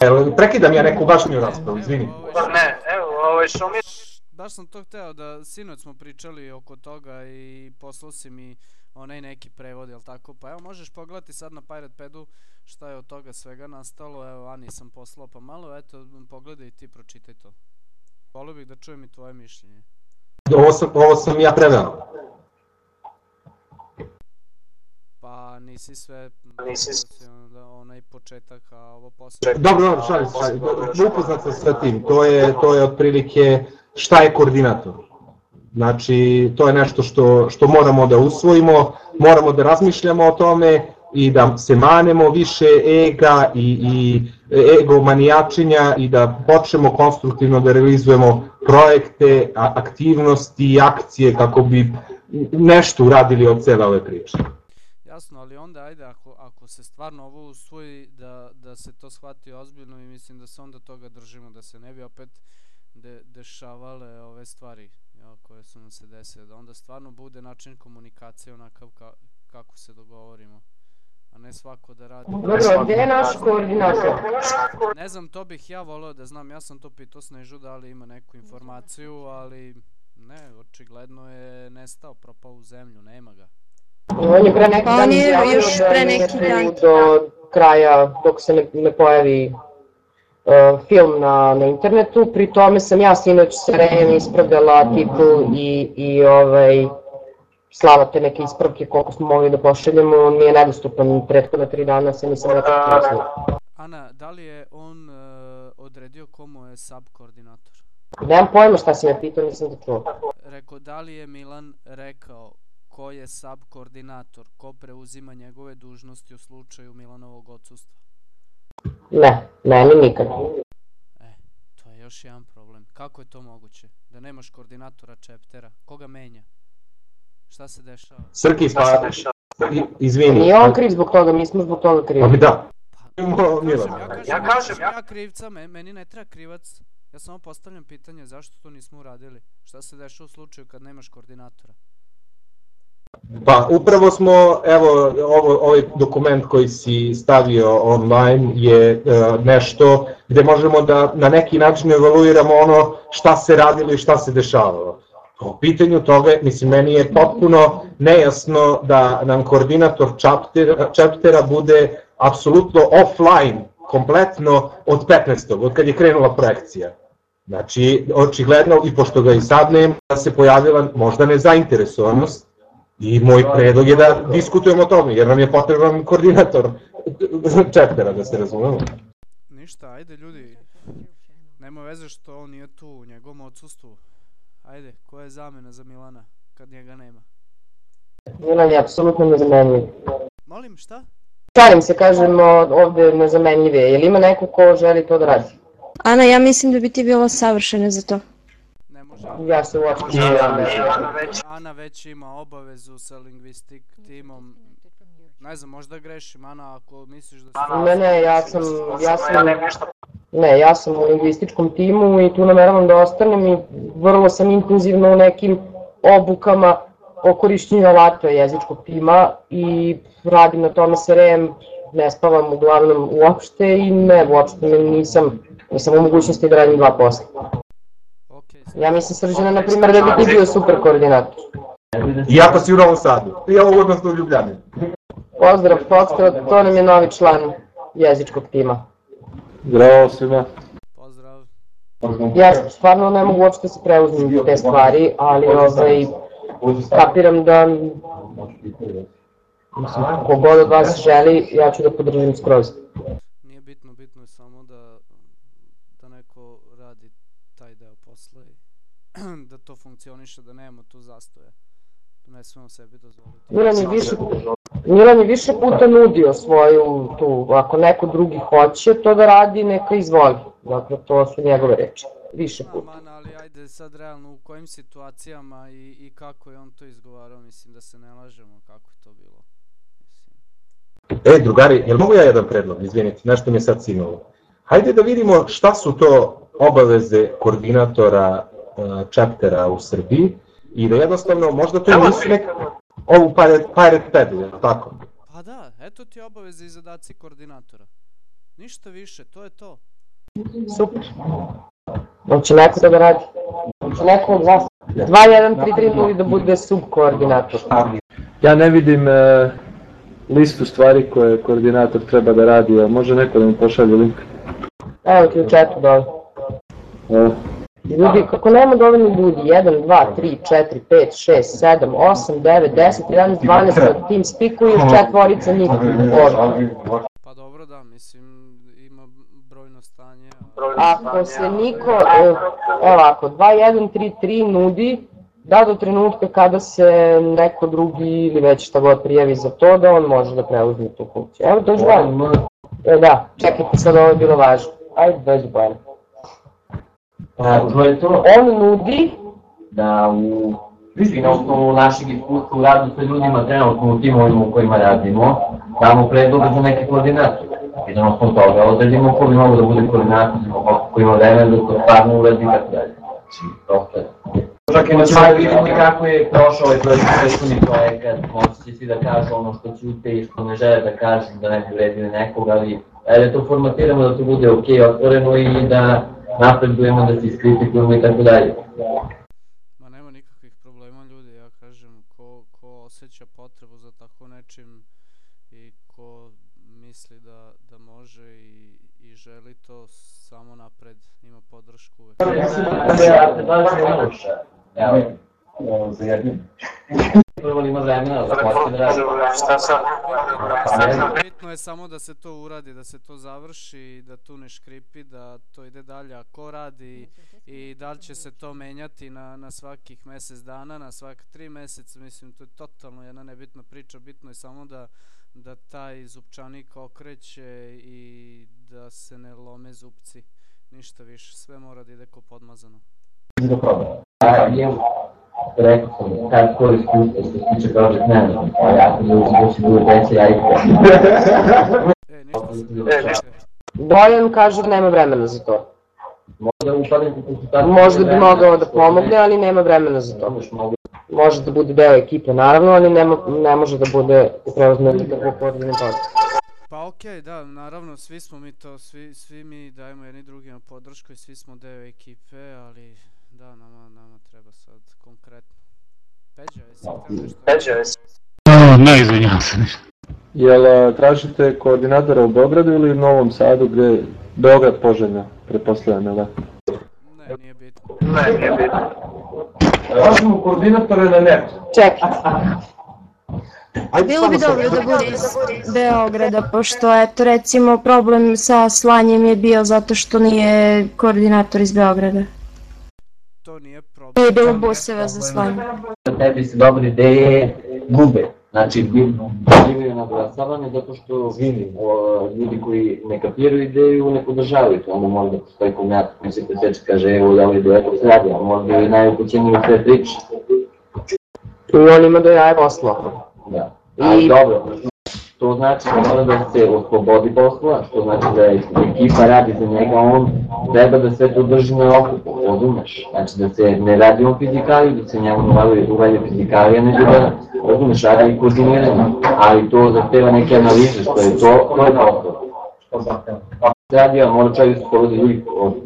Evo, prekidam ja neku važniju raspravu, izvini. Pa ne, evo, ovaj, što mi... Baš sam to hteo da sinoć smo pričali oko toga i poslao si mi onaj neki prevod, jel tako? Pa evo možeš pogledati sad na Pirate Padu šta je od toga svega nastalo. Evo Ani sam poslao pa malo, eto pogledaj i ti pročitaj to. Volio bih da čujem i tvoje mišljenje. Ovo sam, ovo sam ja preveo. Pa nisi sve, Nisi da si onda onaj početak, a ovo posle. Dobro, dobro, šalim se, šalim. Upoznat sam sa tim. To je, to je otprilike šta je koordinator. Znači, to je nešto što, što moramo da usvojimo, moramo da razmišljamo o tome i da se manemo više ega i, i ego manijačenja i da počnemo konstruktivno da realizujemo projekte, aktivnosti i akcije kako bi nešto uradili od cele ove priče. Jasno, ali onda ajde ako, ako se stvarno ovo usvoji da, da se to shvati ozbiljno i mislim da se onda toga držimo, da se ne bi opet de, dešavale ove stvari ja, koje su nam se desile, da onda stvarno bude način komunikacije onakav ka, kako se dogovorimo, a ne svako da radi. Dobro, gde je naš koordinator? Ne znam, to bih ja voleo da znam, ja sam to pitao Snežu da li ima neku informaciju, ali ne, očigledno je nestao, propao u zemlju, nema ga. On je pre neki Pa on dan je izjavio još da pre ne neki dan. do kraja, dok se ne, ne pojavi uh, film na, na internetu. Pri tome sam ja sinoć sa Rejem ispravljala titul i, i ovaj, slala te neke ispravke koliko smo mogli da pošaljemo. On mi je nedostupan prethodna tri dana, se nisam nekako Ana, da li je on uh, odredio komu je sub koordinator? Nemam pojma šta si me pitao, nisam da čuo. Rekao, da li je Milan rekao ko je sub koordinator, ko preuzima njegove dužnosti u slučaju Milanovog odsustva? Ne, meni nikad. E, to je još jedan problem. Kako je to moguće? Da nemaš koordinatora chaptera? Koga menja? Šta se dešava? Srki, pa, izvini. Nije on kriv zbog toga, mi smo zbog toga Pa krivi. mi da. Pa, Milan. ja kažem, Ja kažem, ja- ja krivca, me, meni ne treba krivac. Ja samo postavljam pitanje zašto to nismo uradili? Šta se dešava u slučaju kad nemaš koordinatora? Pa upravo smo, evo, ovo, ovaj dokument koji si stavio online je e, nešto gde možemo da na neki način evaluiramo ono šta se radilo i šta se dešavalo. Po pitanju toga, mislim, meni je potpuno nejasno da nam koordinator chaptera, chaptera bude apsolutno offline, kompletno od 15. od kad je krenula projekcija. Znači, očigledno, i pošto ga i sad nema, da se pojavila možda nezainteresovanost, I moj predlog je da diskutujemo o tome, jer nam je potreban koordinator chaptera, da se razumemo. Ništa, ajde ljudi. Nema veze što on nije tu u njegovom odsustvu. Ajde, ko je zamena za Milana kad njega nema? Milan je apsolutno nezamenljiv. Molim, šta? Šalim se, kažemo ovde nezamenljive. Je li ima neko ko želi to da radi? Ana, ja mislim da bi ti bila savršena za to. Ja se uopšte ne znam. Ivana već Ana već ima obavezu sa lingvistik timom. Ne znam, možda grešim, Ana, ako misliš da si... Ne, ne, ja sam, ja sam, ne, ja sam u lingvističkom timu i tu nameravam da ostanem i vrlo sam intenzivno u nekim obukama o korišćenju alata jezičkog tima i radim na tome sa REM, ne spavam uglavnom uopšte i ne, uopšte nisam, nisam u mogućnosti da radim dva posla. Ja mislim Srđana, na primjer, da bi ti bio super koordinator. Iako si u Novom Sadu, i ovo odnosno u Ljubljani. Pozdrav, Foxtrot, to nam je novi član jezičkog tima. Zdravo svima. pozdrav. Ja stvarno ne mogu uopšte se preuzim u te stvari, ali ovaj, kapiram da mislim, kogod od vas želi, ja ću da podržim skroz. Nije bitno, bitno je samo da, da neko radi taj deo posla i da to funkcioniše, da nemamo tu zastoje. Da ne smemo sebi dozvoliti. Milan je više, Milan je više puta nudio svoju tu, ako neko drugi hoće to da radi, neka izvoli. Dakle, to su njegove reči. Više puta. Ana, ali ajde sad realno u kojim situacijama i, i kako je on to izgovarao, mislim da se ne lažemo kako je to bilo. Mislim, E, drugari, jel mogu ja jedan predlog, izvinite, nešto mi je sad sinulo. Hajde da vidimo šta su to obaveze koordinatora chaptera u Srbiji i da jednostavno možda to nisu nek... ovu Pirate, Pirate Padu, je li tako? Pa da, eto ti obaveze i zadaci koordinatora. Ništa više, to je to. Super. Hoće neko da ga radi? Hoće neko od vas? 2, 1, 3, 3, 0 da bude subkoordinator. Ja ne vidim e, listu stvari koje koordinator treba da radi, a može neko da mi pošalje link? Evo ti u chatu dole. Evo. Ljudi, kako nema dovoljno ljudi, 1, 2, 3, 4, 5, 6, 7, 8, 9, 10, 11, 12, na tim spiku i još četvorica njih. Pa dobro da, mislim, ima brojno stanje. Ako se niko, e, evo ako 2, 1, 3, 3 nudi, da do trenutka kada se neko drugi ili već šta god prijavi za to, da on može da preuzme tu funkciju. Evo dođi van. E, da, čekajte, sad ovo je bilo važno. Ajde, dođi van. Pa, to je to On nudi, da u i na osnovu našeg iskustva u radu sa ljudima trenutno u timovima u kojima radimo, damo predloge za neke koordinatore. I da na osnovu toga odredimo ko bi mogu da bude koordinator, ko ima vremena da to stvarno uradi i tako dalje. Znači, prosto je. Čak i na svoj vidimo i kako je prošao ovaj projekt, prethodni projekat, moći će svi da kažu ono što ćute i što ne žele da kažu, da ne bi vredili nekog, ali ajde to formatiramo da to bude ok, otvoreno i da napredujemo, da se iskritikujemo i tako dalje. Ma nema nikakvih problema ljudi, ja kažem, ko, ko osjeća potrebu za tako nečim i ko misli da, da može i, i želi to samo napred, ima podršku uvek. Evo, za jednim. Prvo ima vremena, da hoće da. Šta sad? Pa. Bitno je samo da se to uradi, da se to završi, da tu ne škripi, da to ide dalje, a ko radi i da li će se to menjati na, na svakih mjesec dana, na svaka tri mjeseca, mislim to je totalno jedna nebitna priča, bitno je samo da, da taj zupčanik okreće i da se ne lome zupci, ništa više, sve mora da ide ko podmazano. da probam. Ja imam, rekao sam, kad ko iskustvo što se tiče project management, a ja sam da ući bude veće, ja i E. Dojan kaže da nema vremena za to. Možda u konsultaciju. Možda bi mogao da pomogne, ali nema vremena za to. Može da bude deo ekipe, naravno, ali nema, ne može da bude preuzme nikakvog koordinatora. Pa okej, da, naravno, svi smo mi to, svi, svi mi dajemo jedni drugima podršku i svi smo deo ekipe, ali da, nama, nama treba sad konkretno. Peđa, jesi htio nešto? Peđa, jesi? Ne, izvinjavam se. ništa. Jel tražite koordinatora u Beogradu ili u Novom Sadu gdje je Beograd poželjna, pretpostavljam, jel da? Ne, nije bitno. Ne, nije bitno. Tražimo koordinatore na net. Čekaj, Ajde, Bilo bi dobro da bude iz Beograda, pošto eto recimo problem sa slanjem je bio zato što nije koordinator iz Beograda. Nije problem. Nije bilo buseva za slanje. Tebi se dobre ideje gube. Znači, bi- bivaju naglasavane zato što o, ljudi koji ne kapiraju ideju ne podržavaju to. Onda možda postoji koordinator koji se preseče kaže evo da ova ideja to se radi, a možda je najupućeniji u sve priče. i on ima do jaja posla. Da. Ali I- dobro, to znači da mora da se oslobodi posla, što znači da ekipa radi za njega, on treba da sve to drži na okupu, razumeš? Znači da se ne radi on fizikaliju, da se njemu uvaluje uvalje fizikalija, nego da, razumeš, radi i koordiniranje, ali to zahteva neke analize, što je to, to je posao. Radi, a mora čovjek da sprovodi drugih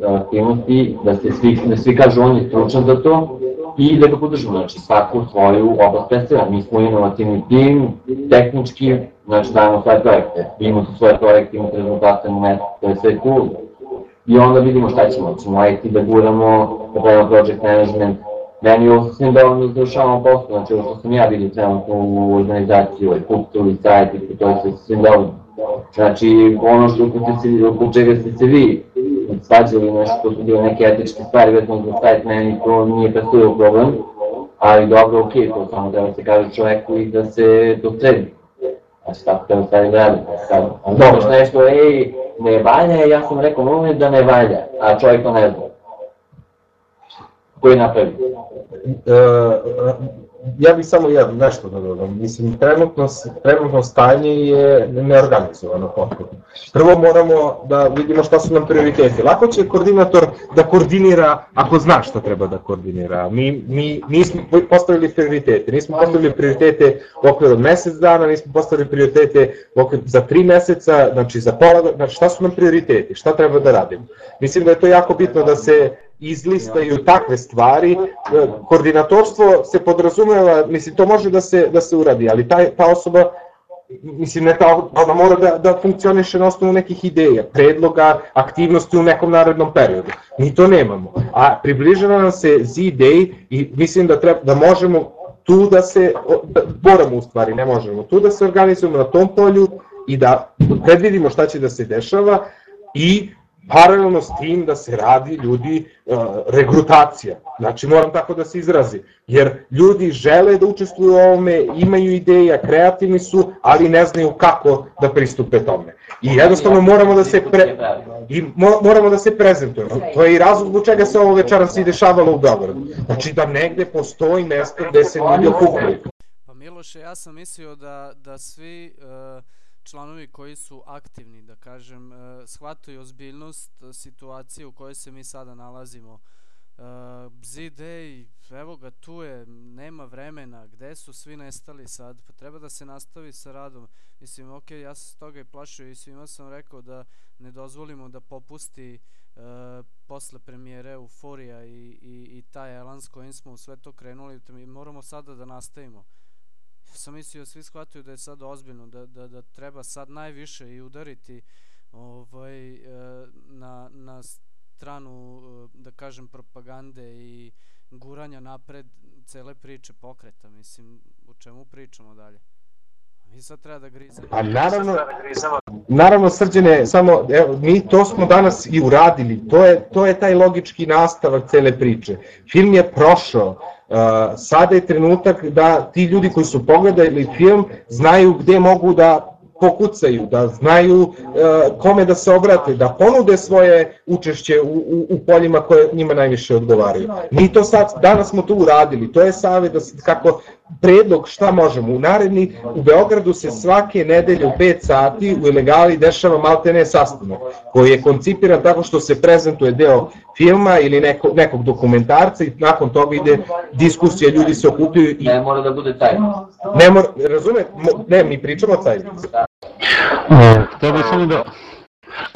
aktivnosti, da se svi, da svi kažu on je stručan za to, i da ga podržimo, znači svaku svoju oblast predstavlja. Mi smo inovativni tim, tehnički, znači dajemo svoje projekte, imamo su svoje projekte, imamo rezultate na mestu, to je sve cool. I onda vidimo šta ćemo, ćemo IT da guramo, da pravimo project management, meni ovo sasvim dovoljno završavamo posao, znači ovo što sam ja vidio trenutno u organizaciji, ovaj kuptovi, sajti, to je sasvim dovoljno. Znači, ono što se, oko čega ste se vi svađali nešto, to su bile neke etičke stvari vezano za sajt, meni to nije predstavljao problem, ali dobro, okej, to samo treba da se kaže čoveku i da se to sredi. Znači, tako treba stvari da radi. Sad, dobro, nešto, ej, ne valja, ja sam rekao moment da ne valja, a čovjek to ne zna. Ko je napravio? E, ja bih samo jedno nešto da dodam. Mislim, trenutno, trenutno stanje je neorganizovano potpuno. Prvo moramo da vidimo šta su nam prioriteti. Lako će koordinator da koordinira ako zna šta treba da koordinira. Mi, mi nismo postavili prioritete. Nismo postavili prioritete u okviru mesec dana, nismo postavili prioritete u okviru za tri meseca, znači za pola, znači šta su nam prioriteti, šta treba da radimo. Mislim da je to jako bitno da se izlistaju takve stvari, e, koordinatorstvo se podrazumeva, mislim to može da se, da se uradi, ali taj, ta osoba mislim ne ta, ona mora da, da funkcioniše na osnovu nekih ideja, predloga, aktivnosti u nekom narednom periodu. Mi to nemamo. A približava nam se Z-Day i mislim da, treba, da možemo tu da se, da, moramo u stvari, ne možemo, tu da se organizujemo na tom polju i da predvidimo šta će da se dešava i paralelno s tim da se radi ljudi uh, regrutacija. Znači moram tako da se izrazi, jer ljudi žele da učestvuju u ovome, imaju ideja, kreativni su, ali ne znaju kako da pristupe tome. I jednostavno moramo da se pre... i moramo da se prezentujemo. To je i razlog zbog čega se ovo večera se i dešavalo u Beogradu. Znači da negde postoji mesto gde se ljudi okupaju. Pa Miloše, ja sam mislio da, da svi uh članovi koji su aktivni, da kažem, e, shvataju ozbiljnost e, situacije u kojoj se mi sada nalazimo. E, Zidej, evo ga tu je, nema vremena, gde su svi nestali sad, pa treba da se nastavi sa radom. Mislim, ok, ja sam s toga i plašio i svima sam rekao da ne dozvolimo da popusti uh, posle premijere Euforija i, i, i taj elan s kojim smo u sve to krenuli, moramo sada da nastavimo sam mislio da svi shvataju da je sad ozbiljno, da, da, da treba sad najviše i udariti ovaj, e, na, na stranu, e, da kažem, propagande i guranja napred cele priče pokreta. Mislim, o čemu pričamo dalje? Mi sad treba da grizemo. Pa naravno, da naravno srđene, samo, evo, mi to smo danas i uradili, to je, to je taj logički nastavak cele priče. Film je prošao, sada je trenutak da ti ljudi koji su pogledali film znaju gde mogu da pokucaju, da znaju uh, kome da se obrate, da ponude svoje učešće u, u, u poljima koje njima najviše odgovaraju. Mi to sad, danas smo to uradili, to je savjet da kako predlog šta možemo. U naredni, u Beogradu se svake nedelje u 5 sati u ilegali dešava maltene sastanak, koji je koncipiran tako što se prezentuje deo filma ili neko, nekog dokumentarca i nakon toga ide diskusija, ljudi se okupljaju i... Ne mora da bude taj. Ne mora, razume, ne, mi pričamo o taj. Htio bih samo da,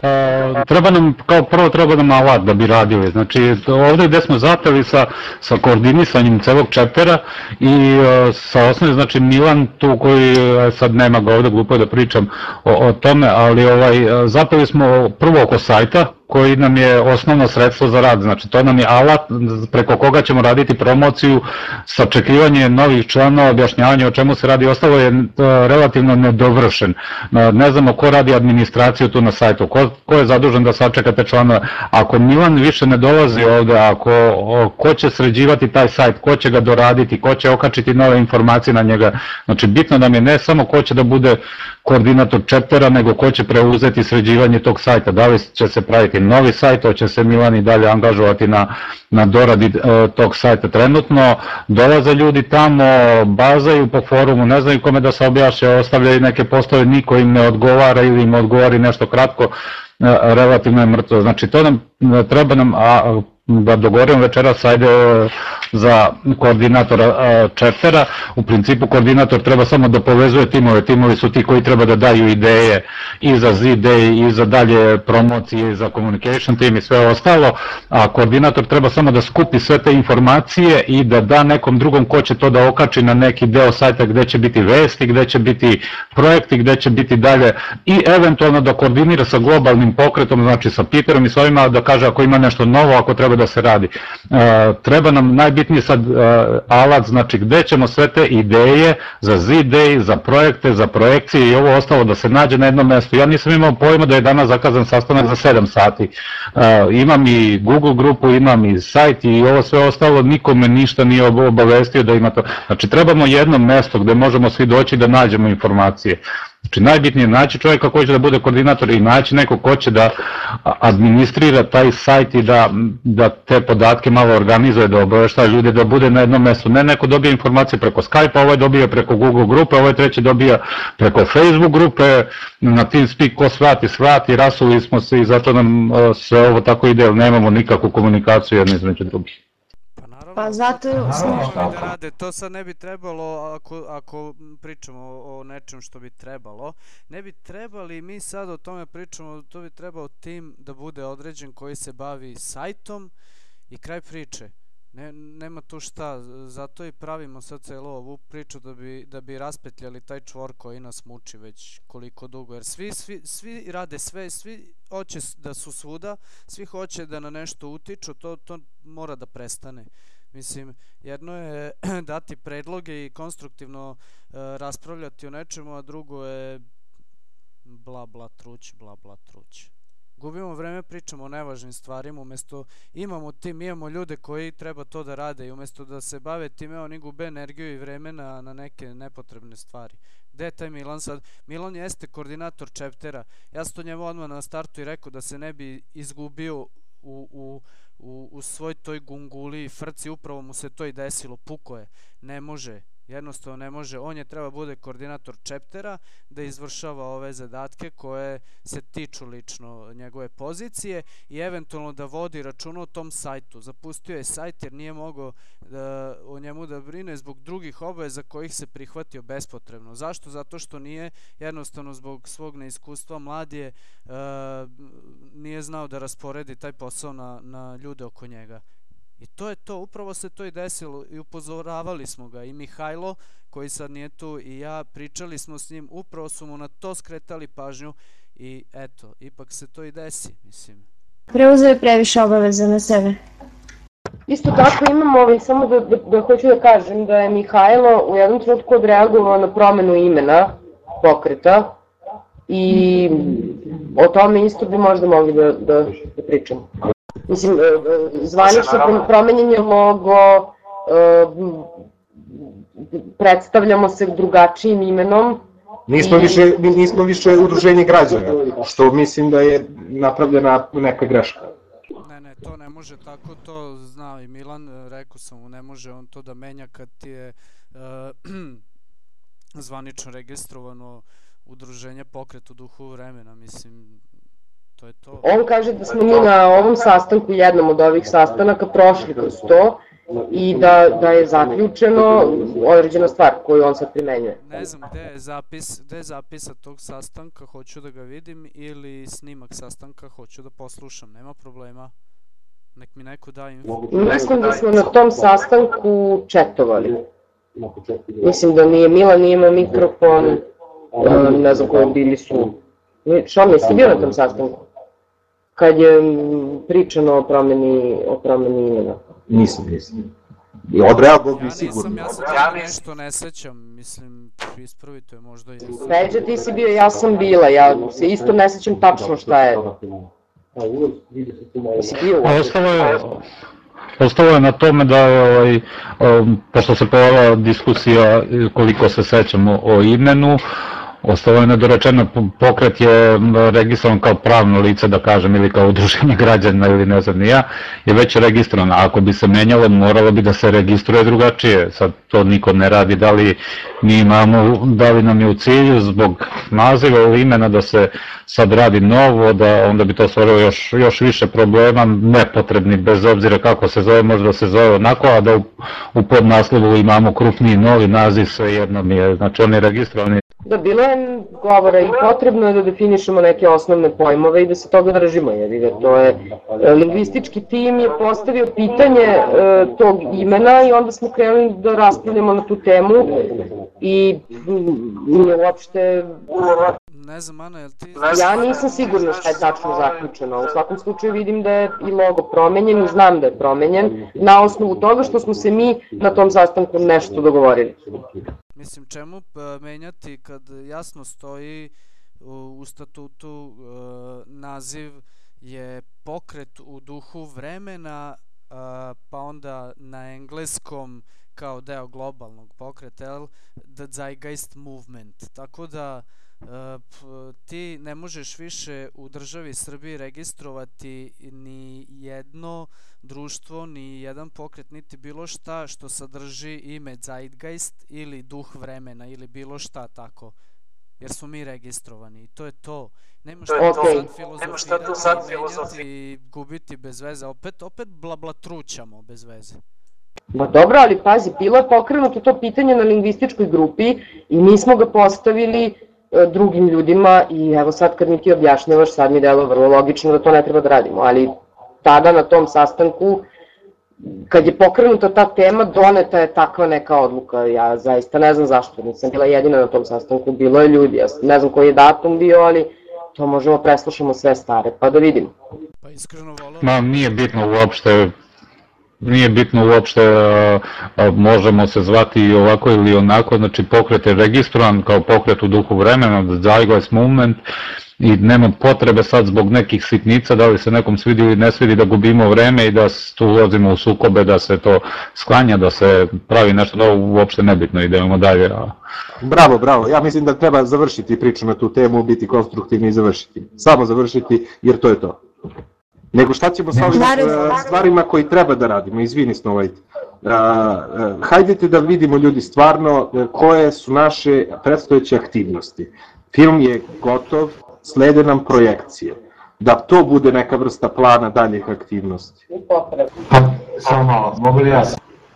Uh, treba nam, kao prvo treba nam alat da bi radili, znači ovde gde smo zateli sa, sa koordinisanjem celog čeptera i uh, sa osnovi, znači Milan tu koji sad nema ga ovde, glupo je da pričam o, o tome, ali ovaj, zapeli smo prvo oko sajta, koji nam je osnovno sredstvo za rad. Znači, to nam je alat preko koga ćemo raditi promociju, sačekivanje novih članova, objašnjavanje o čemu se radi. Ostalo je e, relativno nedovršen. E, ne znamo ko radi administraciju tu na sajtu, ko, ko je zadužen da sačeka te članove. Ako Milan više ne dolazi ovde, ako ko će sređivati taj sajt, ko će ga doraditi, ko će okačiti nove informacije na njega. Znači, bitno nam je ne samo ko će da bude koordinator čeptera, nego ko će preuzeti sređivanje tog sajta. Da li će se praviti novi sajt, će se Milan i dalje angažovati na, na doradi e, tog sajta. Trenutno dolaze ljudi tamo, bazaju po forumu, ne znaju kome da se objaše, ostavljaju neke postave, niko im ne odgovara ili im odgovori nešto kratko, e, relativno je mrtvo. Znači to nam treba nam, a, da dogovorimo večeras, ajde za koordinatora čeptera, u principu koordinator treba samo da povezuje timove, timovi su ti koji treba da daju ideje i za Z-Day i za dalje promocije i za communication team i sve ostalo, a koordinator treba samo da skupi sve te informacije i da da nekom drugom ko će to da okači na neki deo sajta gde će biti vesti, gde će biti projekti, gde će biti dalje i eventualno da koordinira sa globalnim pokretom, znači sa Peterom i s ovima da kaže ako ima nešto novo, ako treba da se radi. Treba nam najbitnije sad e, alat, znači gde ćemo sve te ideje za Z-Day, za projekte, za projekcije i ovo ostalo da se nađe na jednom mestu. Ja nisam imao pojma da je danas zakazan sastanak za 7 sati. E, imam i Google grupu, imam i sajt i ovo sve ostalo, nikome ništa nije obavestio da ima to. Znači trebamo jedno mesto gde možemo svi doći da nađemo informacije. Znači najbitnije je naći čovjeka koji će da bude koordinator i naći neko ko će da administrira taj sajt i da, da te podatke malo organizuje, da obavešta ljude, da bude na jednom mestu. Ne neko dobije informacije preko Skype, ovaj dobija preko Google grupe, ovaj treći dobija preko Facebook grupe, na TeamSpeak ko svrati, svrati, rasuli smo se i zato nam se ovo tako ide, nemamo nikakvu komunikaciju jedni između drugih. Pa zato smo... da rade, to sad ne bi trebalo, ako, ako pričamo o, o nečem što bi trebalo, ne bi trebali, mi sad o tome pričamo, to bi trebao tim da bude određen koji se bavi sajtom i kraj priče. Ne, nema tu šta, zato i pravimo sad celo ovu priču da bi, da bi raspetljali taj čvor koji nas muči već koliko dugo, jer svi, svi, svi rade sve, svi hoće da su svuda, svi hoće da na nešto utiču, to, to mora da prestane. Mislim, jedno je dati predloge i konstruktivno e, raspravljati o nečemu, a drugo je bla bla truć, bla bla truć. Gubimo vreme, pričamo o nevažnim stvarima, umesto imamo tim, imamo ljude koji treba to da rade i umesto da se bave time, oni gube energiju i vreme na, na neke nepotrebne stvari. Gde je taj Milan sad? Milan jeste koordinator čeptera. Ja sam to njemu odmah na startu i rekao da se ne bi izgubio u, u u, u svoj toj gunguli i frci upravo mu se to i desilo, puko je, ne može, jednostavno ne može, on je treba bude koordinator čeptera da izvršava ove zadatke koje se tiču lično njegove pozicije i eventualno da vodi računa o tom sajtu. Zapustio je sajt jer nije mogao da, o njemu da brine zbog drugih obaveza kojih se prihvatio bespotrebno. Zašto? Zato što nije jednostavno zbog svog neiskustva mlad je uh, nije znao da rasporedi taj posao na, na ljude oko njega. I to je to, upravo se to i desilo i upozoravali smo ga i Mihajlo koji sad nije tu i ja pričali smo s njim, upravo su mu na to skretali pažnju i eto, ipak se to i desi, mislim. Preuzeo je previše obaveza na sebe. Isto tako imam ovaj, samo da, da, da hoću da kažem da je Mihajlo u jednom trenutku odreagovao na promenu imena pokreta i o tome isto bi možda mogli da, da, da pričamo. Mislim, e, e, zvanično promenjen logo, e, predstavljamo se drugačijim imenom. Nismo, više, nismo više udruženje građana, što mislim da je napravljena neka greška. Ne, ne, to ne može tako, to zna i Milan, rekao sam mu, ne može on to da menja kad ti je uh, zvanično registrovano udruženje pokret u duhu vremena, mislim, To je to. On kaže da smo mi na ovom sastanku, jednom od ovih sastanaka, prošli kroz to i da, da je zaključeno određena stvar koju on sad primenjuje. Ne znam gde je zapis, gde je zapisa tog sastanka, hoću da ga vidim, ili snimak sastanka, hoću da poslušam, nema problema. Nek mi neko da info. Mislim da smo na tom sastanku četovali. Mislim da nije Mila, nije imao mikrofon, ne znam koji bili su. Šom, jesi bio na tom sastanku? Kad je pričano o promeni, o promeni imena. Nisam, nisam. I odreagovao bi ja sigurno. Ja se ja nešto ne sećam, mislim, ispravite je možda i... Peđa, ti si bio, ja sam bila, ja se isto ne sećam tačno šta je. Si bio Ostalo je, ostalo je na tome da je, ovaj, um, pošto se povela diskusija koliko se sećamo o imenu, Ostalo je nedorečeno, pokret je registrovan kao pravno lice, da kažem, ili kao udruženje građana ili ne znam ni ja, je već registrovan. Ako bi se menjalo, moralo bi da se registruje drugačije. Sad to niko ne radi, da li mi imamo, da li nam je u cilju zbog naziva ili imena da se sad radi novo, da onda bi to stvorilo još, još više problema, nepotrebni, bez obzira kako se zove, možda se zove onako, a da u, u podnaslovu imamo krupniji novi naziv, sve jedno mi je, znači on je registrovani. Da, bilo je govora i potrebno je da definišemo neke osnovne pojmove i da se toga držimo, jer da to je, e, lingvistički tim je postavio pitanje e, tog imena i onda smo krenuli da raspravljamo na tu temu i nije uopšte Ne znam, Ana, jel ti... Ja nisam sigurna šta je tačno zaključeno. U svakom slučaju vidim da je i logo promenjen i znam da je promenjen na osnovu toga što smo se mi na tom sastanku nešto dogovorili. Mislim, čemu menjati kad jasno stoji u, u statutu uh, naziv je pokret u duhu vremena, uh, pa onda na engleskom kao deo globalnog pokreta, The Zeitgeist Movement. Tako da ti ne možeš više u državi Srbiji registrovati ni jedno društvo, ni jedan pokret, niti bilo šta što sadrži ime Zeitgeist ili duh vremena ili bilo šta tako. Jer smo mi registrovani i to je to. Nema šta To je tu sad Nema šta tu filozofirati sad i filozofirati. gubiti bez veze. Opet, opet blablatrućamo bez veze. Ma dobro, ali pazi, bilo je pokrenuto to pitanje na lingvističkoj grupi i mi smo ga postavili e, drugim ljudima i evo sad kad mi ti objašnjavaš, sad mi delo vrlo logično da to ne treba da radimo, ali tada na tom sastanku, kad je pokrenuta ta tema, doneta je takva neka odluka, ja zaista ne znam zašto, nisam bila jedina na tom sastanku, bilo je ljudi, ja ne znam koji je datum bio, ali to možemo preslušamo sve stare, pa da vidimo. Pa iskreno volao Ma nije bitno uopšte nije bitno uopšte, a, a, možemo se zvati i ovako ili onako, znači pokret je registrovan kao pokret u duhu vremena, Zeitgeist Movement, i nema potrebe sad zbog nekih sitnica, da li se nekom svidi ili ne svidi, da gubimo vreme i da tu ulazimo u sukobe, da se to sklanja, da se pravi nešto novo, uopšte nebitno, idemo dalje. Bravo, bravo. Ja mislim da treba završiti priču na tu temu, biti konstruktivni i završiti. Samo završiti, jer to je to. Nego šta ćemo sa ovim Naravno. e, stvarima koji treba da radimo, izvini Snovajte. Uh, hajdete da vidimo ljudi stvarno e, koje su naše predstojeće aktivnosti. Film je gotov, slede nam projekcije. Da to bude neka vrsta plana daljih aktivnosti. Pa, samo malo, mogu li ja?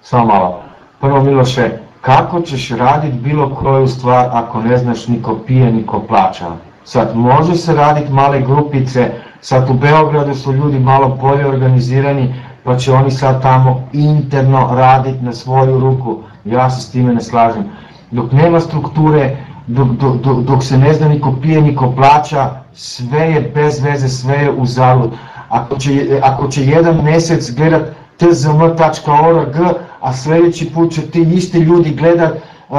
Samo malo. Prvo Miloše, kako ćeš raditi bilo koju stvar ako ne znaš niko pije, niko plaća? Sad, može se raditi male grupice, sad u Beogradu su ljudi malo bolje organizirani, pa će oni sad tamo interno raditi na svoju ruku. Ja se s time ne slažem. Dok nema strukture, dok, dok, dok, dok se ne zna niko pije, niko plaća, sve je bez veze, sve je u zalud. Ako će, ako će jedan mesec gledat tzm.org, a sledeći put će ti isti ljudi gledat um,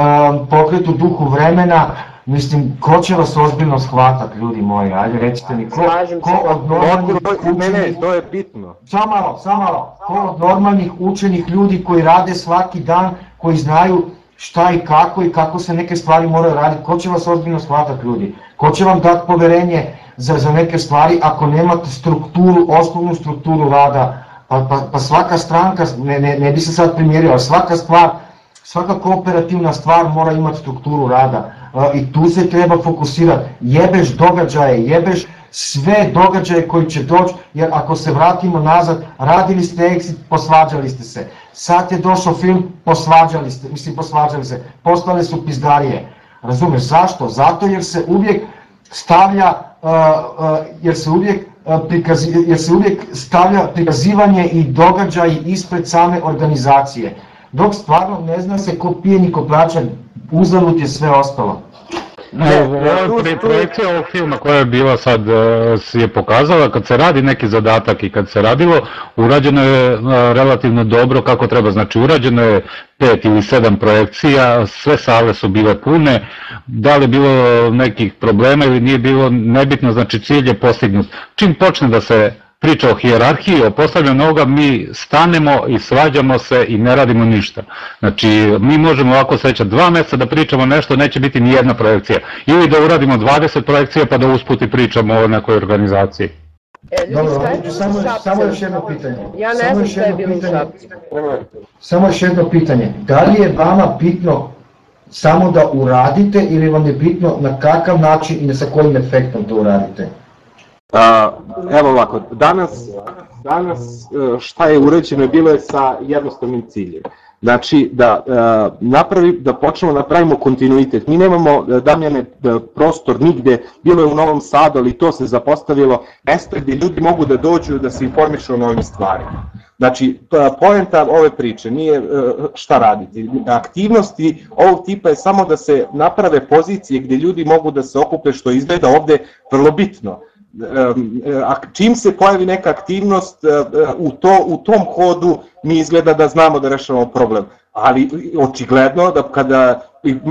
pokret u duhu vremena, mislim, ko će vas ozbiljno shvatat, ljudi moji, ajde recite mi, ko, ko od normalnih ne, ne, učenih, to je bitno. samo malo, samo malo, ko od normalnih učenih ljudi koji rade svaki dan, koji znaju šta i kako i kako se neke stvari moraju raditi, ko će vas ozbiljno shvatat ljudi, ko će vam dati poverenje za, za neke stvari ako nemate strukturu, osnovnu strukturu rada, pa, pa, pa svaka stranka, ne, ne, ne bi se sad primjerio, ali svaka stvar, svaka kooperativna stvar mora imati strukturu rada i tu se treba fokusirati. Jebeš događaje, jebeš sve događaje koji će doći, jer ako se vratimo nazad, radili ste exit, posvađali ste se. Sad je došao film, posvađali ste, mislim posvađali se, postale su pizdarije. Razumeš zašto? Zato jer se uvijek stavlja, jer se uvijek prikazi, jer se uvijek stavlja prikazivanje i događaj ispred same organizacije. Dok stvarno ne zna se ko pije ni ko plaća, uzalud je sve ostalo. Ne, pre, projekcija ovog filma koja je bila sad e, si je pokazala kad se radi neki zadatak i kad se radilo, urađeno je e, relativno dobro kako treba, znači urađeno je pet ili sedam projekcija, sve sale su bile pune, da li je bilo nekih problema ili nije bilo nebitno, znači cilj je postignut. Čim počne da se priča o hijerarhiji, o postavljanju ovoga, mi stanemo i svađamo se i ne radimo ništa. Znači, mi možemo ovako sećati dva meseca da pričamo nešto, neće biti ni jedna projekcija. Ili da uradimo 20 projekcija pa da usput i pričamo o nekoj organizaciji. E, ljudi, Dobro, je samo, samo još jedno pitanje. Ja ne Samo znam šta je bilo u. Šapcu. Samo još jedno pitanje. Da li je vama bitno samo da uradite ili vam je bitno na kakav način i sa kojim efektom to uradite? Evo ovako, danas, danas e, šta je urađeno je bilo je sa jednostavnim ciljem. Znači da e, napravi, da počnemo da pravimo kontinuitet. Mi nemamo, e, Damjane, prostor nigde, bilo je u Novom Sadu, ali to se zapostavilo, mesto gdje ljudi mogu da dođu da se informišu o novim stvarima. Znači, poenta ove priče nije šta raditi. Aktivnosti ovog tipa je samo da se naprave pozicije gdje ljudi mogu da se okupe, što izgleda ovde vrlo bitno. E, a čim se pojavi neka aktivnost e, e, u, to, u tom hodu mi izgleda da znamo da rešavamo problem. Ali očigledno da kada,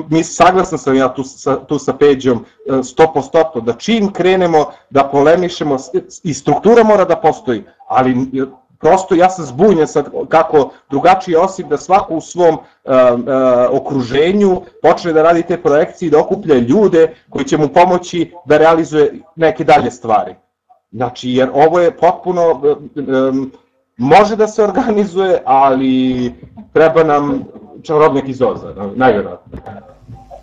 mi saglasan sam ja tu sa, tu sa Peđom e, sto po stopo, da čim krenemo da polemišemo, i struktura mora da postoji, ali prosto ja sam zbunjen sad kako drugačiji osim da svako u svom uh, uh, okruženju počne da radi te projekcije i da okuplja ljude koji će mu pomoći da realizuje neke dalje stvari. Znači, jer ovo je potpuno, um, može da se organizuje, ali treba nam čarobnik iz Oza, najvjerojatno.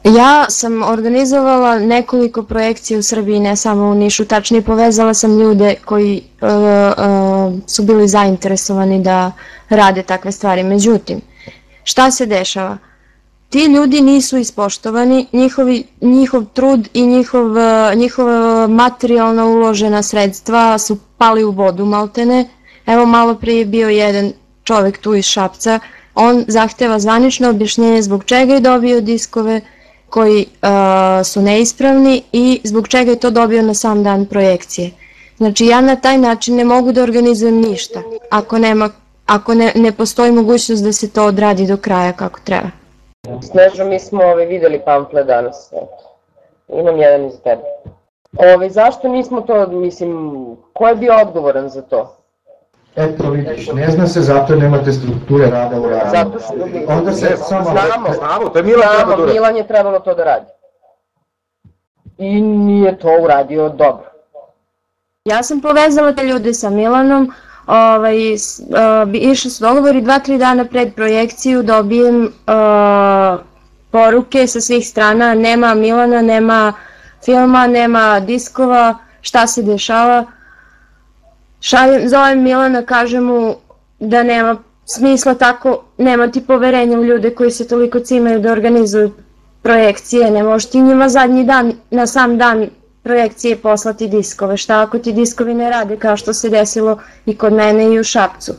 Ja sam organizovala nekoliko projekcija u Srbiji, ne samo u Nišu, tačnije povezala sam ljude koji uh, uh, su bili zainteresovani da rade takve stvari. Međutim, šta se dešava? Ti ljudi nisu ispoštovani, njihovi, njihov trud i njihov, njihova materijalna uložena sredstva su pali u vodu maltene. Evo malo prije je bio jedan čovek tu iz Šapca, on zahteva zvanično objašnjenje zbog čega je dobio diskove, koji su neispravni i zbog čega je to dobio na sam dan projekcije. Znači ja na taj način ne mogu da organizujem ništa ako, nema, ako ne, postoji mogućnost da se to odradi do kraja kako treba. Snežo, mi smo ove, videli pamfle danas. Imam jedan iz tebe. Ove, zašto nismo to, mislim, ko je bio odgovoran za to? Eto vidiš, ne zna se zato nemate strukture rada u radu. Zato što mi... Onda se samo... Znamo, Znamo, to je Milan znamo, da. Milan je trebalo to da radi. I nije to uradio dobro. Ja sam povezala te ljude sa Milanom, ovaj, uh, išli su dogovori dva, tri dana pred projekciju, dobijem uh, poruke sa svih strana, nema Milana, nema filma, nema diskova, šta se dešava. Šaljem, zovem Milana, kažem mu da nema smisla tako, nema ti poverenja u ljude koji se toliko cimaju da organizuju projekcije, ne možeš ti njima zadnji dan, na sam dan projekcije poslati diskove, šta ako ti diskovi ne rade kao što se desilo i kod mene i u Šapcu.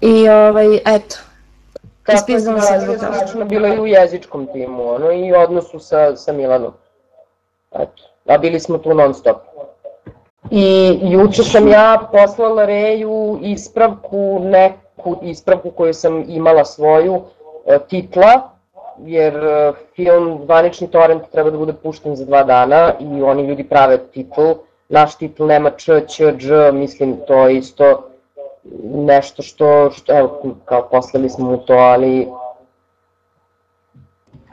I ovaj, eto, Tako je Ispizdala se zbog toga. slično bilo i u jezičkom timu, ono, i u odnosu sa, sa Milanom. Eto, a bili smo tu non stop. I juče sam ja poslala Reju ispravku, neku ispravku koju sam imala svoju, e, titla, jer e, film Zvanični torrent treba da bude pušten za dva dana i oni ljudi prave titl. Naš titl nema č, ć, dž, mislim to je isto nešto što, što evo, kao poslali smo mu to, ali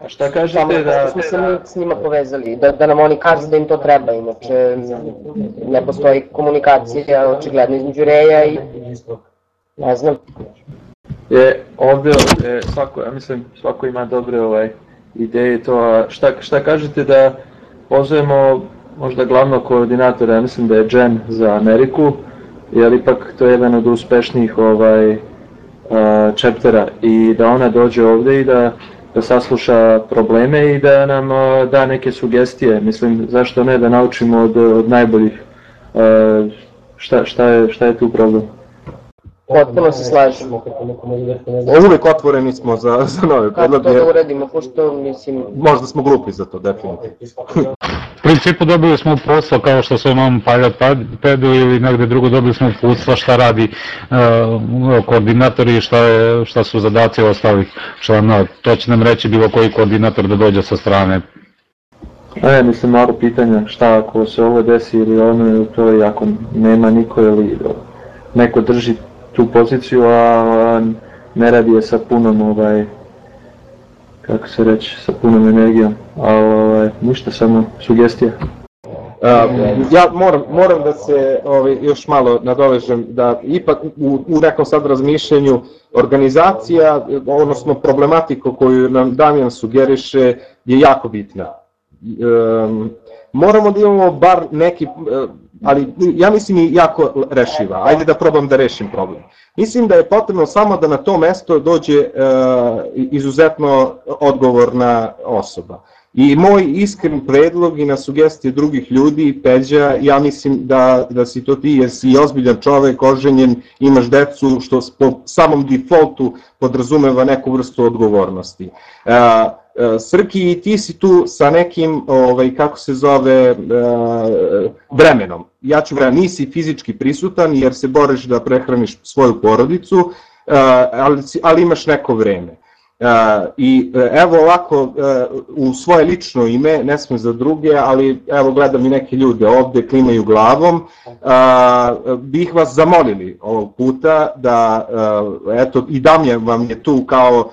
A šta samo kažete da... smo se mi s njima povezali, da, da nam oni kažu da im to treba, inače ne postoji komunikacija očigledno između Reja i ne znam, je ovde, je, svako, ja mislim, svako ima dobre ovaj, ideje to, a šta, šta kažete da pozovemo možda glavnog koordinatora, ja mislim da je Jen za Ameriku, jer ipak to je jedan od uspešnijih ovaj, uh, chaptera i da ona dođe ovde i da, da sasluša probleme i da nam uh, da neke sugestije, mislim, zašto ne da naučimo od, od najboljih uh, šta, šta, je, šta je tu problem. Potpuno se slažem. Uvek otvoreni smo za, za nove Kako to predloge, da uradimo, pošto mislim, možda smo glupi za to, definitivno. U principu dobili smo posao kao što su imamo Pilot Padu ili negde drugo dobili smo uputstva šta radi uh, koordinatori i šta, je, šta su zadaci ostalih članova. To će nam reći bilo koji koordinator da dođe sa strane. Ne, mislim malo pitanja, šta ako se ovo desi ili ono ili to i ako nema niko ili neko drži tu poziciju, a, a ne radi je sa punom ovaj, kako se reći, sa punom energijom, a ovaj, ništa, samo sugestija. Uh, ja moram, moram da se ovaj, još malo nadovežem da ipak u, u nekom sad razmišljanju organizacija, odnosno problematika koju nam Damjan sugeriše je jako bitna. Um, moramo da imamo bar neki, ali ja mislim i jako rešiva. Ajde da probam da rešim problem. Mislim da je potrebno samo da na to mesto dođe uh, izuzetno odgovorna osoba. I moj iskren predlog i na sugestije drugih ljudi, Peđa, ja mislim da, da si to ti, jer si ozbiljan čovek, oženjen, imaš decu, što po samom defaultu podrazumeva neku vrstu odgovornosti. Uh, uh, Srki, i ti si tu sa nekim, ovaj, kako se zove, vremenom. Ja ću vremenom, nisi fizički prisutan jer se boriš da prehraniš svoju porodicu, ali, ali imaš neko vreme. I uh, evo ovako, uh, u svoje lično ime, ne smem za druge, ali evo gledam i neke ljude ovde, klimaju glavom, bih vas zamolili ovog puta da, uh, eto, i Damjan vam je tu kao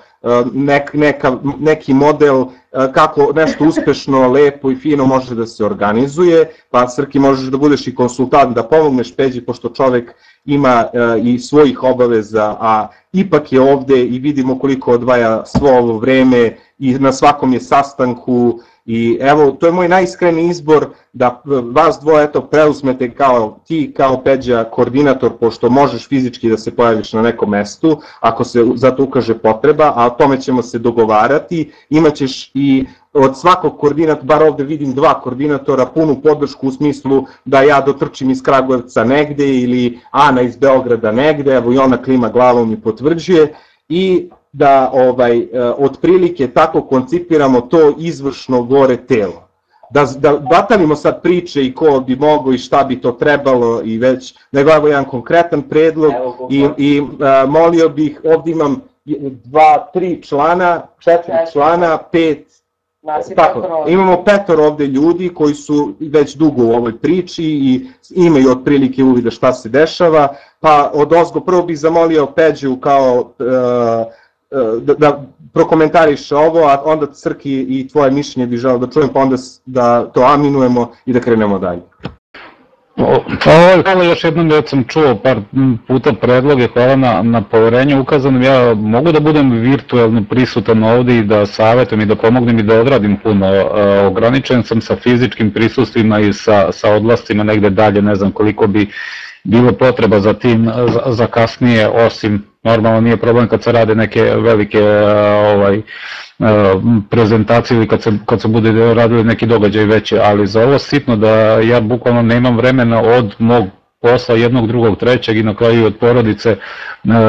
nek, neka, neki model kako nešto uspešno, lepo i fino može da se organizuje, pa Srki možeš da budeš i konsultant, da pomogneš Peđi, pošto čovek ima i svojih obaveza, a ipak je ovde i vidimo koliko odvaja svo ovo vreme i na svakom je sastanku i evo to je moj najiskreni izbor da vas dvoje eto preuzmete kao ti kao Peđa koordinator pošto možeš fizički da se pojaviš na nekom mestu ako se za to ukaže potreba, a o tome ćemo se dogovarati, imaćeš i od svakog koordinatora, bar ovde vidim dva koordinatora, punu podršku u smislu da ja dotrčim iz Kragujevca negde ili Ana iz Beograda negde, evo i ona klima glavom i potvrđuje, i da ovaj e, otprilike tako koncipiramo to izvršno gore telo. Da, da batalimo sad priče i ko bi mogo i šta bi to trebalo i već, nego evo jedan konkretan predlog i, i a, molio bih, ovde imam dva, tri člana, četiri člana, pet Tako, imamo petor ovde ljudi koji su već dugo u ovoj priči i imaju otprilike uvida šta se dešava, pa od ozgo prvo bih zamolio Peđu kao uh, da, da prokomentariše ovo, a onda Crki i tvoje mišljenje bih želeo da čujem, pa onda da to aminujemo i da krenemo dalje. Ovo, hvala još jednom da sam čuo par puta predloge, hvala na, na poverenju ukazanom. Ja mogu da budem virtualno prisutan ovde i da savetujem i da pomognem i da odradim puno. E, ograničen sam sa fizičkim prisustvima i sa, sa odlastima negde dalje, ne znam koliko bi bilo potreba za tim za, za kasnije, osim normalno nije problem kad se rade neke velike ovaj, prezentacije ili kad se, kad se bude radili neki događaj veće, ali za ovo sitno da ja bukvalno nemam vremena od mog posla jednog, drugog, trećeg i na kraju od porodice e,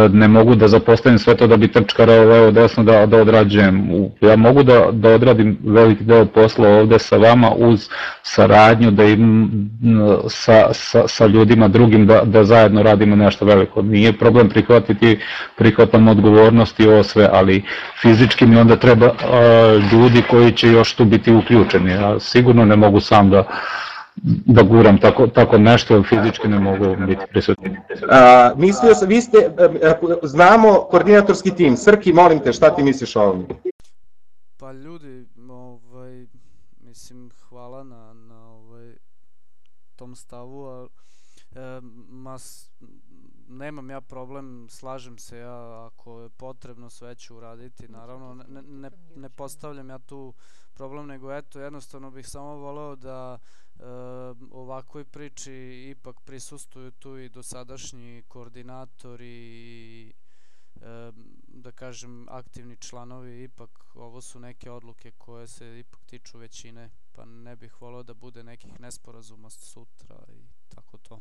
ne mogu da zapostavim sve to da bi trčkarao levo desno da, da odrađujem. Ja mogu da, da odradim veliki deo posla ovde sa vama uz saradnju da im sa, sa, sa ljudima drugim da, da zajedno radimo nešto veliko. Nije problem prihvatiti, prihvatam odgovornost i ovo sve, ali fizički mi onda treba uh, ljudi koji će još tu biti uključeni. Ja sigurno ne mogu sam da da guram tako, tako nešto, jer fizički ne mogu biti prisutni. A, mislio sam, vi ste, znamo koordinatorski tim, Srki, molim te, šta ti misliš o ovom? Pa ljudi, ovaj, mislim, hvala na, na ovaj, tom stavu, a, e, mas, nemam ja problem, slažem se ja, ako je potrebno sve ću uraditi, naravno, ne, ne, ne postavljam ja tu problem, nego eto, jednostavno bih samo voleo da e, ovakvoj priči ipak prisustuju tu i dosadašnji koordinatori i e, da kažem aktivni članovi ipak ovo su neke odluke koje se ipak tiču većine pa ne bih voleo da bude nekih nesporazuma sutra i tako to.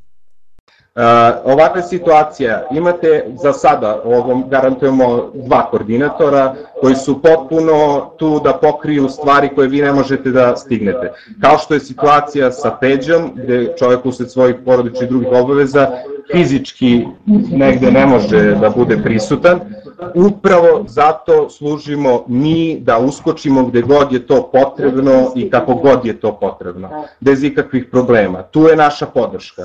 Ovakva situacija, imate za sada, ovom garantujemo dva koordinatora koji su potpuno tu da pokriju stvari koje vi ne možete da stignete. Kao što je situacija sa Peđom, gde čovjek usled svojih porodičnih drugih obaveza fizički negde ne može da bude prisutan, upravo zato služimo mi da uskočimo gde god je to potrebno i kako god je to potrebno, bez ikakvih problema. Tu je naša podrška.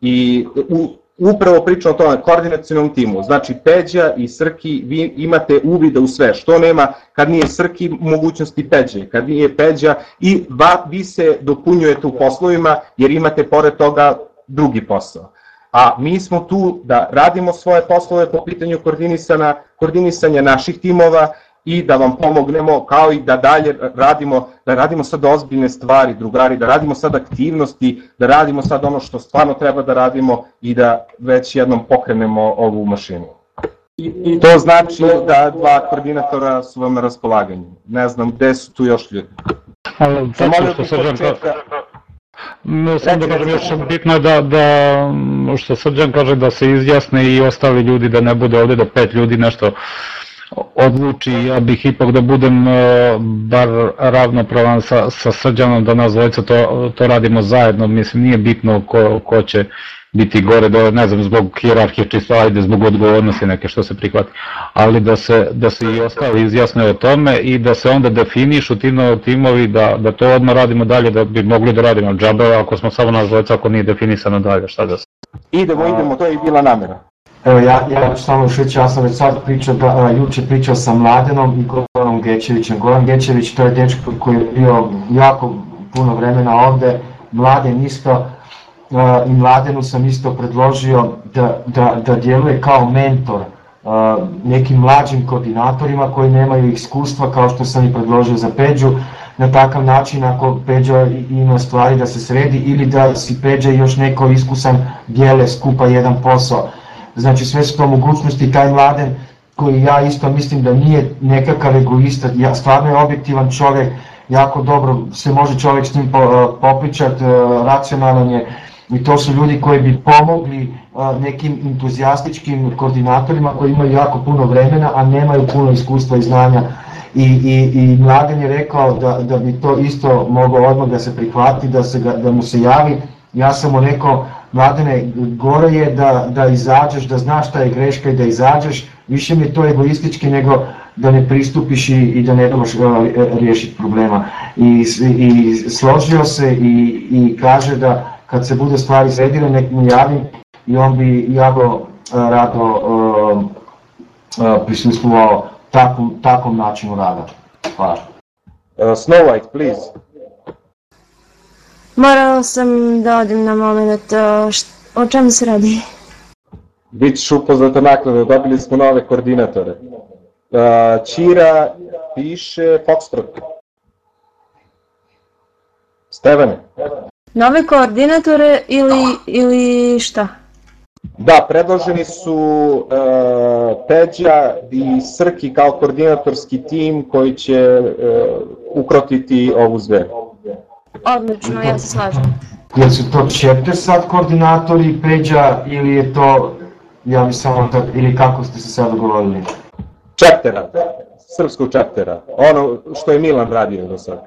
I u, upravo pričam o tome, koordinacijnom timu, znači Peđa i Srki, vi imate uvida u sve, što nema kad nije Srki mogućnosti Peđe, kad nije Peđa i va, vi se dopunjujete u poslovima jer imate pored toga drugi posao. A mi smo tu da radimo svoje poslove po pitanju koordinisanja naših timova i da vam pomognemo kao i da dalje radimo, da radimo sad ozbiljne stvari, drugari, da radimo sad aktivnosti, da radimo sad ono što stvarno treba da radimo i da već jednom pokrenemo ovu mašinu. I, i to znači da dva koordinatora su vam na raspolaganju. Ne znam gde su tu još ljudi. Ali, zato što Srđan početka... No, sam da kažem još bitno je da, da, što Srđan kaže da se izjasne i ostali ljudi, da ne bude ovde da pet ljudi nešto odluči, ja bih ipak da budem e, bar ravnopravan sa, sa Srđanom, da nas dvojica to, to radimo zajedno, mislim nije bitno ko, ko će biti gore dole, ne znam, zbog hjerarhije čisto, ajde, zbog odgovornosti neke što se prihvati, ali da se, da se i ostali izjasne o tome i da se onda definišu timo, timovi, da, da to odmah radimo dalje, da bi mogli da radimo džabe, ako smo samo nas dvojica, ako nije definisano dalje, šta da se... Idemo, idemo, to je bila namera. Evo ja, ja ću samo reći, ja sam već sad pričao, da, a, juče pričao sa Mladenom i Goranom Gečevićem. Goran Gečević to je dečko koji je bio jako puno vremena ovde, Mladen isto, a, i Mladenu sam isto predložio da, da, da djeluje kao mentor a, nekim mlađim koordinatorima koji nemaju iskustva kao što sam i predložio za Peđu, na takav način ako Peđa ima stvari da se sredi ili da si Peđa još neko iskusan dijele skupa jedan posao znači sve su to mogućnosti, taj mladen koji ja isto mislim da nije nekakav egoista, ja, stvarno je objektivan čovjek, jako dobro se može čovjek s njim popričat, racionalan je. I to su ljudi koji bi pomogli nekim entuzijastičkim koordinatorima koji imaju jako puno vremena, a nemaju puno iskustva i znanja. I, i, i Mladen je rekao da, da bi to isto mogao odmah da se prihvati, da, se, da mu se javi, ja sam mu rekao Mladene, gore je da, da izađeš, da znaš šta je greška i da izađeš, više mi je to egoistički nego da ne pristupiš i, i da ne dobaš riješiti problema. I, I složio se i, i kaže da kad se bude stvari sredile, nek mu javim i on bi jako rado uh, uh, prisustvovao takvom, takvom načinu rada. Hvala. Uh, Snow White, please. Morala sam da odim na moment, o čemu se radi? Bićeš upoznata naknadno, dobili smo nove koordinatore. Čira piše Foxtrot. Stevane. Nove koordinatore ili, ili šta? Da, predloženi su uh, Peđa i Srki kao koordinatorski tim koji će uh, ukrotiti ovu zveru. Odlično, ja se slažem. Jel su to chapter sad koordinatori Peđa ili je to, ja mi samo to, ili kako ste se sad dogovorili? Chaptera, srpskog chaptera, ono što je Milan radio do sad.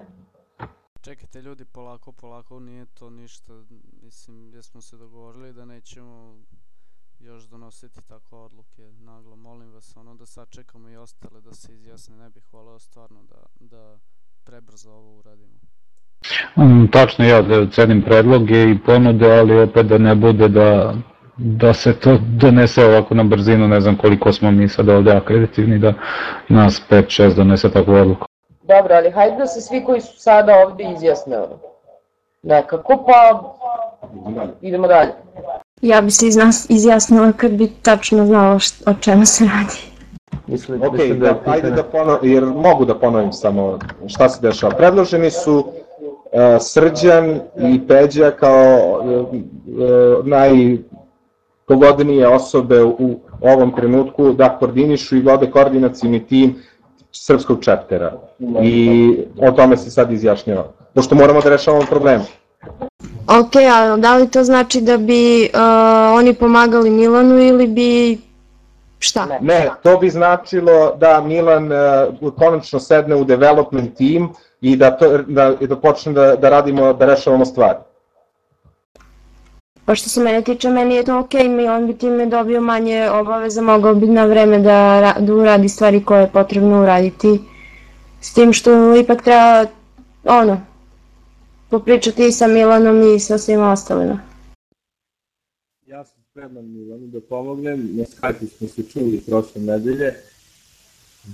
Čekajte ljudi, polako, polako, nije to ništa, mislim, gdje smo se dogovorili da nećemo još donositi takve odluke naglo, molim vas, ono da sad čekamo i ostale da se izjasne, ne bih voleo stvarno da, da prebrzo ovo uradimo. Um, tačno ja da cenim predloge i ponude, ali opet da ne bude da, da se to donese ovako na brzinu, ne znam koliko smo mi sad ovde akreditivni da nas 5-6 donese takvu odluku. Dobro, ali hajde da se svi koji su sada ovde izjasne nekako, pa idemo dalje. Ja bi se izjasnila kad bi tačno znala o čemu se radi. Mislim, ok, mislim da, da ajde da ponovim, jer mogu da ponovim samo šta se dešava. Predloženi su Srđan i Peđa kao e, e, najpogodnije osobe u ovom trenutku da koordinišu i vode koordinacijni tim srpskog čeptera. I o tome se sad izjašnjava. Pošto moramo da rešavamo problem. Ok, a da li to znači da bi uh, oni pomagali Milanu ili bi šta? Ne, to bi značilo da Milan uh, konačno sedne u development team i da, to, da, da počne da, da radimo, da rešavamo stvari. Pa što se mene tiče, meni je to ok, mi on bi time dobio manje obaveza, mogao bi na vreme da, da uradi stvari koje je potrebno uraditi. S tim što ipak treba, ono, popričati i sa Milanom i sa svima ostalima. Ja sam spreman Milanu da pomognem, na Skype smo se čuli prošle nedelje.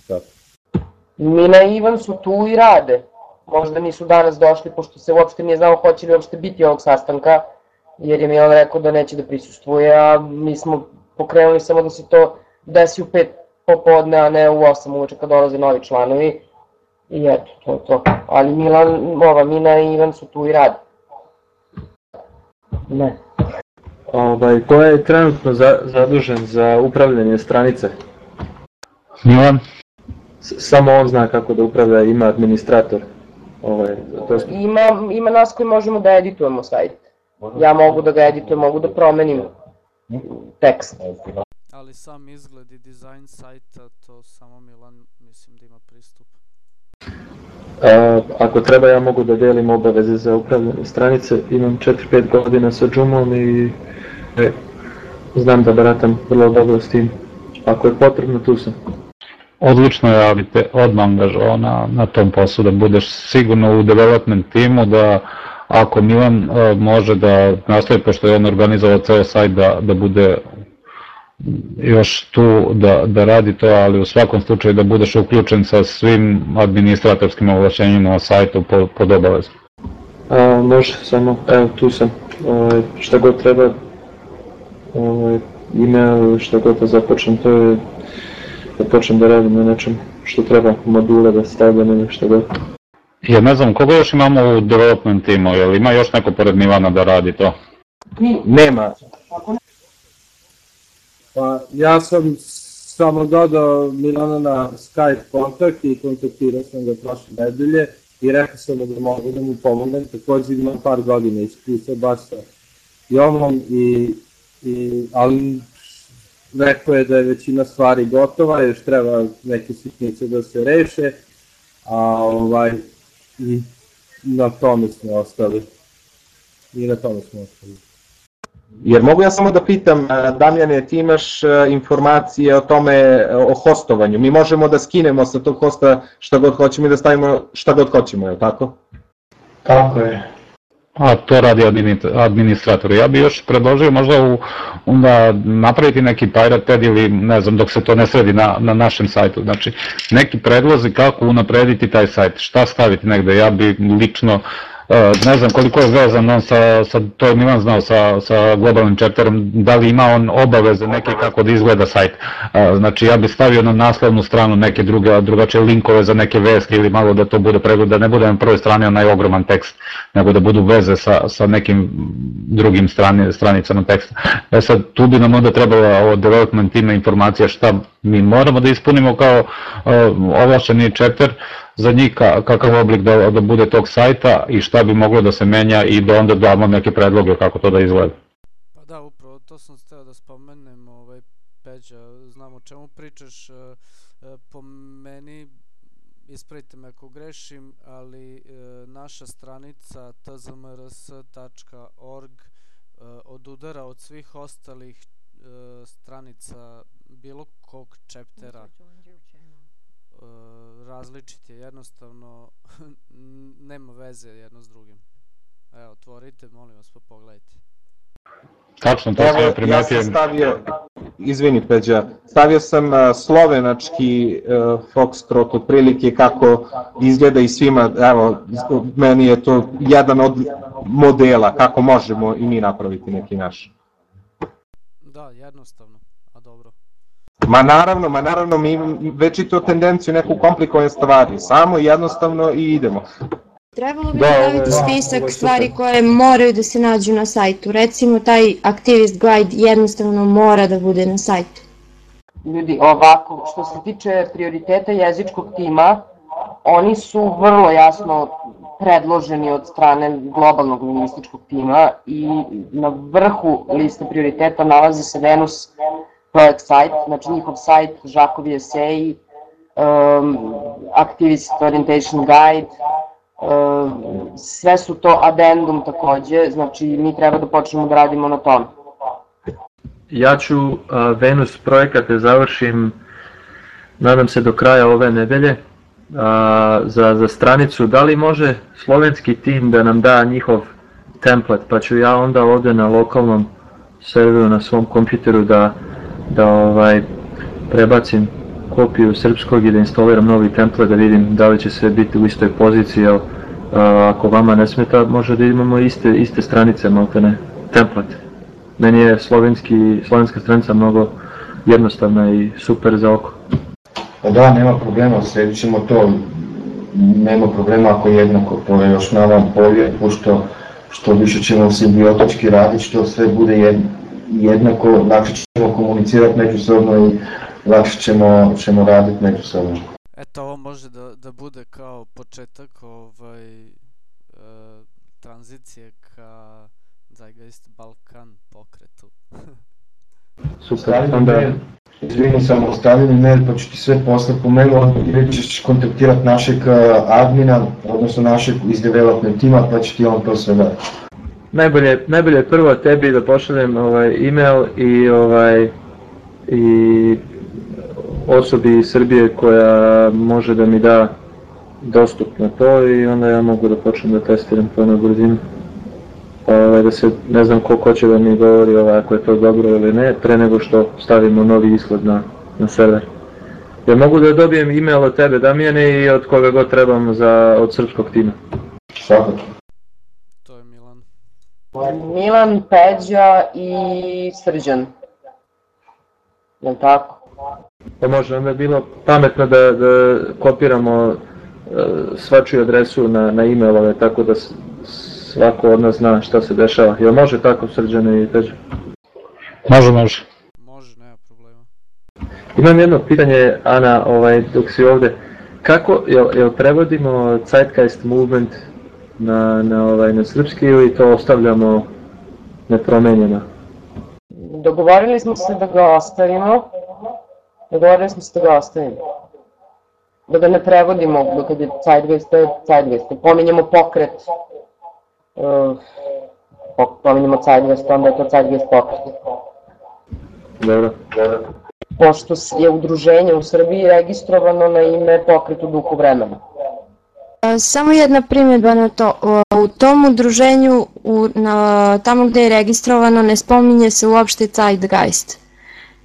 Tako. Mina i Ivan su tu i rade možda nisu danas došli, pošto se uopšte nije znao hoće li uopšte biti ovog sastanka, jer je Milan rekao da neće da prisustvuje, a mi smo pokrenuli samo da se to desi u pet popodne, a ne u 8 uveče kad dolaze novi članovi. I eto, to je to. Ali Milan, ova, Mina i Ivan su tu i rade. Ne. Ovaj, ko je trenutno za, zadužen za upravljanje stranice? Milan. S samo on zna kako da upravlja, ima administrator. Ovaj, to je... ima, ima nas koji možemo da editujemo sajt. Ja mogu da ga editujem, mogu da promenim tekst. ali sam izgled i dizajn sajta, to samo Milan mislim da ima pristup. A, ako treba ja mogu da delim obaveze za upravljanje stranice, imam 4-5 godina sa Džumom i e, znam da baratam vrlo dobro s tim. Ako je potrebno, tu sam. Odlično je, ali te odmah angažovao na, na tom poslu, da budeš sigurno u development timu, da ako Milan uh, može da nastavi, pošto je on organizovao ceo sajt, da, da bude još tu da, da radi to, ali u svakom slučaju da budeš uključen sa svim administratorskim ovlašenjima na sajtu pod, pod obavezom. A, može, samo, evo tu sam, ovaj, šta god treba, ovaj, email, šta god da započnem, to je da počnem da radim na nečem što treba, module da stavljam ili šta god. Ja ne znam, koga još imamo u development timu, jel ima još neko pored Milana da radi to? Nema. Pa ja sam samo dodao Milana na Skype kontakt i kontaktirao sam ga prošle nedelje i rekao sam da mogu da mu pomognem, takođe imam par godina iskustva baš sa Jomom i, i ali rekao je da je većina stvari gotova, još treba neke sitnice da se reše, a ovaj, i na tome smo ostali. I na tome smo ostali. Jer mogu ja samo da pitam, e, Damjane, ti imaš informacije o tome, o hostovanju. Mi možemo da skinemo sa tog hosta šta god hoćemo i da stavimo šta god hoćemo, je li tako? Tako je. A to radi administrator. Ja bih još predložio možda u, onda napraviti neki pirate pad ili ne znam dok se to ne sredi na, na našem sajtu. Znači neki predlozi kako unaprediti taj sajt, šta staviti negde. Ja bih lično ne znam koliko je vezan on sa, sa to Milan znao sa, sa globalnim chapterom, da li ima on obaveze neke kako da izgleda sajt. E, znači ja bih stavio na naslovnu stranu neke druge, drugačije linkove za neke vesti ili malo da to bude pregled, da ne bude na prvoj strani onaj ogroman tekst, nego da budu veze sa, sa nekim drugim strani, stranicama teksta. E sad, tu bi nam onda trebala ovo development ima informacija šta mi moramo da ispunimo kao uh, ovlašeni chapter, za njih kakav oblik da, da bude tog sajta i šta bi moglo da se menja i da onda damo neke predloge kako to da izgleda. Pa da, upravo to sam steo da spomenem, ovaj, Peđa, znam o čemu pričaš, e, e, po meni, ispravite me ako grešim, ali e, naša stranica tzmrs.org odudara od svih ostalih stranica bilo kog čeptera uh, različit je, jednostavno nema veze jedno s drugim. Evo, otvorite, molim vas, pa pogledajte. Tačno, to sam ja primetio. Ja sam stavio, izvini Peđa, stavio sam uh, slovenački uh, Foxtrot otprilike kako izgleda i svima, evo, meni je to jedan od modela kako možemo i mi napraviti neki naš. Da, jednostavno. Ma naravno, ma naravno, mi već i to tendenciju neku komplikovane stvari, samo jednostavno i idemo. Trebalo bi da, napraviti spisak stvari koje moraju da se nađu na sajtu. Recimo, taj Activist Guide jednostavno mora da bude na sajtu. Ljudi, ovako, što se tiče prioriteta jezičkog tima, oni su vrlo jasno predloženi od strane globalnog lingvističkog tima i na vrhu liste prioriteta nalazi se Venus projekt sajt, znači njihov sajt, Žakovi eseji, um, Activist Orientation Guide, um, sve su to addendum takođe, znači mi treba da počnemo da radimo na tom. Ja ću uh, Venus projekat da završim, nadam se do kraja ove nedelje, uh, za, za stranicu, da li može slovenski tim da nam da njihov template, pa ću ja onda ovde na lokalnom serveru na svom kompjuteru da da ovaj, prebacim kopiju srpskog i da instaliram novi template da vidim da li će sve biti u istoj poziciji, jel, ako vama ne smeta, može da imamo iste, iste stranice, maltene, template. Meni je slovenski, slovenska stranica mnogo jednostavna i super za oko. Pa da, nema problema, sredit ćemo to, nema problema ako jednako, to je još nama bolje, pošto što više ćemo simbiotički raditi, što sve bude jedno jednako lakše ćemo komunicirati međusobno i lakše ćemo, ćemo raditi međusobno. Eto, ovo može da, da bude kao početak ovaj, e, tranzicije ka Zeitgeist Balkan pokretu. Super, Stavi mi onda... izvini samo, ostavi mi mail pa ću ti sve poslati po mailu, onda ili ćeš kontaktirati našeg a, admina, odnosno našeg iz development tima, pa će ti on to sve dati. Najbolje, najbolje je prvo tebi da pošaljem ovaj email i ovaj i osobi iz Srbije koja može da mi da dostup na to i onda ja mogu da počnem da testiram to na brzinu. Ovaj, da se, ne znam koliko će da mi govori ovaj, ako je to dobro ili ne, pre nego što stavimo novi ishod na, na server. Ja mogu da dobijem email od tebe Damijane i od koga god trebam za, od srpskog tima. Svakako. Je Milan. Peđa i Srđan. Jel tako? Pa može, onda je bilo pametno da, da kopiramo e, svačiju adresu na, na e-mailove, tako da svako od nas zna šta se dešava. Jel može tako srđane i teđe? Može, može. Može, nema problema. Imam jedno pitanje, Ana, ovaj, dok si ovde. Kako, jel, jel prevodimo Zeitgeist Movement na, na, ovaj, na srpski ili to ostavljamo nepromenjeno? Dogovorili smo se da ga ostavimo. Dogovorili smo se da ga ostavimo. Da ga ne prevodimo, da kad je Zeitgeist, to je Zeitgeist. Ne pominjemo pokret. Uh, po- pominjemo Zeitgeist, onda je to Zeitgeist pokret. Dobro, dobro. Pošto je udruženje u Srbiji registrovano na ime pokret u duhu vremena. Samo jedna primjedba na to. U- U tom udruženju, u, na, tamo gde je registrovano, ne spominje se uopšte Zeitgeist.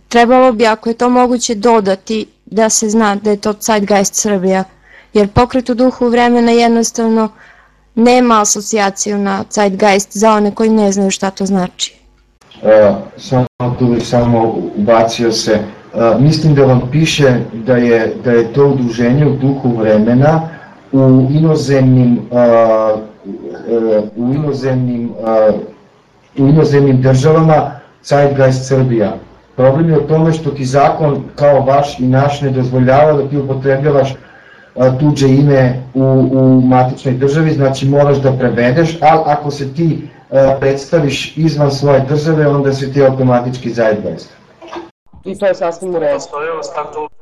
Trebalo bi, ako je to moguće, dodati da se zna da je to Zeitgeist Srbija. Jer pokret u duhu vremena jednostavno nema asocijaciju na Zeitgeist za one koji ne znaju šta to znači. Uh, samo tu bih samo ubacio se. Uh, mislim da vam piše da je, da je to udruženje u duhu vremena u inozemnim, uh, uh, u inozemnim, uh, u inozemnim državama Zeitgeist Srbija. Problem je u tome što ti zakon kao vaš i naš ne dozvoljava da ti upotrebljavaš a, tuđe ime u, u matičnoj državi, znači moraš da prevedeš, ali ako se ti predstaviš izvan svoje države, onda si ti automatički Zeitgeist. I to je sasvim u redu. Postoji u statutu.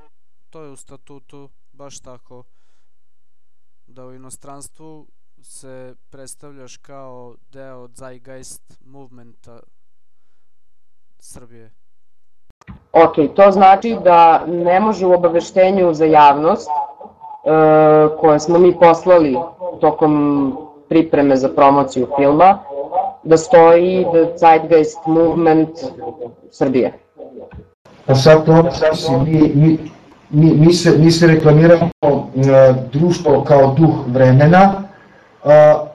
To je u statutu baš tako da u inostranstvu se predstavljaš kao deo Zeitgeist movementa Srbije. Ok, to znači da ne može u obaveštenju za javnost e, koje smo mi poslali tokom pripreme za promociju filma da stoji da Zeitgeist Movement Srbije. Pa sad to, mislim, mi, mi, mi, mi, se, mi se reklamiramo uh, društvo kao duh vremena,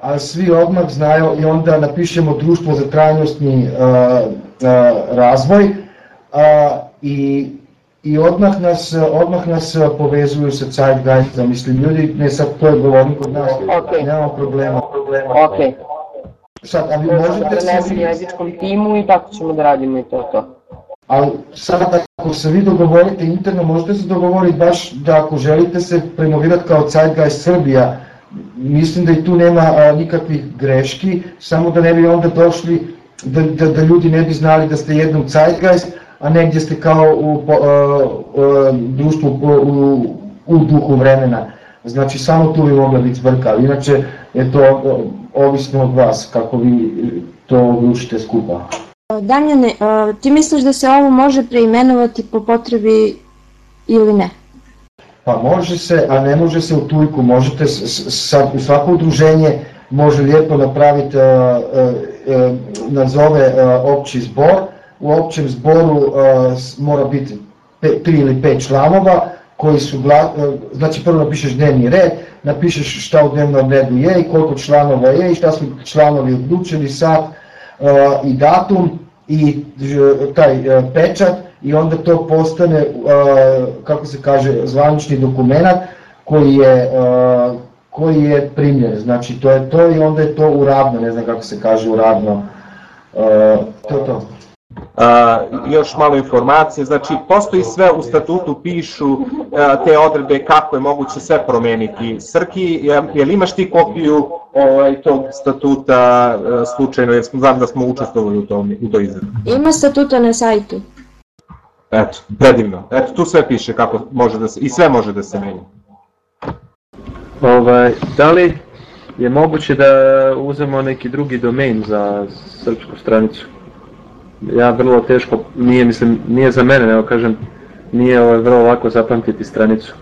a svi odmah znaju i onda napišemo društvo za trajnostni uh, uh, razvoj i i odmah nas, odmah nas povezuju sa Zeitgeistom, mislim, ljudi, ne sad to je govornik od nas, Ok. nemamo problema. Ok, Sad, a vi možete možete se jezičkom timu i tako ćemo da radimo i to to. Ali sad ako se vi dogovorite interno, možete se dogovoriti baš da ako želite se promovirati kao Zeitgeist Srbija, mislim da i tu nema a, nikakvih greški, samo da ne bi onda došli, da, da, da ljudi ne bi znali da ste jednom Zeitgeist, a negdje ste kao u po, a, a, društvu po, u, u duhu vremena. Znači samo tu bi mogla biti zbrka, ali inače je to ovisno od vas kako vi to odlučite skupa. Damjane, e, ti misliš da se ovo može preimenovati po potrebi ili ne? Pa može se, a ne može se u tujku, možete sad u svako udruženje može lijepo napraviti, uh, nazove opći zbor, u općem zboru mora biti tri ili pet članova koji su, znači prvo napišeš dnevni red, napišeš šta u dnevnom redu je i koliko članova je i šta su članovi odlučili, sat uh, i datum i ž- taj uh, pečat i onda to postane, kako se kaže, zvanični dokumentat koji je, koji je primljen, znači to je to i onda je to uradno, ne znam kako se kaže uradno, to je to. A, još malo informacije, znači postoji sve u statutu pišu a, te odredbe kako je moguće sve promeniti. Srki, jel, jel imaš ti kopiju ovaj, tog statuta a, slučajno, jer smo znam da smo učestvovali u tom u toj izradi. Ima statuta na sajtu. Eto, predivno. Eto, tu sve piše kako može da se, i sve može da se menja. Ovaj, da li je moguće da uzemo neki drugi domain za srpsku stranicu? Ja vrlo teško, nije, mislim, nije za mene, nego kažem, nije ovaj, vrlo lako zapamtiti stranicu.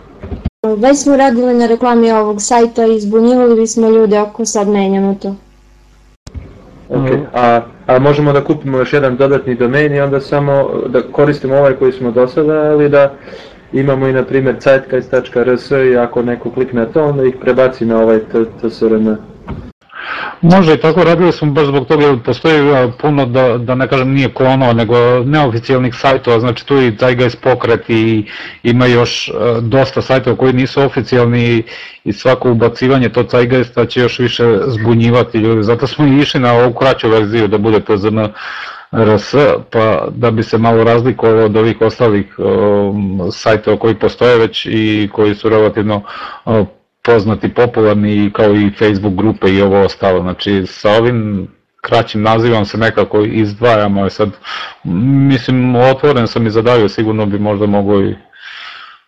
Već smo radili na reklami ovog sajta i zbunjivali bismo ljude ako sad menjamo to. Ok, a, a možemo da kupimo još jedan dodatni domain i onda samo da koristimo ovaj koji smo do sada ili da imamo i na primjer zeitgeist.rs i ako neko klikne na to onda ih prebaci na ovaj tsrn. Može i tako, radili smo baš zbog toga postoji puno, da, da ne kažem nije klonova, nego neoficijalnih sajtova, znači tu i Zeitgeist pokret i ima još dosta sajtova koji nisu oficijalni i, svako ubacivanje to Zeitgeista će još više zbunjivati ljudi, zato smo i išli na ovu kraću verziju da bude TZN RS, pa da bi se malo razlikovalo od ovih ostalih um, sajtova koji postoje već i koji su relativno uh, poznati, popularni kao i Facebook grupe i ovo ostalo. Znači sa ovim kraćim nazivom se nekako izdvajamo, sad mislim otvoren sam i zadavio, sigurno bi možda mogo i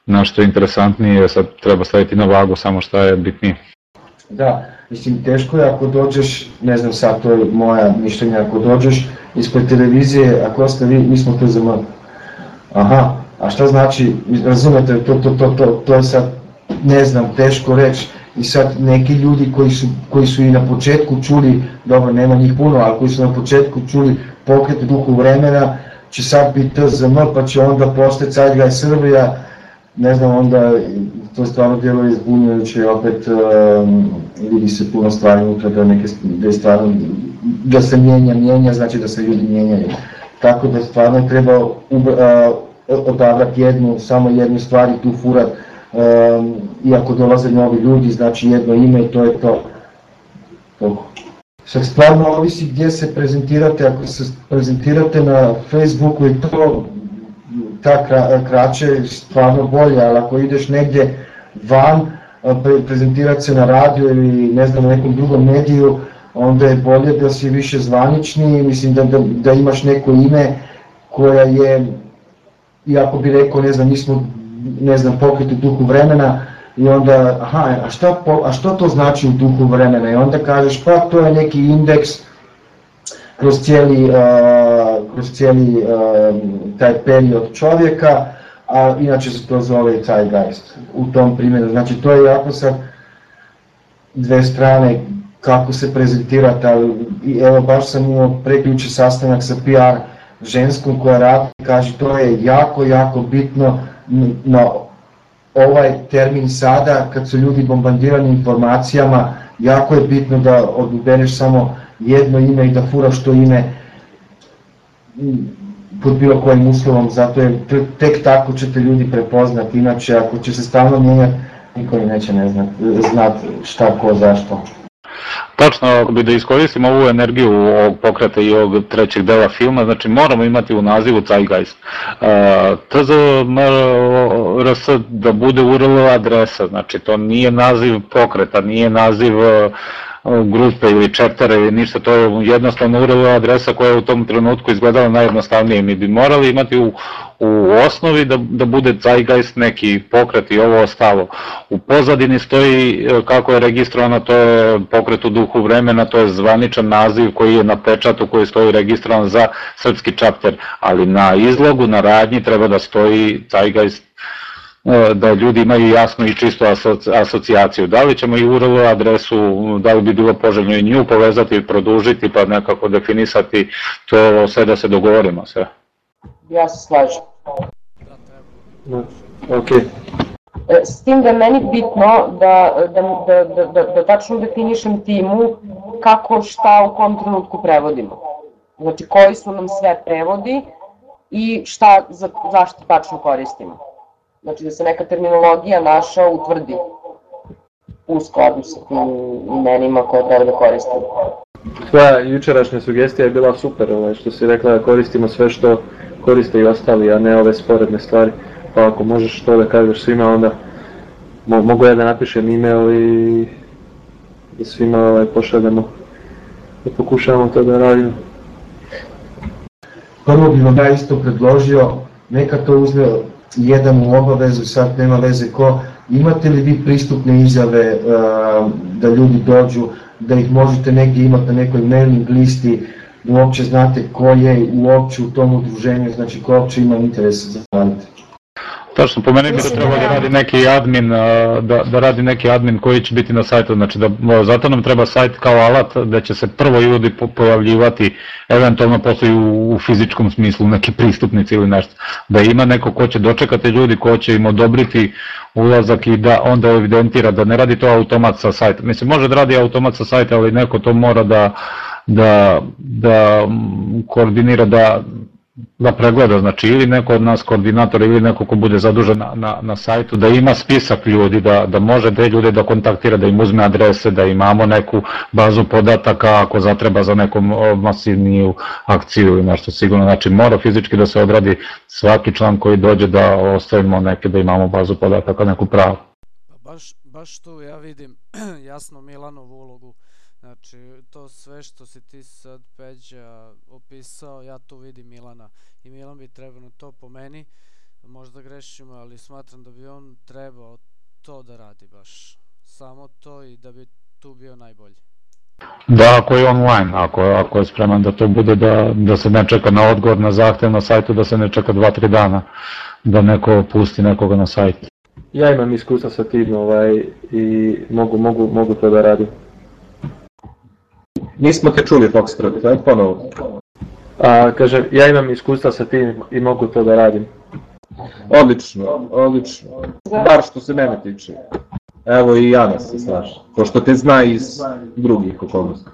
nešto interesantnije, sad treba staviti na vagu samo šta je bitnije. Da, mislim teško je ako dođeš, ne znam sad to je moja mišljenja, ako dođeš ispred televizije, ako ste vi, mi smo TZM. Aha, a šta znači, razumete, to, to, to, to, to je sad ne znam, teško reći, i sad neki ljudi koji su, koji su i na početku čuli, dobro nema njih puno, ali koji su na početku čuli pokret duhu vremena, će sad biti TZM, pa će onda postati Cajga i Srbija, ne znam, onda to stvarno djeluje izbunjujuće, opet um, vidi se puno stvari unutra da, neke, da je stvarno, da se mijenja, mijenja, znači da se ljudi mijenjaju. Tako da stvarno treba uh, odabrati jednu, samo jednu stvar i tu furat, um, iako dolaze novi ljudi, znači jedno ime i to je to. Toliko. Sad stvarno ovisi gdje se prezentirate, ako se prezentirate na Facebooku i to, ta kra, kraće je stvarno bolje, ali ako ideš negdje van, pre, prezentirati se na radio ili ne znam na nekom drugom mediju, onda je bolje da si više zvanični, mislim da, da, da imaš neko ime koja je, iako bi rekao, ne znam, mi smo ne znam, pokret u duhu vremena i onda, aha, a šta, a što to znači u duhu vremena? I onda kažeš, pa to je neki indeks kroz cijeli, uh, kroz cijeli uh, taj period čovjeka, a inače se to zove Zeitgeist u tom primjeru. Znači to je jako sa dve strane kako se prezentirate, ali evo baš sam imao preključe sastanak sa PR ženskom koja radi, kaže to je jako, jako bitno na ovaj termin sada, kad su ljudi bombardirani informacijama, jako je bitno da odubereš samo jedno ime i da furaš to ime pod bilo kojim uslovom, zato je tek tako ćete ljudi prepoznati, inače ako će se stalno mijenjati, niko ni neće ne znat, znat šta, ko, zašto. Tačno, ako bi da iskoristimo ovu energiju ovog pokreta i ovog trećeg dela filma, znači moramo imati u nazivu Zeitgeist. Uh, TZMRS da bude URL adresa, znači to nije naziv pokreta, nije naziv grupe ili čeptera ili ništa, to je jednostavno URL adresa koja je u tom trenutku izgledala najjednostavnije. Mi bi morali imati u, u osnovi da, da bude Zeitgeist neki pokret i ovo ostalo. U pozadini stoji e, kako je registrovano, to je pokret u duhu vremena, to je zvaničan naziv koji je na pečatu koji stoji registrovan za srpski čapter, ali na izlogu, na radnji treba da stoji E, da ljudi imaju jasnu i čistu asocijaciju. Da li ćemo i URL adresu, da li bi bilo poželjno i nju povezati, produžiti pa nekako definisati, to sve da se dogovorimo sve. Ja se slažem. Ok. E, s tim da je meni bitno da, da, da, da, da, da tačno definišem timu kako šta u kom trenutku prevodimo. Znači koji su nam sve prevodi i šta, za, zašto tačno koristimo. Znači da se neka terminologija naša utvrdi u skladu sa tim imenima koje treba da koristimo. Tvoja jučerašnja sugestija je bila super, ovaj, što si rekla da koristimo sve što koriste i ostali, a ne ove sporedne stvari. Pa ako možeš to da kažeš svima, onda mo mogu ja da napišem email i da svima ovaj, pošaljemo da pokušavamo to da radimo. Prvo bih vam ja isto predložio neka to uzme jedan u obavezu, sad nema veze ko, imate li vi pristupne izjave uh, da ljudi dođu, da ih možete negdje imati na nekoj mailing listi, da uopće znate ko je uopće u tom udruženju, znači ko uopće ima interes za raditi. Tačno, po meni bi Mislim trebalo da da- radi neki admin, da, da radi neki admin koji će biti na sajtu, znači da, zato nam treba sajt kao alat da će se prvo ljudi po- pojavljivati, eventualno posle i u, u fizičkom smislu, neki pristupnici ili nešto, da ima neko ko će dočekati ljudi, ko će im odobriti ulazak i da onda evidentira, da ne radi to automat sa sajta. Mislim, može da radi automat sa sajta, ali neko to mora da, da, da koordinira, da, da pregleda, znači ili neko od nas koordinatora ili neko ko bude zadužen na, na, na sajtu, da ima spisak ljudi, da, da može te ljude da kontaktira, da im uzme adrese, da imamo neku bazu podataka ako zatreba za nekom o, masivniju akciju ili nešto sigurno, znači mora fizički da se odradi svaki član koji dođe da ostavimo neke, da imamo bazu podataka, neku pravu. Pa baš, baš tu ja vidim jasno Milanovu ulogu. Znači, to sve što si ti sad Peđa opisao, ja tu vidim Milana. I Milan bi trebao na to po meni, možda grešimo, ali smatram da bi on trebao to da radi baš. Samo to i da bi tu bio najbolji. Da, ako je online, ako, ako je spreman da to bude, da, da se ne čeka na odgovor na zahtev na sajtu, da se ne čeka 2-3 dana, da neko pusti nekoga na sajt. Ja imam iskustva sa tim ovaj, i mogu, mogu, mogu to da radim. Nismo te čuli, Foxtrot, aj ponovo. A, kažem, ja imam iskustva sa tim i mogu to da radim. Odlično, odlično. Bar što se mene tiče. Evo i Jana se slaže, pošto te zna iz drugih okolnosti.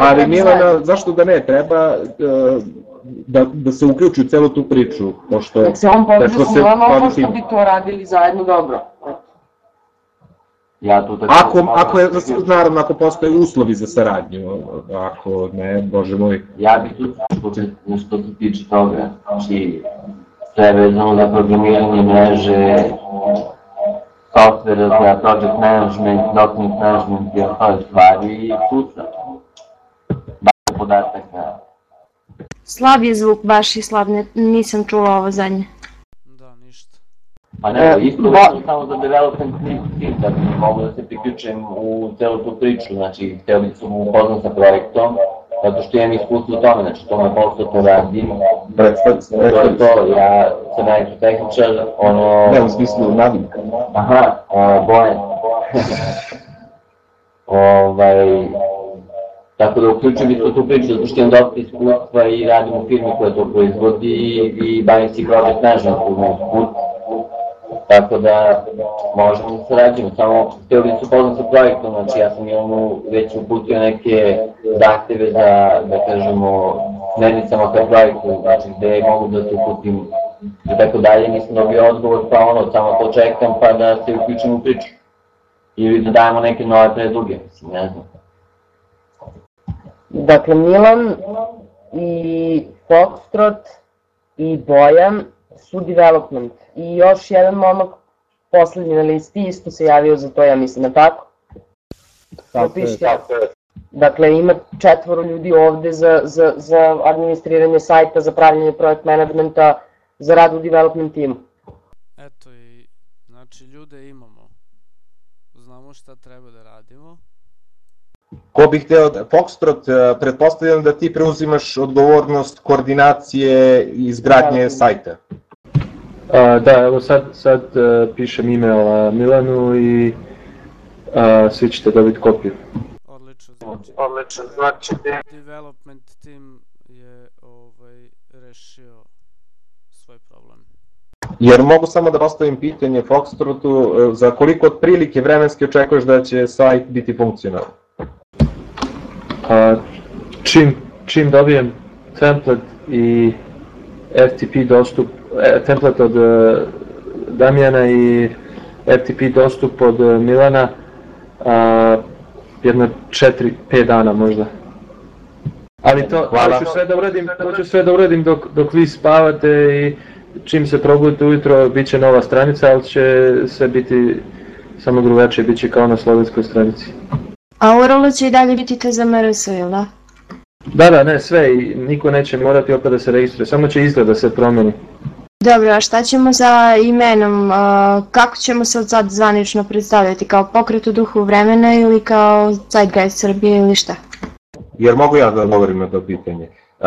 Ali Milana, zašto da ne, treba e, da, da se uključi u celu tu priču, pošto... Nek se on poveže Teško s se Milanom, pošto bi to radili zajedno dobro. Ja tu takođe Ako, ako je, naravno, ako postoje uslovi za saradnju, ako ne, bože moj. Ja bih tu što se, što se tiče toga, znači sve vezano za programiranje mreže, softvera za project management, document management i ostale stvari i tu sam. Baš podataka. Slab je zvuk baš i slab, ne, nisam čula ovo zadnje. Da. Pa ne, isto vezano samo za development team, da bi mogu da se priključim u celu tu priču, znači htio bih se upoznat sa projektom, zato što imam iskustvo u tome, znači to me posao to radim, Predstav, to je to, ja sam elektrotehničar, ono... Ne, u smislu navika. Aha, o, Bojan. ovaj, tako da uključujem isto tu priču, zato što imam dosta iskustva i radim u firmi koja to proizvodi i, i bavim se i project management u put. Tako da možemo da sarađujemo, samo htio bih da se upoznam sa projektom, znači ja sam imamo već uputio neke zahteve za, da kažemo, smernicama ka projektu, znači gde mogu da se uputim i tako dalje, nisam dobio odgovor, pa ono, samo to čekam pa da se uključim u priču. Ili da dajemo neke nove predloge, mislim, ne znam. Dakle, Milan i Foxtrot i Bojan su development. I još jedan momak, poslednji na listi, isto se javio za to, ja mislim, na tako? Tako je, Napišite. Dakle, ima četvoro ljudi ovde za, za, za administriranje sajta, za pravljanje projekt managementa, za rad u development timu. Eto i, znači ljude imamo. Znamo šta treba da radimo. Ko bi hteo, da- Foxtrot, e, pretpostavljam da ti preuzimaš odgovornost koordinacije i izgradnje Da. sajta. A, da, evo sad, sad uh, pišem email Milanu i a, svi ćete dobiti kopiju. Odlično, znači Odlično, znači development team je ovaj rešio svoj problem. Jer mogu samo da postavim pitanje Foxtrotu, e, za koliko otprilike vremenski očekuješ da će sajt biti funkcionalan? A, čim, čim dobijem template i FTP dostup, e, template od e, Damjana i FTP dostup od e, Milana, a, jedno 4-5 dana možda. Ali to, Hvala. to ću sve da uradim, to ću sve da uradim dok, dok vi spavate i čim se probudite ujutro bit će nova stranica, ali će sve biti samo drugačije, bit će kao na slovenskoj stranici. A URL će i dalje biti te za MRS, jel da? Da, da, ne, sve i niko neće morati opet da se registruje, samo će izgled da se promeni. Dobro, a šta ćemo sa imenom? Kako ćemo se od sad zvanično predstavljati? Kao pokret u duhu vremena ili kao Zeitgeist Srbije ili šta? Jer mogu ja da odgovorim na to pitanje. Uh,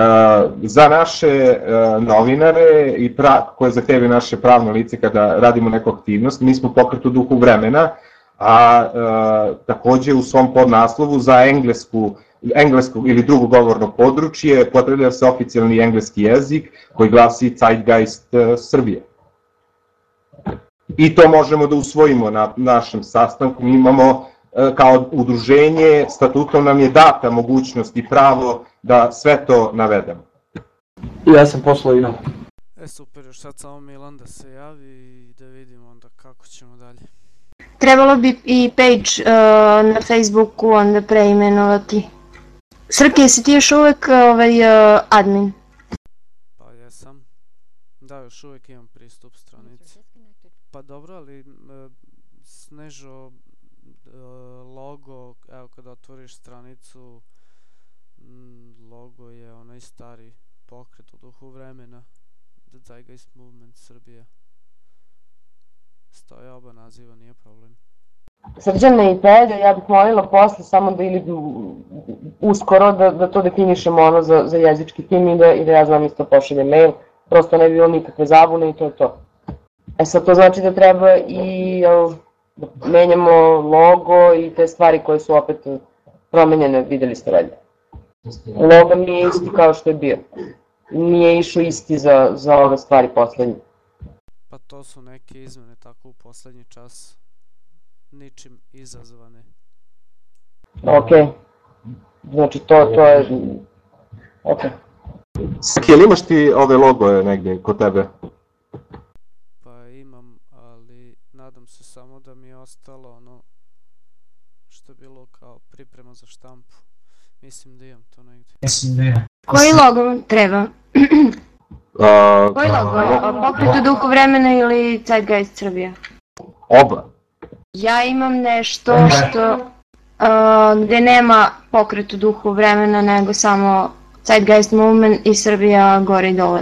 za naše uh, novinare i pra, koje zahtevaju naše pravno lice kada radimo neku aktivnost, mi smo pokret u duhu vremena, a uh, takođe u svom podnaslovu za englesku engleskog ili drugo govorno područje potrebuje se oficijalni engleski jezik koji glasi Zeitgeist uh, Srbije. I to možemo da usvojimo na našem sastanku. Mi imamo uh, kao udruženje, statutom nam je data mogućnost i pravo da sve to navedemo. Ja sam poslao email. E super, još sad samo Milan da se javi i da vidimo onda kako ćemo dalje. Trebalo bi i page uh, na Facebooku onda preimenovati. Srke, jesi ti još uvek ovaj, uh, admin? Pa jesam. Da, još uvijek imam pristup stranici. Pa dobro, ali e, Snežo e, logo, evo kada otvoriš stranicu, m, logo je onaj stari pokret u duhu vremena. The Zeitgeist Movement Srbija. Stoje oba naziva, nije problem. Srđane i Pedro, ja bih molila posle samo da ili uskoro da, da to definišemo ono za, za jezički tim i da, i da ja znam isto pošaljem mail, prosto ne bi bilo nikakve zabune i to je to. E sad to znači da treba i jel, da menjamo logo i te stvari koje su opet promenjene, videli ste valjda. Logo mi je isti kao što je bio. Nije išao isti za, za ove stvari poslednje. Pa to su neke izmene tako u poslednji čas ničim izazvane. Ok. Znači to, to je... Ok. Saki, jel imaš ti ove logoje negdje kod tebe? Pa imam, ali nadam se samo da mi je ostalo ono što je bilo kao priprema za štampu. Mislim da imam to negdje. Mislim da je. Koji logo vam treba? A, Koji logo? Pokret u duhu vremena ili Zeitgeist Srbija? oba. Ja imam nešto što uh, gde nema pokret u duhu vremena, nego samo Zeitgeist Movement i Srbija gore i dole.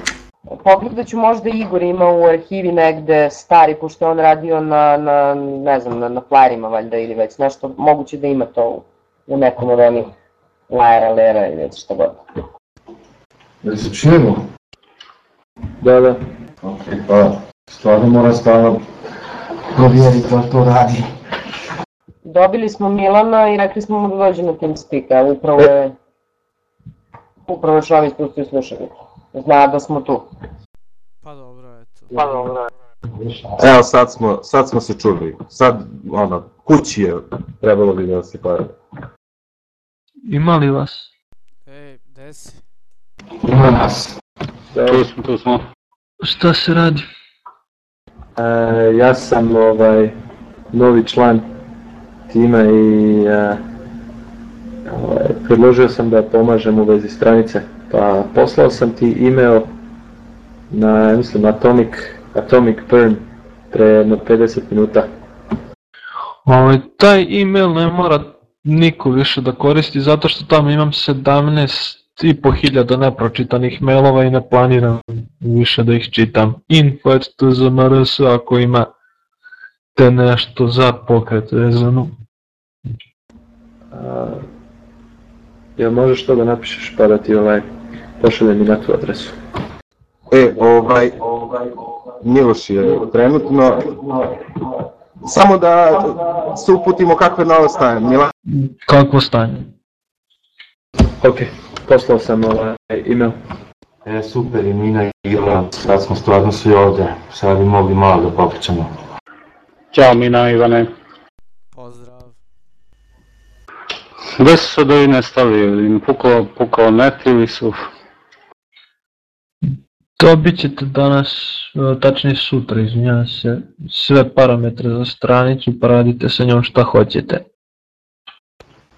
Pogledat ću možda Igor ima u arhivi negde stari, pošto je on radio na, na ne znam, na, na flyerima valjda ili već nešto, moguće da ima to u, u nekom od onih flyera, lera ili već šta god. Da se čujemo? Da, da. Ok, pa stvarno mora stalno provjeriti da to radi. Dobili smo Milana i rekli smo mu da dođe na TeamSpeak, a upravo je upravo je Šovi spustio slušalicu. Zna da smo tu. Pa dobro, eto. Pa dobro. Evo sad smo, sad smo se čuli. Sad, ono, kući je trebalo bi da se pare. Ima li vas? Ej, gde si? Ima nas. Tu smo, tu smo. Šta se radi? E, ja sam ovaj novi član tima i e, ovaj, predložio sam da pomažem u vezi stranice. Pa poslao sam ti email na, mislim, Atomic, Atomic Burn pre jedno 50 minuta. Ovaj, taj email ne mora niko više da koristi zato što tamo imam 17 i po hiljada nepročitanih mailova i ne planiram više da ih čitam. Info at tzmrs ako ima te nešto za pokret vezano. A, jel možeš to da napišeš pa da ti ovaj, pošaljem mi na tu adresu. E, ovaj, Miloš je trenutno, samo da se uputimo kakve nove staje. Milan, Kakvo stanje? Ok, poslao sam ovaj email. E, super, i Mina i Ila, sad smo stvarno svi ovde, sad bi mogli malo da popričamo. Ćao Mina Ivane. Pozdrav. Gde su sad ovi nestali? Im pukao, pukao net ili su... Dobit ćete danas, e, tačnije sutra, izvinjavam se, sve parametre za stranicu pa radite sa njom šta hoćete.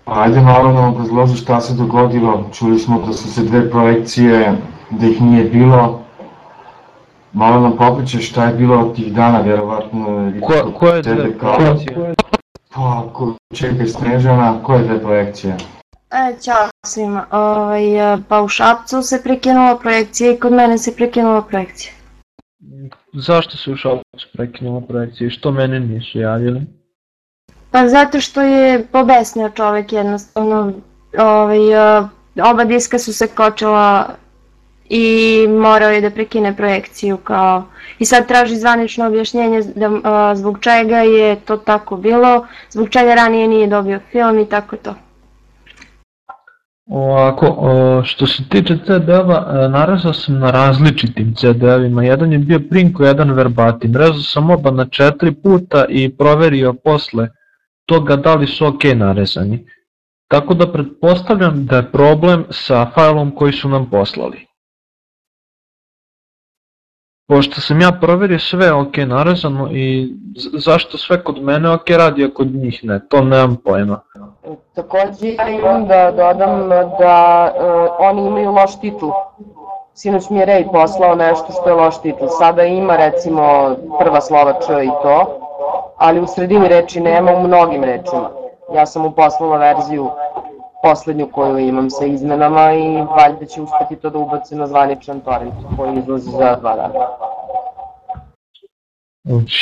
Ajde malo nam obrazloži šta se dogodilo, čuli smo da su se dve projekcije, da ih nije bilo. Malo nam popričaš šta je bilo od tih dana, verovatno... ili Ko, koje tebe dve projekcije? Pa, ko, čekaj, Snežana, koje dve projekcije? E, ćao svima. Ovaj, e, pa u Šapcu se prekinula projekcija i kod mene se prekinula projekcija. zašto su u Šapcu prekinula projekcije i što mene nisu javili? Pa zato što je pobesnio čovek jednostavno, ovaj, uh, oba diska su se kočila i morao je da prekine projekciju kao i sad traži zvanično objašnjenje da, uh, zbog čega je to tako bilo, zbog čega ranije nije dobio film i tako to. Ovako, o, što se tiče CD-eva, e, narezao sam na različitim CD-evima. Jedan je bio Prinko, jedan Verbatim. Rezao sam oba na četiri puta i proverio posle toga da li su ok narezani. Tako da pretpostavljam da je problem sa failom koji su nam poslali. Pošto sam ja proverio sve ok narezano i zašto sve kod mene ok radi, a kod njih ne, to nemam pojma. Takođe ja imam da dodam da uh, oni imaju loš titul. Sinoć mi je Rej poslao nešto što je loš titul. Sada ima recimo prva slova Č i to, ali u sredini reči nema u mnogim rečima. Ja sam mu poslala verziju poslednju koju imam sa izmenama i valjda će uspeti to da ubaci na zvaničan torrent koji izlazi za dva dana.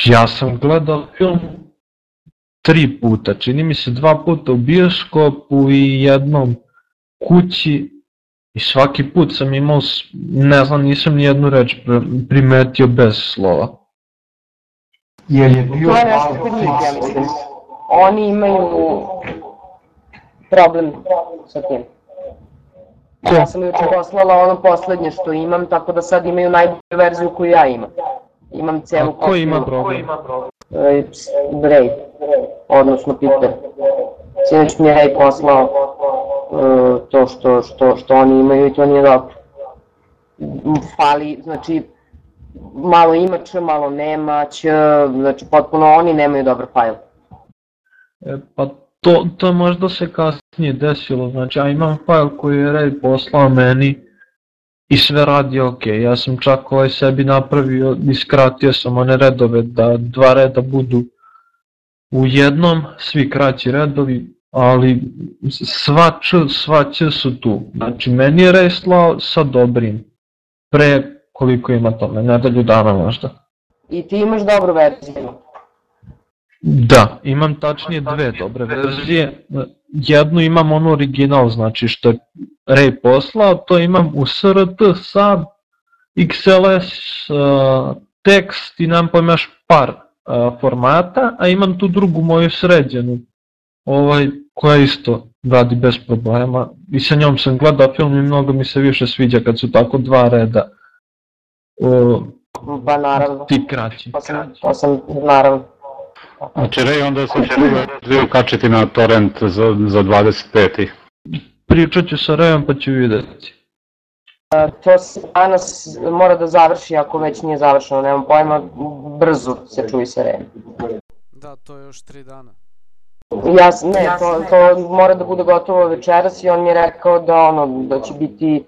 Ja sam gledao film tri puta, čini mi se dva puta u bioskopu i jednom kući i svaki put sam imao, ne znam, nisam ni jednu reč primetio bez slova. Jer je bio To je nešto kod njih, ja mislim. Oni imaju problem sa tim. Ja sam juče poslala ono poslednje što imam, tako da sad imaju najbolju verziju koju ja imam. Imam celu A ko ima problem? E, Ray, odnosno Peter. Sinoć mi je Ray poslao e, to što, što, što oni imaju i to nije dobro. Fali, znači, malo ima č, malo nema ć, znači potpuno oni nemaju dobar fajl. E, pa to, to možda se kasnije desilo, znači ja imam fajl koji je Ray poslao meni i sve radi ok, ja sam čak ovaj sebi napravio i skratio sam one redove da dva reda budu u jednom, svi kraći redovi, ali sva č, sva ć su tu, znači meni je Ray slao sa dobrim, pre koliko ima tome, nedelju dana možda. I ti imaš dobru verziju. Da, imam tačnije dve dobre verzije. Jednu imam onu original, znači što je Ray poslao, to imam u SRT, SAB, XLS, uh, tekst i nam pojma još par uh, formata, a imam tu drugu moju sređenu, ovaj, koja isto radi bez problema i sa njom sam gledao film i mnogo mi se više sviđa kad su tako dva reda. Uh, Pa naravno. Ti kraći. To sam, to sam naravno. Znači Ray onda se verziju kačiti na torrent za, za 25. Pričat ću sa Rayom pa ću videti. E, To se danas mora da završi, ako već nije završeno, nemam pojma, brzo se čuje sa Rejem. Da, to je još tri dana. Ja, s- ne, to, to mora da bude gotovo večeras i on mi je rekao da ono, da će biti,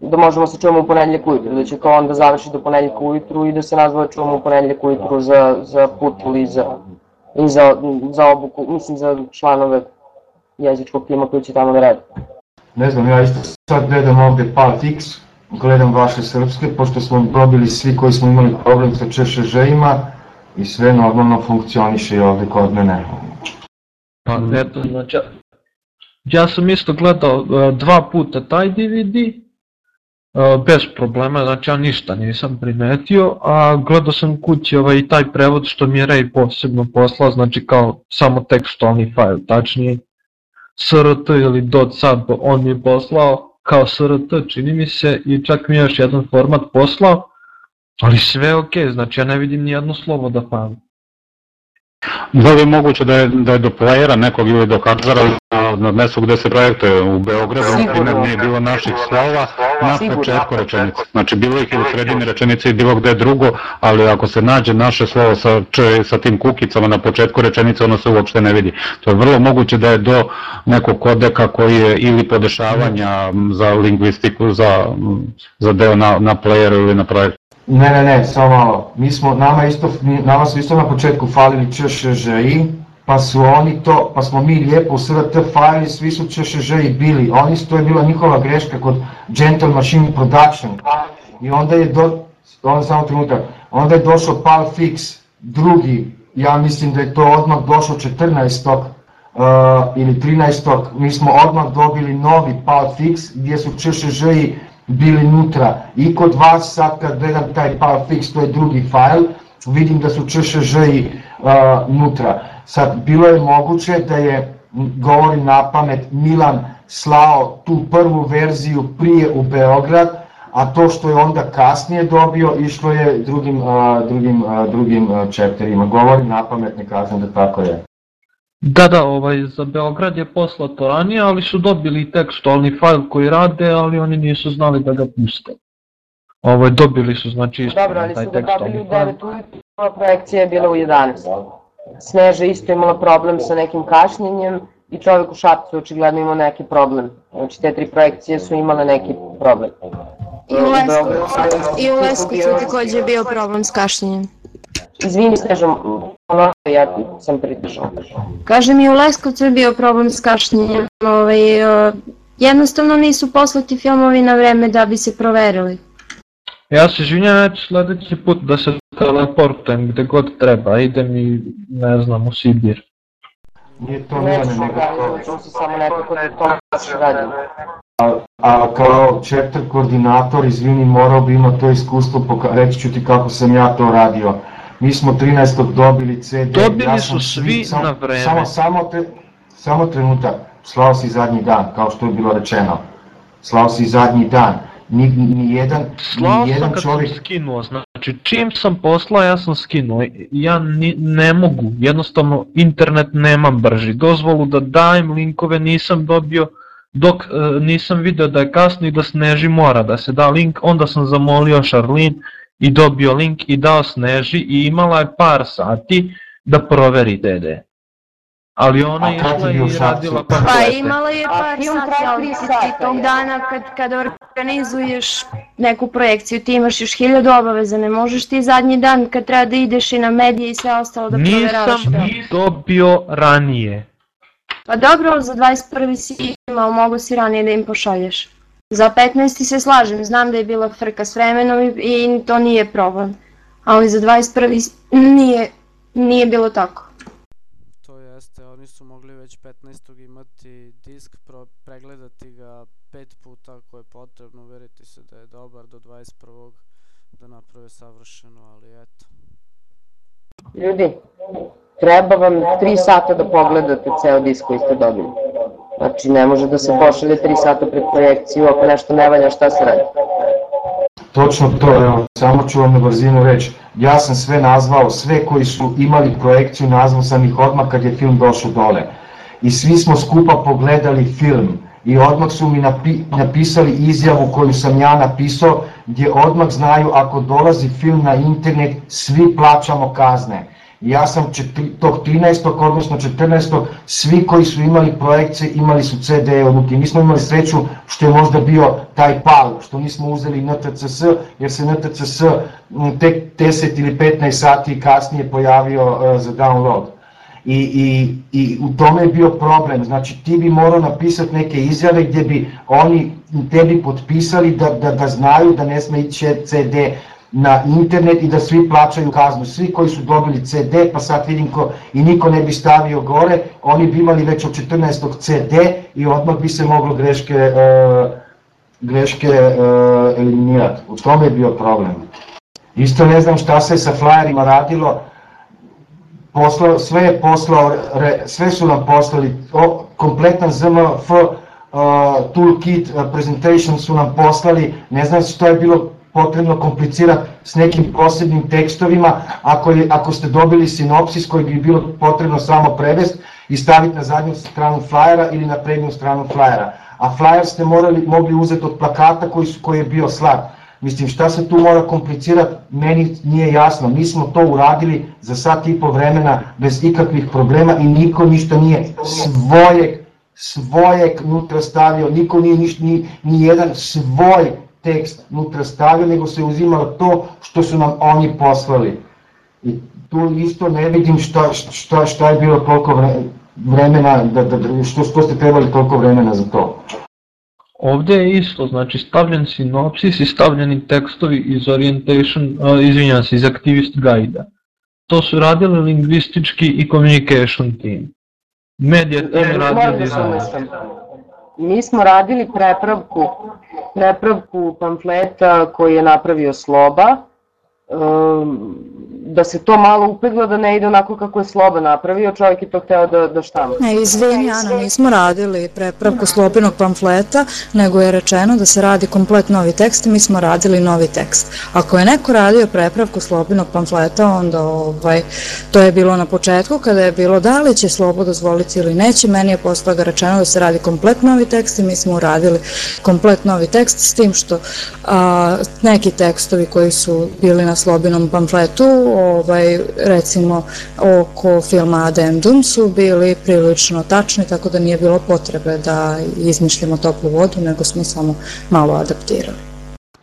da možemo se čujemo u ponedjeljak ujutru, da će to onda završi do ponedjeljaka ujutru i da se nazvove čujemo u ponedjeljak ujutru za, za put ili za, i za, za obuku, mislim za članove jezičkog tima koji će tamo da rade. Ne znam, ja isto sad gledam ovde PaltX, gledam vaše srpske, pošto smo dobili svi koji smo imali problem sa ČŠŽ-ima i sve normalno funkcioniše i ovde kod mene. Pa eto, znači, ja sam isto gledao uh, dva puta taj DVD, bez problema, znači ja ništa nisam primetio, a gledao sam kući ovaj taj prevod što mi je Ray posebno poslao, znači kao samo tekstualni fajl, tačnije SRT ili .sab on mi je poslao kao SRT čini mi se i čak mi je još jedan format poslao, ali sve je okej, znači ja ne vidim ni jedno slovo da fali. Da li je moguće da je, da je do playera nekog ili do hardvera na, na mestu gde se projektuje u Beogradu, na primjer, nije bilo naših slova na početku rečenice. Znači bilo ih i u sredini rečenice i bilo gde drugo, ali ako se nađe naše slovo sa, č, sa tim kukicama na početku rečenice, ono se uopšte ne vidi. To je vrlo moguće da je do nekog kodeka koji je ili podešavanja za lingvistiku, za, za deo na, na playeru ili na projektu. Ne, ne, ne, samo malo. Mi smo, nama, isto, nama su isto na početku falili ČŠŽ-i, pa su oni to, pa smo mi lijepo u SRT fajli, svi su ČŠŽ-i bili. Oni su, to je bila njihova greška kod Gentle Machine Production. I onda je do, onda samo trenutak, onda je došao Pal Fix, drugi, ja mislim da je to odmah došao 14. Uh, ili 13. mi smo odmah dobili novi Pal Fix gdje su ČŠŽ-i bili nutra. I kod vas sad kad gledam taj Pal Fix, to je drugi fajl, vidim da su ČŠŽ-i uh, nutra. Sad, bilo je moguće da je, govorim na pamet, Milan slao tu prvu verziju prije u Beograd, a to što je onda kasnije dobio išlo je drugim, a, drugim, a, drugim chapterima. Govorim na pamet, ne kažem da tako je. Da, da, ovaj, za Beograd je poslato ranije, ali su dobili tekstualni fajl koji rade, ali oni nisu znali da ga puste. Ovaj, dobili su, znači, isto Dobro, ali su ga dobili u tekstualni fajl. 9 ujutru, projekcija je bila u 11. Sneža isto imala problem sa nekim kašnjenjem i čovjek u Šapcu očigledno imao neki problem. Znači te tri projekcije su imale neki problem. I u Leskovcu, i u Leskovcu takođe je bio problem s kašnjenjem. Izvini Sneža, ono, ja sam pridržao. Kažem i u Leskovcu je bio problem s kašnjenjem. Ovaj, e, jednostavno nisu poslati filmovi na vreme da bi se proverili. Ja se izvinjam, ja ću sledeći put da se teleportujem gde god treba, idem i, ne znam, u Sibir. Nije to Ne, mene, nego to... to su samo nekako da to se radi. A, a kao chapter koordinator, izvini, morao bi imati to iskustvo, poka- reći ću ti kako sam ja to radio. Mi smo 13. dobili CD. Dobili ja su svi sam- na vreme. Samo, samo, te, samo trenutak, slao si zadnji dan, kao što je bilo rečeno. Slao si zadnji dan. Ni, ni jedan, Slao ni sam jedan kad čovjek... sam skinuo, znači čim sam poslao ja sam skinuo, ja ni, ne mogu, jednostavno internet nemam brži, dozvolu da dajem linkove nisam dobio dok e, nisam video da je kasno i da Sneži mora da se da link, onda sam zamolio Šarlin i dobio link i dao Sneži i imala je par sati da proveri DD. Ali ona je išla bio i radila Pa komplete. imala je par sati, ali ti, tog dana kad, kad organizuješ neku projekciju, ti imaš još hiljadu obaveza, ne možeš ti zadnji dan kad treba da ideš i na medije i sve ostalo da proveravaš Nisam dobio ranije. Pa dobro, za 21. si imao, mogu si ranije da im pošalješ. Za 15. se slažem, znam da je bila frka s vremenom i, i to nije problem. Ali za 21. nije, nije bilo tako. To jeste, oni su mogli već 15. imati disk, pro, pregledati ga pet puta ako je potrebno, uveriti se da je dobar do 21. da naprave savršeno, ali eto. Ljudi, treba vam 3 sata da pogledate ceo disk koji ste dobili. Znači ne može da se pošalje 3 sata pred projekciju ako nešto ne valja šta se radi. Točno to, evo, samo ću vam na brzinu reći. Ja sam sve nazvao, sve koji su imali projekciju, nazvao sam ih odmah kad je film došao dole. I svi smo skupa pogledali film i odmah su mi napi, napisali izjavu koju sam ja napisao, gdje odmah znaju ako dolazi film na internet, svi plaćamo kazne. Ja sam četiri, tog 13. odnosno 14. svi koji su imali projekcije imali su CD odluke. Mi smo imali sreću što je možda bio taj pal, što nismo uzeli NTCS, jer se NTCS tek 10 ili 15 sati kasnije pojavio uh, za download. I, i, I u tome je bio problem, znači ti bi morao napisati neke izjave gdje bi oni tebi potpisali da, da, da znaju da ne sme ići CD na internet i da svi plaćaju kaznu. Svi koji su dobili CD, pa sad vidim ko i niko ne bi stavio gore, oni bi imali već od 14. CD i odmah bi se moglo greške, uh, greške uh, eliminirati. U tome je bio problem. Isto ne znam šta se sa flyerima radilo, poslao, sve je poslao, re, sve su nam poslali, o, kompletan ZMF uh, toolkit uh, presentation su nam poslali, ne znam što je bilo potrebno komplicirati s nekim posebnim tekstovima, ako, je, ako ste dobili sinopsis koji bi bilo potrebno samo prevest i staviti na zadnju stranu flyera ili na prednju stranu flyera. A flyer ste morali, mogli uzeti od plakata koji, su, koji je bio slab. Mislim, šta se tu mora komplicirati, meni nije jasno. Mi smo to uradili za sat i po vremena bez ikakvih problema i niko ništa nije svojeg, svojeg nutra stavio, niko nije niš, ni, ni jedan svoj tekst nutra stavio, nego se uzimalo to što su nam oni poslali. I tu isto ne vidim šta, šta, šta je bilo toliko vremena, da, da, da, što, što ste trebali toliko vremena za to. Ovde je isto, znači stavljen sinopsis i stavljeni tekstovi iz orientation, uh, izvinjam se, iz activist guide To su radili lingvistički i communication team. Medija team radio dizajn. Mi smo radili prepravku, prepravku pamfleta koji je napravio Sloba, um, da se to malo upegla da ne ide onako kako je Sloba napravio, čovjek je to hteo da, da štampa. Ne, izvini Ana, nismo radili prepravku slopinog pamfleta, nego je rečeno da se radi komplet novi tekst i mi smo radili novi tekst. Ako je neko radio prepravku slopinog pamfleta, onda ovaj, to je bilo na početku kada je bilo da li će slobo dozvoliti ili neće, meni je posle toga rečeno da se radi komplet novi tekst i mi smo uradili komplet novi tekst s tim što a, neki tekstovi koji su bili na slobinom pamfletu, ovaj, recimo oko filma Addendum su bili prilično tačni, tako da nije bilo potrebe da izmišljamo toplu vodu, nego smo samo malo adaptirali.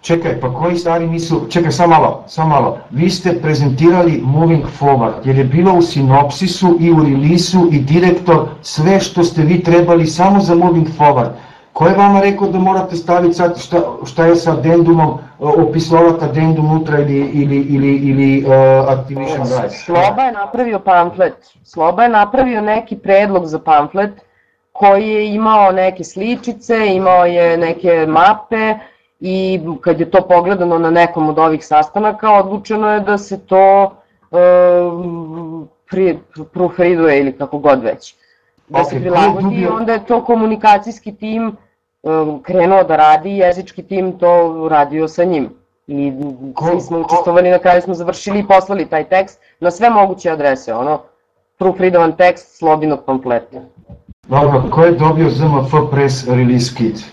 Čekaj, pa koji stvari nisu, čekaj, samo malo, samo malo. Vi ste prezentirali Moving Forward, jer je bilo u sinopsisu i u rilisu i direktor sve što ste vi trebali samo za Moving Forward. Ko je vama rekao da morate staviti sad šta, šta je sa addendumom, opisovati addendum unutra ili, ili, ili, ili uh, Activision Rights? Sloba je napravio pamflet. Sloba je napravio neki predlog za pamflet koji je imao neke sličice, imao je neke mape i kad je to pogledano na nekom od ovih sastanaka, odlučeno je da se to uh, pri, proofreaduje ili kako god već. Da Ok, ko se prilagodi i onda je to komunikacijski tim uh, krenuo da radi, jezički tim to radio sa njim. I svi smo učestvovali, na kraju smo završili i poslali taj tekst na sve moguće adrese, ono, proofreadovan tekst slobinog pamfleta. Dobro, ko je dobio ZMF Press Release Kit?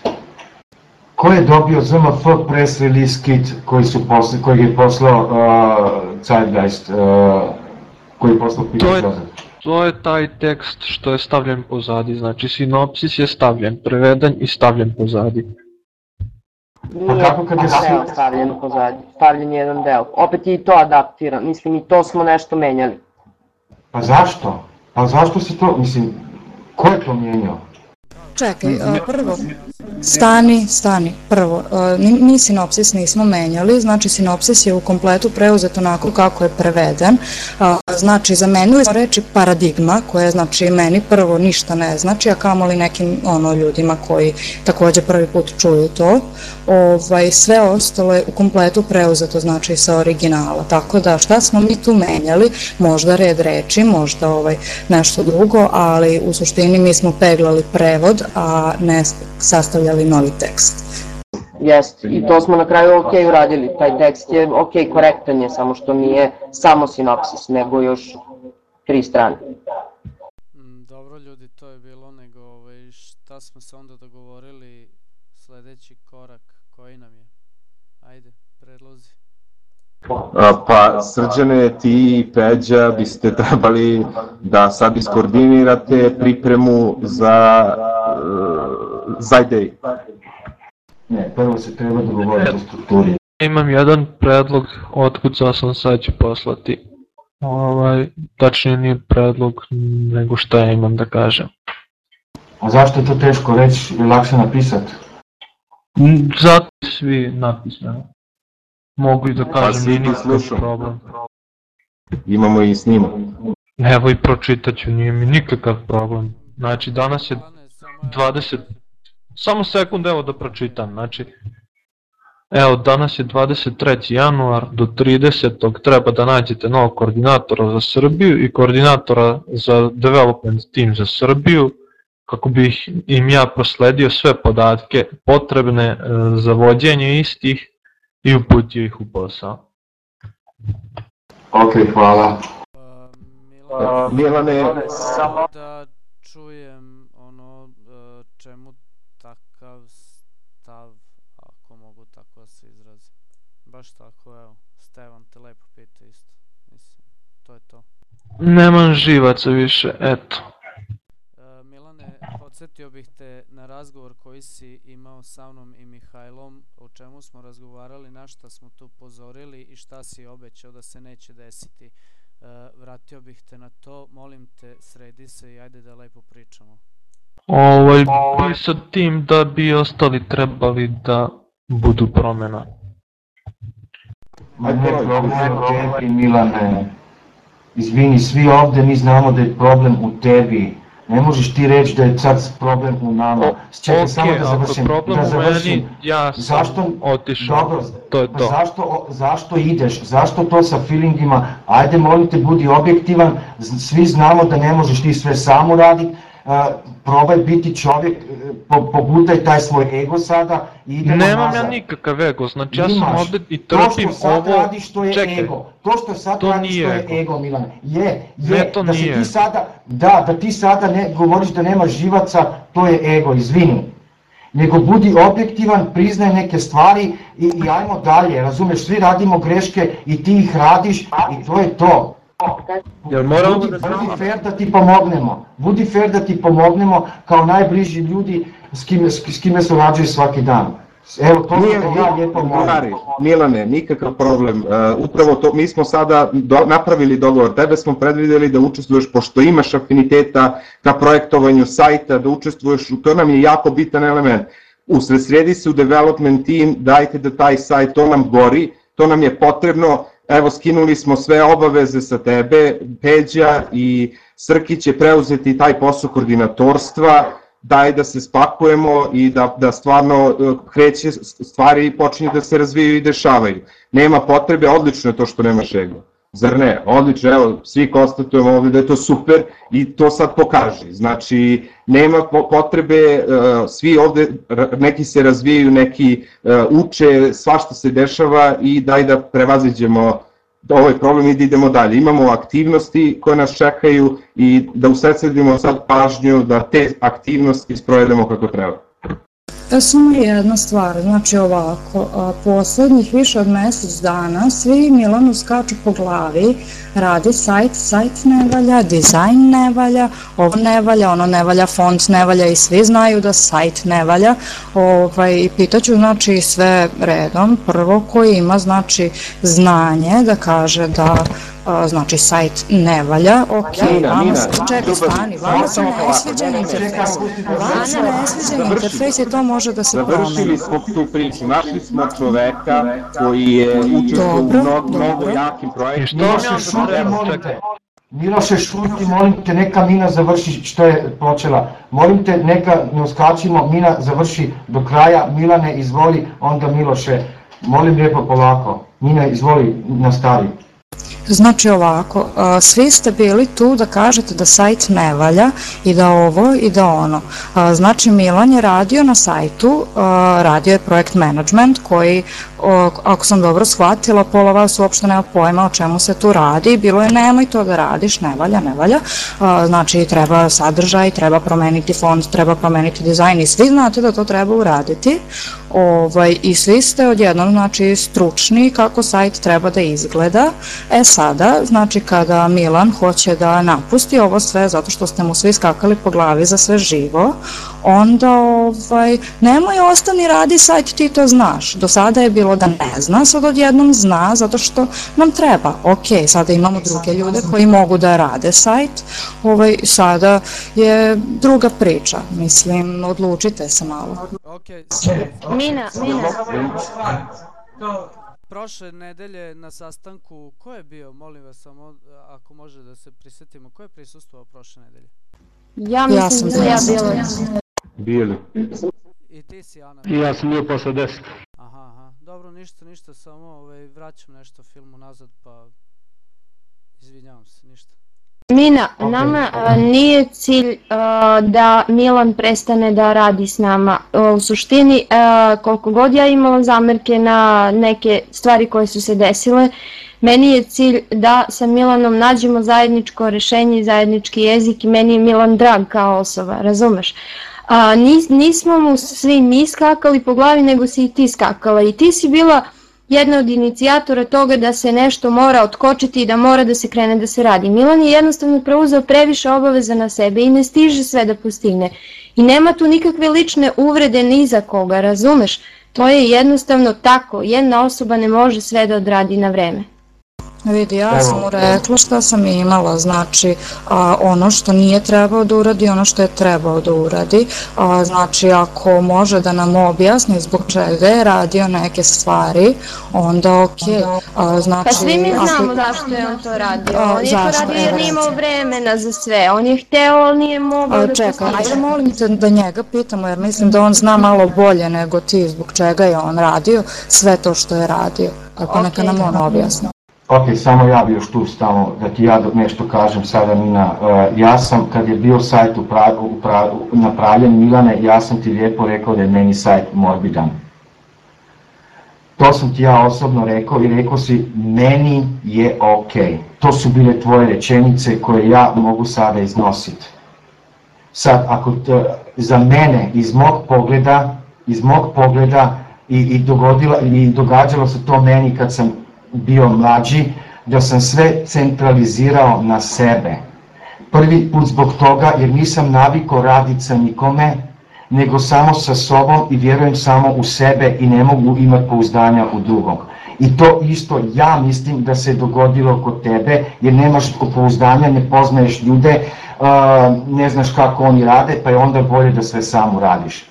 Ko je dobio ZMF Press Release Kit koji su posle, koji je poslao uh, Zeitgeist, uh, koji je poslao Peter To je-? To je taj tekst što je stavljen pozadi, znači sinopsis je stavljen, preveden i stavljen pozadi. Nije kako kad je deo stavljen pozadnje, stavljen je jedan deo. Opet je i to adaptiran, mislim i to smo nešto menjali. Pa zašto? Pa zašto se to, mislim, ko je to mijenjao? Čekaj, prvo, stani, stani, prvo, ni, ni sinopsis nismo menjali, znači sinopsis je u kompletu preuzet onako kako je preveden, a, znači zamenili smo reči paradigma, koje znači meni prvo ništa ne znači, a kamoli nekim ono ljudima koji takođe prvi put čuju to, ovaj, sve ostalo je u kompletu preuzeto znači sa originala, tako da šta smo mi tu menjali, možda red reči, možda ovaj, nešto drugo, ali u suštini mi smo peglali prevod, a ne sastavljali novi tekst. Jeste, i to smo na kraju ok uradili, taj tekst je ok, korektan je, samo što nije samo sinopsis, nego još tri strane. Mm, Dobro ljudi, to je bilo, nego ovaj, šta smo se onda dogovorili, sledeći korak, koji nam je? Ajde, predlozi. A, Pa Srđane, ti i Peđa biste trebali da sad iskoordinirate pripremu za uh, Zajdej. Ne, prvo se treba dogovoriti o strukturi. Imam jedan predlog, otkucao sam sad ću poslati. Ovaj, tačnije nije predlog, nego šta ja imam da kažem. A zašto je to teško reći ili lakše napisati? N- Zato svi napismeno. Mogu i da Pa kažem, nije nikakav problem. Imamo i snimak. Evo i pročitat ću, nije mi nikakav problem. Znači danas je 20... Samo sekund evo da pročitam, znači... Evo, danas je 23. januar, do 30. treba da nađete novog koordinatora za Srbiju i koordinatora za development team za Srbiju, kako bih im ja prosledio sve podatke potrebne e, za vođenje istih i uputio ih u posao. Ok, hvala. Milane, Samo da čujem ono e, čemu takav stav, ako mogu tako da se izrazim. Baš tako, evo. Stevan te lepo pita isto. Mislim, to je to. Nemam živaca više, eto. E, Milane, podsjetio bih te na razgovor koji si imao sa mnom i Mihajlom, o čemu smo razgovarali, na šta smo tu pozorili i šta si obećao da se neće desiti. E, vratio bih te na to, molim te, sredi se i ajde da lepo pričamo. Ovaj, bi sa tim da bi ostali trebali da budu promena. Ne problem u tebi, Milane. Izvini, svi ovde mi znamo da je problem u tebi. Ne možeš ti reći da je sad problem u nama. Čekaj, ok, samo da završim. problem da u završim. meni, ja sam zašto, otišao. Dobro, To je pa to. Zašto, zašto ideš? Zašto to sa feelingima? Ajde, molim te, budi objektivan. Svi znamo da ne možeš ti sve sam uraditi. Probaj biti čovjek, e, po, pogutaj taj svoj ego sada i idemo Nemam nazad. ja nikakav ego, znači ja sam ovde i To trpim što sad ovo, radiš, to je čekaj, ego. To što sad to radiš, to je ego. ego, Milane. Je, je, Ne, to da nije ti sada, da, da ti sada ne govoriš da nema živaca, to je ego, izvini. Nego budi objektivan, priznaj neke stvari i, i ajmo dalje, razumeš, svi radimo greške i ti ih radiš i to je to. Jel moramo Budi, da se... budi fair da ti pomognemo, budi fair da ti pomognemo kao najbliži ljudi s kime, s, s kime surađuješ svaki dan. Evo, to Nije, što ja lijepo molim. Milane, nikakav problem. Uh, upravo to, mi smo sada do, napravili dogovor, tebe smo predvideli da učestvuješ, pošto imaš afiniteta ka projektovanju sajta, da učestvuješ, u to nam je jako bitan element. Usredsredi se u development team, dajte da taj sajt, to nam gori, to nam je potrebno, evo skinuli smo sve obaveze sa tebe, Peđa i Srki će preuzeti taj posao koordinatorstva, daj da se spakujemo i da, da stvarno e, kreće stvari i počinju da se razvijaju i dešavaju. Nema potrebe, odlično je to što nemaš ego. Zar ne? Odlično, evo, svi konstatujemo ovde da je to super i to sad pokaži. Znači, nema po- potrebe, e, svi ovde, neki se razvijaju, neki e, uče, svašta se dešava i daj da prevaziđemo ovaj problem i da idemo dalje. Imamo aktivnosti koje nas čekaju i da usredsedimo sad pažnju da te aktivnosti sprovedemo kako treba. E, Samo jedna stvar, znači ovako, a, poslednjih više od mesec dana svi Milanu skaču po glavi, radi sajt, sajt ne valja, dizajn ne valja, ovo ne valja, ono ne valja, font ne valja i svi znaju da sajt ne valja. Ovaj, I pitaću znači sve redom, prvo koji ima znači znanje da kaže da znači sajt ne valja, ok, Nina, vama se, čekaj, stani, vama se samo ne sviđa interfejs, vama se ne sviđa interfejs i to može da se promeni. Završili smo tu priču, našli smo čoveka koji je učestvovao u mnogo, jakim projektima. Što onda šuti, molim te. Miloše, šuti, molim te, neka Mina završi što je počela. Molim te, neka ne uskačimo, Mina završi do kraja, Milane, izvoli, onda Miloše, molim lijepo polako. Mina, izvoli, nastavi. Znači ovako, a, svi ste bili tu da kažete da sajt ne valja i da ovo i da ono. A, Znači Milan je radio na sajtu, a, radio je projekt management koji, ako sam dobro shvatila, pola vas uopšte nema pojma o čemu se tu radi. Bilo je nemoj to da radiš, ne valja, ne valja. Znači treba sadržaj, treba promeniti font, treba promeniti dizajn i svi znate da to treba uraditi. Ovaj, I svi ste odjednom znači, stručni kako sajt treba da izgleda. E sada, znači kada Milan hoće da napusti ovo sve zato što ste mu svi skakali po glavi za sve živo, onda ovaj, nemoj ostani radi sajt, ti to znaš. Do sada je bilo da ne zna, sad odjednom zna zato što nam treba. Ok, sada imamo druge ljude koji mogu da rade sajt, ovaj, sada je druga priča. Mislim, odlučite se malo. Ok, Mina, Mina. Prošle nedelje na sastanku, ko je bio, molim vas samo, ako može da se prisetimo, ko je prisustvovao prošle nedelje? Ja Ja mislim sam da ja bila. bila. Bili. I ti si, Ana? I ja sam bio posle 10. Aha, aha, dobro, ništa, ništa, samo ovaj, vraćam nešto filmu nazad, pa izvinjavam se, ništa. Mina, nama a, nije cilj a, da Milan prestane da radi s nama. U suštini, a, koliko god ja imala zamerke na neke stvari koje su se desile, meni je cilj da sa Milanom nađemo zajedničko rešenje i zajednički jezik i meni je Milan drag kao osoba, razumeš? A, nis, nismo mu svi mi skakali po glavi, nego si i ti skakala i ti si bila jedna od inicijatora toga da se nešto mora otkočiti i da mora da se krene da se radi. Milan je jednostavno preuzeo previše obaveza na sebe i ne stiže sve da postigne. I nema tu nikakve lične uvrede ni za koga, razumeš? To je jednostavno tako, jedna osoba ne može sve da odradi na vreme. Vidi, ja Evo. sam mu rekla šta sam imala, znači a, ono što nije trebao da uradi, ono što je trebao da uradi, a, znači ako može da nam objasni zbog čega je radio neke stvari, onda ok, a, znači... Pa svi mi ako- znamo zašto je on to radio. A, On je to radio jer nije imao vremena za sve. On je hteo, ali nije mogao da čekaj, to ajde molim te da njega pitamo, jer mislim da on zna malo bolje nego ti zbog čega je on radio sve to što je radio. Tako neka nam on objasni. Ok, samo ja bi još tu stao da ti ja nešto kažem sada Nina. Uh, ja sam, kad je bio sajt upra, upra, napravljen Milane, ja sam ti lijepo rekao da je meni sajt morbidan. To sam ti ja osobno rekao i rekao si meni je ok. To su bile tvoje rečenice koje ja mogu sada iznositi. Sad, ako te, za mene, iz mog pogleda, iz mog pogleda i, i, dogodila, i događalo se to meni kad sam bio mlađi, da sam sve centralizirao na sebe. Prvi put zbog toga jer nisam navikao raditi sa nikome, nego samo sa sobom i vjerujem samo u sebe i ne mogu imati pouzdanja u drugog. I to isto ja mislim da se dogodilo kod tebe, jer nemaš pouzdanja, ne poznaješ ljude, ne znaš kako oni rade, pa je onda bolje da sve sam uradiš.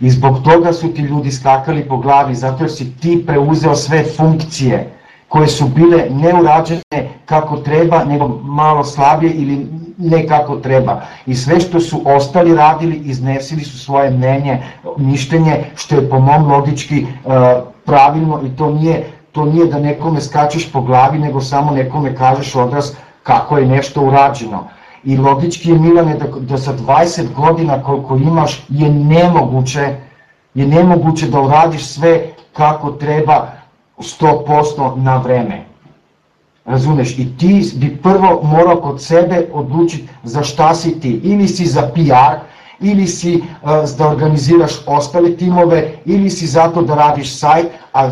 I zbog toga su ti ljudi skakali po glavi, zato jer si ti preuzeo sve funkcije koje su bile neurađene kako treba, nego malo slabije ili ne kako treba. I sve što su ostali radili, iznesili su svoje mnenje, mišljenje, što je po mom logički uh, pravilno i to nije, to nije da nekome skačeš po glavi, nego samo nekome kažeš odraz kako je nešto urađeno. I logički je Milane da, da sa 20 godina koliko imaš je nemoguće, je nemoguće da uradiš sve kako treba 100% na vreme. Razumeš? I ti bi prvo morao kod sebe odlučiti za šta si ti. Ili si za PR, ili si uh, da organiziraš ostale timove, ili si zato da radiš sajt, a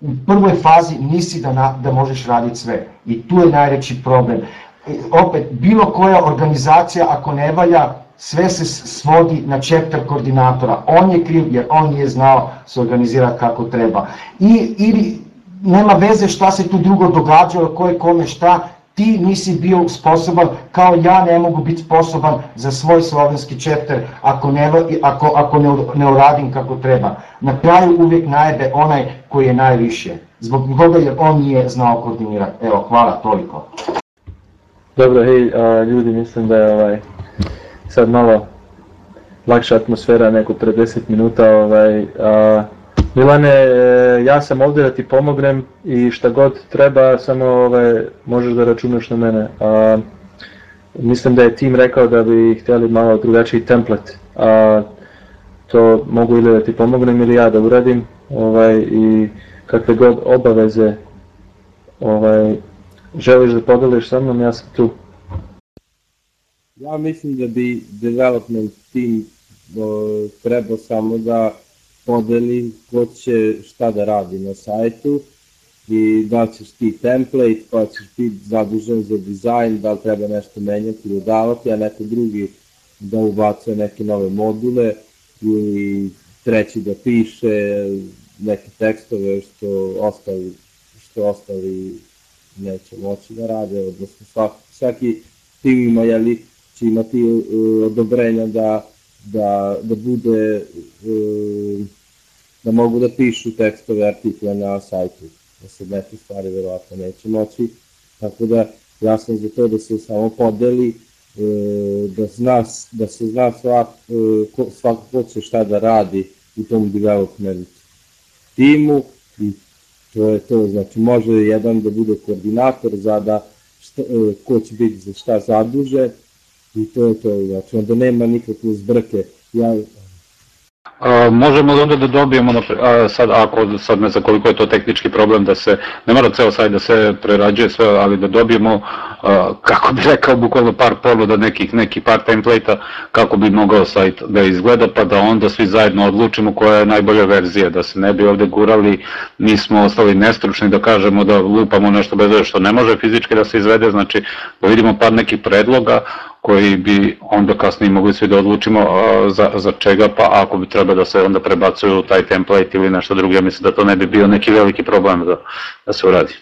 u prvoj fazi nisi da, na, da možeš raditi sve. I tu je najveći problem. E, opet, bilo koja organizacija ako ne valja, sve se svodi na chapter koordinatora. On je kriv jer on nije znao se organizirati kako treba. I, ili nema veze šta se tu drugo događalo, ko je kome šta, ti nisi bio sposoban, kao ja ne mogu biti sposoban za svoj slovenski chapter ako ne, ako, ako ne, ne uradim kako treba. Na kraju uvijek najebe onaj koji je najviše. Zbog toga jer on nije znao koordinirati. Evo, hvala, toliko. Dobro, hej, a, ljudi, mislim da je ovaj, sad malo lakša atmosfera, neko pred 10 minuta. Ovaj, a, Milane, e, ja sam ovdje da ti pomognem i šta god treba, samo ovaj, možeš da računaš na mene. A, mislim da je tim rekao da bi htjeli malo drugačiji templet. A, to mogu ili da ti pomognem ili ja da uradim ovaj, i kakve god obaveze ovaj, želiš da podeliš sa mnom, ja sam tu. Ja mislim da bi development team o, trebao samo da podeli ko će šta da radi na sajtu i da ćeš ti template, pa ćeš biti zadužen za dizajn, da li treba nešto menjati, dodavati, a neko drugi da ubacuje neke nove module ili treći da piše neke tekstove što ostali, što ostali neće moći da rade, odnosno svaki, svaki tim ima, jeli, će imati uh, odobrenja da, da, da bude, uh, da mogu da pišu tekstove artikle na sajtu, da se neke stvari verovatno neće moći, tako da ja sam za to da se samo podeli, uh, da, zna, da se zna svak, uh, ko, svako ko će šta da radi u tom development timu i to je to, znači može jedan da bude koordinator za da šta, e, ko će biti za šta zadužen i to je to, znači onda nema nikakve zbrke. Ja, A, možemo onda da dobijemo, napre- a, sad ako, sad ne znam koliko je to tehnički problem da se, ne mora ceo sajt da se prerađuje sve, ali da dobijemo, a, kako bi rekao, bukvalno par ponuda nekih, neki par template kako bi mogao sajt da izgleda, pa da onda svi zajedno odlučimo koja je najbolja verzija, da se ne bi ovde gurali, nismo ostali nestručni da kažemo da lupamo nešto bez veze što ne može fizički da se izvede, znači da vidimo par nekih predloga koji bi onda kasnije mogli svi da odlučimo a, za, za čega, pa ako bi treba da se onda prebacuju u taj template ili nešto drugo, ja mislim da to ne bi bio neki veliki problem da, da se uradi.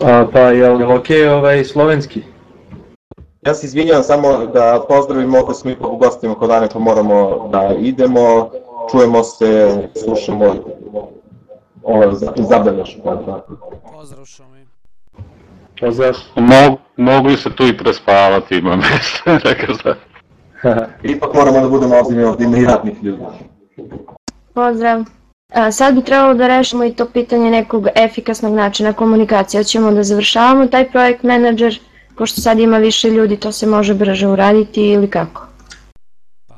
A, pa je li ok ovaj slovenski? Ja se izvinjavam samo da pozdravimo, opet smo ipak u gostima kod Ane, pa moramo da idemo, čujemo se, slušamo ovo zabelež. Pozdrav Šomi. Pozdrav. Mog, mogli se tu i prespavati, ima mesta, rekao sam. Ipak moramo da budemo ozbiljni ovdje, ima i radnih ljudi. Pozdrav. A, sad bi trebalo da rešimo i to pitanje nekog efikasnog načina komunikacije. Hoćemo da završavamo taj projekt menadžer, pošto sad ima više ljudi, to se može brže uraditi ili kako?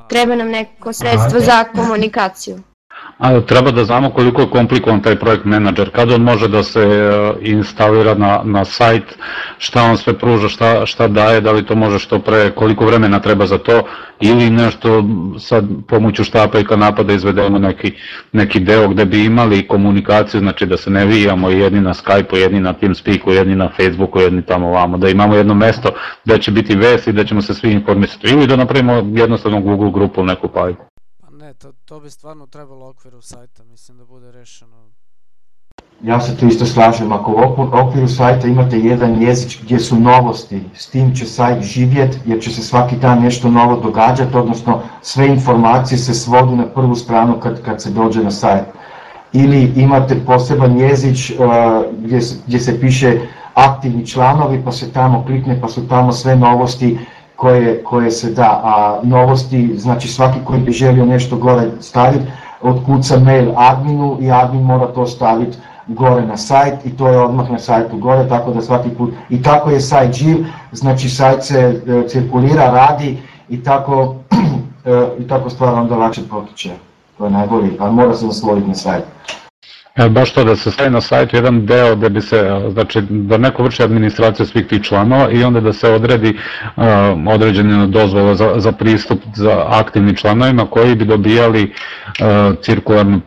Treba nam neko sredstvo za komunikaciju. A, treba da znamo koliko je komplikovan taj projekt menadžer, kada on može da se e, instalira na, na sajt, šta on sve pruža, šta, šta daje, da li to može što pre, koliko vremena treba za to, ili nešto sad pomoću štapa i kanapa da izvedemo neki, neki deo gde bi imali komunikaciju, znači da se ne vijamo jedni na Skype-u, jedni na Teamspeaku, jedni na Facebooku, jedni tamo vamo, da imamo jedno mesto gde će biti vest i da ćemo se svi informisati, ili da napravimo jednostavno Google grupu neku pajku. To, to bi stvarno trebalo okviru sajta, mislim da bude rešeno. Ja se tu isto slažem, ako u okviru sajta imate jedan jezič gdje su novosti, s tim će sajt živjet jer će se svaki dan nešto novo događati, odnosno sve informacije se svodu na prvu stranu kad, kad se dođe na sajt. Ili imate poseban jezič uh, gdje, gdje se piše aktivni članovi pa se tamo klikne pa su tamo sve novosti koje, koje se da, a novosti, znači svaki koji bi želio nešto gore staviti, otkuca mail adminu i admin mora to staviti gore na sajt i to je odmah na sajtu gore, tako da svaki put, i tako je sajt živ, znači sajt se e, cirkulira, radi i tako, e, i tako stvar onda lakše potiče. To je najbolji, ali mora se nasloviti na sajt. Baš to da se stavi na sajtu jedan deo da bi se, znači da neko vrši administraciju svih tih članova i onda da se odredi određene dozvole za, za pristup za aktivnim članovima koji bi dobijali uh, cirkularno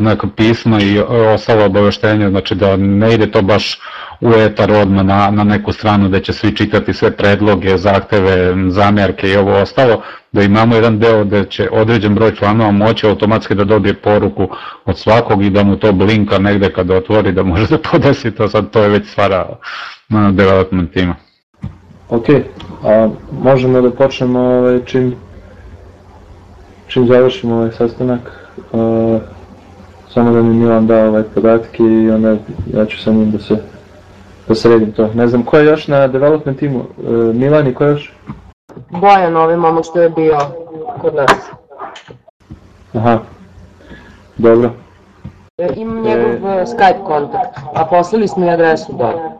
neka pisma i ostalo obaveštenja, znači da ne ide to baš u etar odmah na, na neku stranu da će svi čitati sve predloge, zahteve, zamjerke i ovo ostalo, da imamo jedan deo da će određen broj članova moći automatski da dobije poruku od svakog i da mu to blinka negde kada otvori da može da podesi to, sad to je već stvara na development tima. Ok, a možemo da počnemo ovaj, čim, čim završimo ovaj sastanak. Uh, samo da mi Milan da ovaj podatke i onda ja ću sa njim da se da sredim to. Ne znam ko je još na development timu, Milan i ko je još? Bojan, ovaj momak što je bio kod nas. Aha, dobro. E, imam njegov e... Skype kontakt, a poslali smo i adresu dole.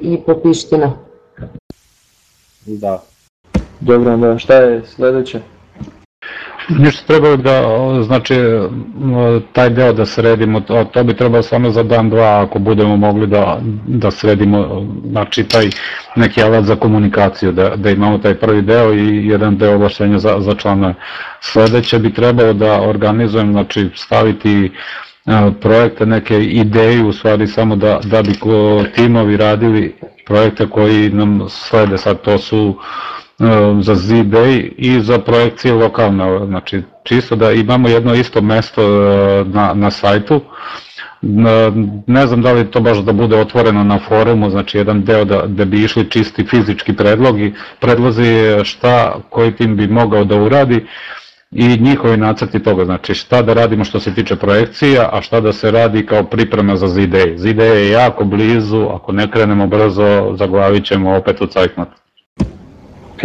I popiština. Da. Dobro, onda šta je sledeće? Ništa trebalo da, znači, taj deo da sredimo, to, to bi trebalo samo za dan, dva, ako budemo mogli da, da sredimo, znači, taj neki alat za komunikaciju, da, da imamo taj prvi deo i jedan deo ovlašćenja za, za članove. Sledeće bi trebalo da organizujem, znači, staviti projekte, neke ideje, u stvari samo da, da bi timovi radili projekte koji nam slede, sad to su E, za Z-Day i za projekcije lokalne, znači čisto da imamo jedno isto mesto e, na, na sajtu, ne znam da li to baš da bude otvoreno na forumu, znači jedan deo da, da bi išli čisti fizički predlogi, predlozi šta koji tim bi mogao da uradi i njihovi nacrti toga, znači šta da radimo što se tiče projekcija, a šta da se radi kao priprema za Z-Day. Z-Day je jako blizu, ako ne krenemo brzo, zaglavit ćemo opet u cajkmat. Ok.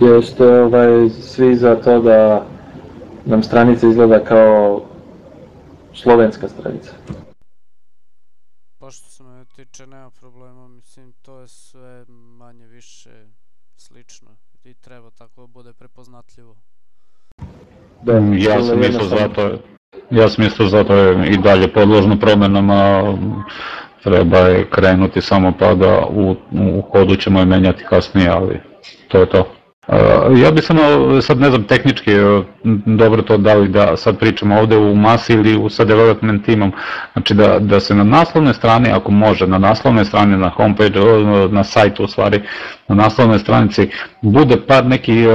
Jeste ovaj, svi za to da nam stranica izgleda kao slovenska stranica? Pa što se me tiče nema problema, mislim to je sve manje više slično i treba tako da bude prepoznatljivo. Da, ja sam isto zato, ja sam isto zato i dalje podložno promenama, treba je krenuti samo pa da u, u hodu ćemo je menjati kasnije, ali to je to. Ja bih samo, sad ne znam tehnički, e, dobro to da li da sad pričamo ovde u masi ili sa development timom, znači da, da se na naslovnoj strani, ako može, na naslovnoj strani, na homepage, na sajtu u stvari, na naslovnoj stranici, bude par neki uh,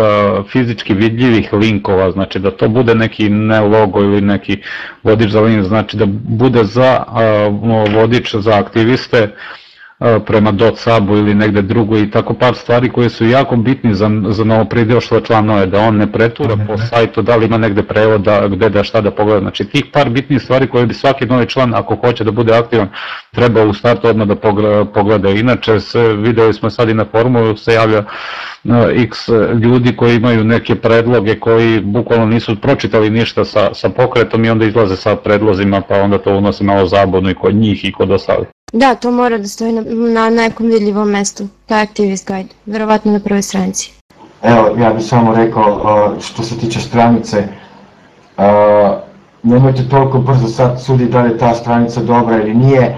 fizički vidljivih linkova, znači da to bude neki ne logo ili neki vodič za link, znači da bude za uh, vodič za aktiviste, prema dot subu ili negde drugo i tako par stvari koje su jako bitni za, za novopridošle članove, da on ne pretura po sajtu, da li ima negde prevod, da, gde da šta da pogleda. Znači tih par bitnih stvari koje bi svaki novi član, ako hoće da bude aktivan, treba u startu odmah da pogleda. Inače, se, videli smo sad i na forumu, se javlja x ljudi koji imaju neke predloge koji bukvalno nisu pročitali ništa sa, sa pokretom i onda izlaze sa predlozima pa onda to unosi malo zabudno i kod njih i kod ostalih. Da, to mora da stoji na, na nekom vidljivom mestu, taj Activist Guide, verovatno na prvoj stranici. Evo, ja bih samo rekao, što se tiče stranice, nemojte toliko brzo sad sudi da je ta stranica dobra ili nije,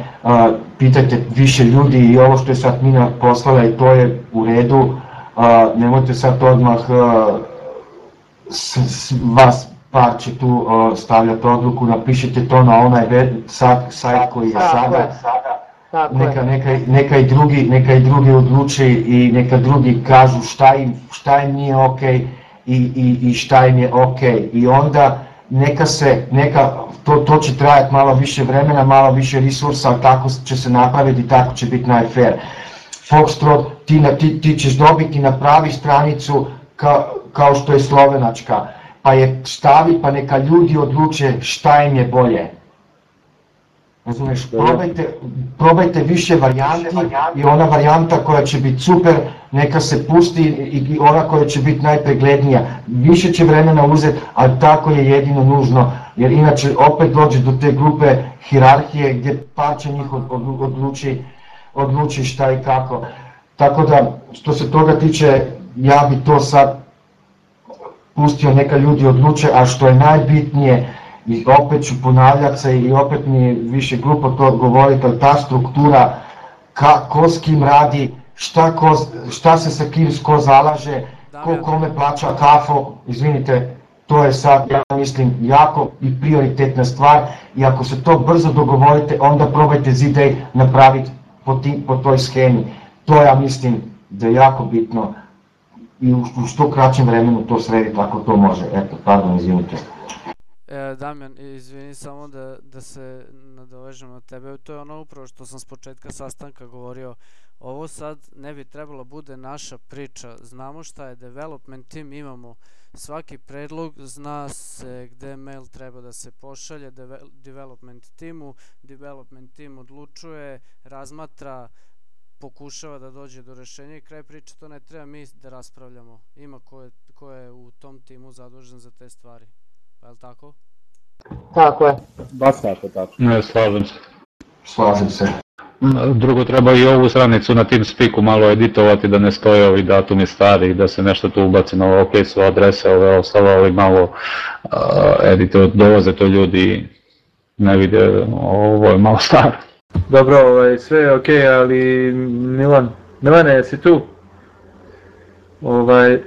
pitajte više ljudi i ovo što je sad Mina poslala i to je u redu, nemojte sad odmah vas par će tu stavljati odluku, napišite to na onaj sajt koji je sada, neka, neka, neka, i drugi, neka i drugi odluče i neka drugi kažu šta im, šta im nije ok i, i, i šta im je ok i onda neka se, neka, to, to će trajati malo više vremena, malo više resursa, ali tako će se napraviti i tako će biti najfair. Foxtrot, ti, ti, ti ćeš dobiti na pravi stranicu ka, kao što je slovenačka, pa je stavi pa neka ljudi odluče šta im je bolje Razumeš, probajte, probajte više varijanti i ona varijanta koja će biti super, neka se pusti i ona koja će biti najpreglednija. Više će vremena uzeti, ali tako je jedino nužno, jer inače opet dođe do te grupe hirarhije gdje par će njih odluči, odluči šta i kako. Tako da, što se toga tiče, ja bi to sad pustio neka ljudi odluče, a što je najbitnije, i opet ću ponavljati se i opet mi više grupa to odgovoriti, ali ta struktura, ka, ko s kim radi, šta, ko, šta se sa kim ko zalaže, ko kome plaća kafo, izvinite, to je sad, ja mislim, jako i prioritetna stvar i ako se to brzo dogovorite, onda probajte zidej napraviti po, ti, po toj schemi. To ja mislim da je jako bitno i u, u što kraćem vremenu to srediti ako to može. Eto, pardon, izvinite. E, Damjan, izvini samo da, da se nadovežem na tebe, to je ono upravo što sam s početka sastanka govorio, ovo sad ne bi trebalo bude naša priča, znamo šta je development team, imamo svaki predlog, zna se gde mail treba da se pošalje development teamu, development team odlučuje, razmatra, pokušava da dođe do rešenja i kraj priče to ne treba mi da raspravljamo, ima ko je, ko je u tom timu zadužen za te stvari. Pa je li tako? Tako je. Baš tako, tako. Ne, slažem se. Slažem se. Drugo, treba i ovu stranicu na TeamSpeaku malo editovati da ne stoje ovi datumi stari, da se nešto tu ubaci na ovo, ok su adrese, ove ostalo, ali malo uh, edite, dolaze to ljudi ne vide, ovo je malo staro. Dobro, ovaj, sve je ok, ali Milan, Milane, jesi tu? Ovaj,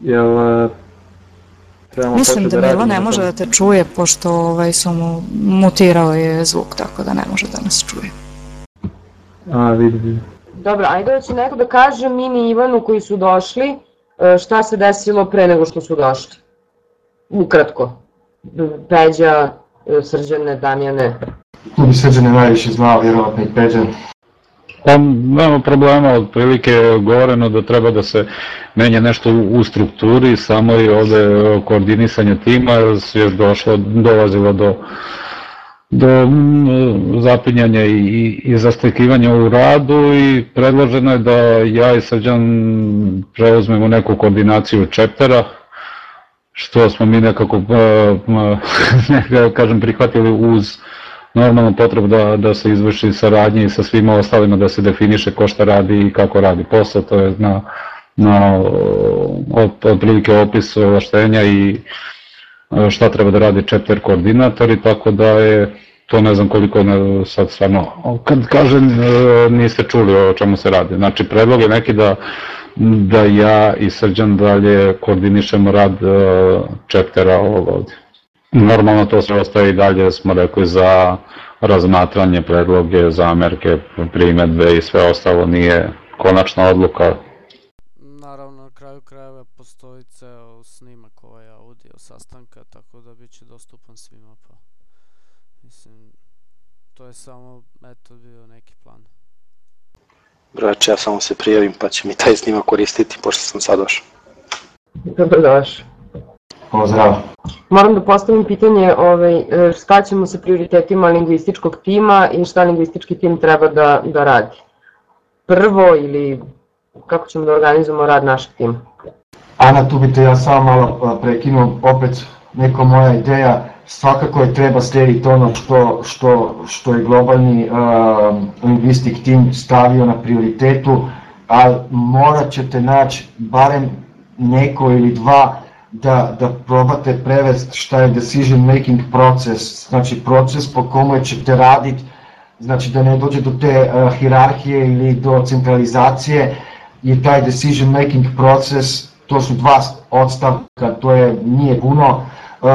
jel, Mislim da, da Milo ne može da te čuje, pošto ovaj, su mu mutirao je zvuk, tako da ne može da nas čuje. A, vidi, vidi. Dobro, ajde da će neko da kaže Mini Ivanu koji su došli, e, šta se desilo pre nego što su došli. Ukratko. Peđa, e, Srđane, Damjane. Tu bi Srđane najviše znao, vjerovatno i Peđa. Pa nema problema, otprilike je govoreno da treba da se menja nešto u, strukturi, samo i ovde koordinisanje tima je došlo, dolazilo do do zapinjanja i, i, i zastekivanja u radu i predloženo je da ja i Srđan preuzmemo neku koordinaciju čeptera, što smo mi nekako, nekako kažem, prihvatili uz normalno potrebu da, da se izvrši saradnje i sa svima ostalima da se definiše ko šta radi i kako radi posao, to je na, na otprilike opis ovlaštenja i e, šta treba da radi chapter koordinatori, tako da je to ne znam koliko ne, sad stvarno, kad kažem e, niste čuli o čemu se radi. Znači predlog je neki da, da ja i Srđan dalje koordinišemo rad chaptera e, ovdje. Normalno to sve ostaje i dalje, smo rekli, za razmatranje predloge, zamerke, primetbe i sve ostalo nije konačna odluka. Naravno, na kraju krajeva postoji ceo snimak ovaj audio sastanka, tako da bit će dostupan svima, pa mislim, to je samo, eto, bio neki plan. Braće, ja samo se prijavim pa će mi taj snimak koristiti pošto sam sad došao. Dobrodošao. Pozdrav. Moram da postavim pitanje ovaj, e, šta ćemo sa prioritetima lingvističkog tima i šta lingvistički tim treba da, da radi. Prvo ili kako ćemo da organizujemo rad našeg tima? Ana, tu bi te ja samo malo prekinuo, opet neka moja ideja, svakako je treba slijediti ono što, što, što je globalni uh, lingvistik tim stavio na prioritetu, ali morat ćete naći barem neko ili dva da, da probate prevesti šta je decision making proces, znači proces po komu ćete raditi, znači da ne dođe do te uh, hirarhije ili do centralizacije, je taj decision making proces, to su dva odstavka, to je nije puno, uh,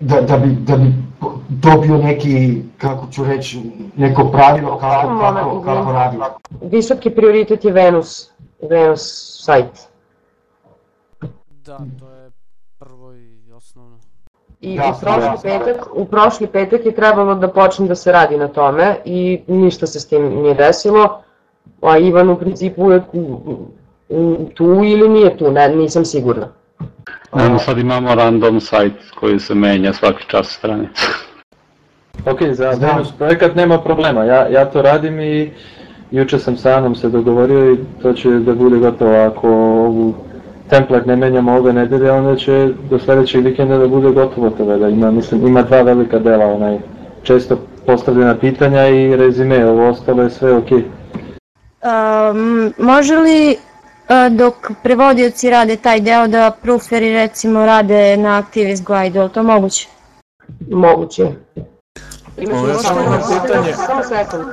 da, da, bi, da bi dobio neki, kako ću reći, neko pravilo kako, kako, kako radi. Visoki prioritet je Venus, Venus sajt. Da, to je i. I da, u, prošli da. petak, u prošli petak je trebalo da počne da se radi na tome i ništa se s tim nije desilo, a Ivan u principu je tu ili nije tu, ne, nisam sigurna. Evo sad imamo random sajt koji se menja svaki čas stranica. ok, za Venus projekat nema problema, ja, ja to radim i juče sam sa Anom se dogovorio i to će da bude gotovo ako ovu template ne menjamo ove nedelje, onda će do sledećeg vikenda da bude gotovo to da ima, mislim, ima dva velika dela, onaj često postavljena pitanja i rezime, ovo ostalo je sve ok. Um, može li dok prevodioci rade taj deo da prooferi recimo rade na Activist Guide, je to moguće? Moguće. Ovo je samo jedno pitanje. Samo sekund.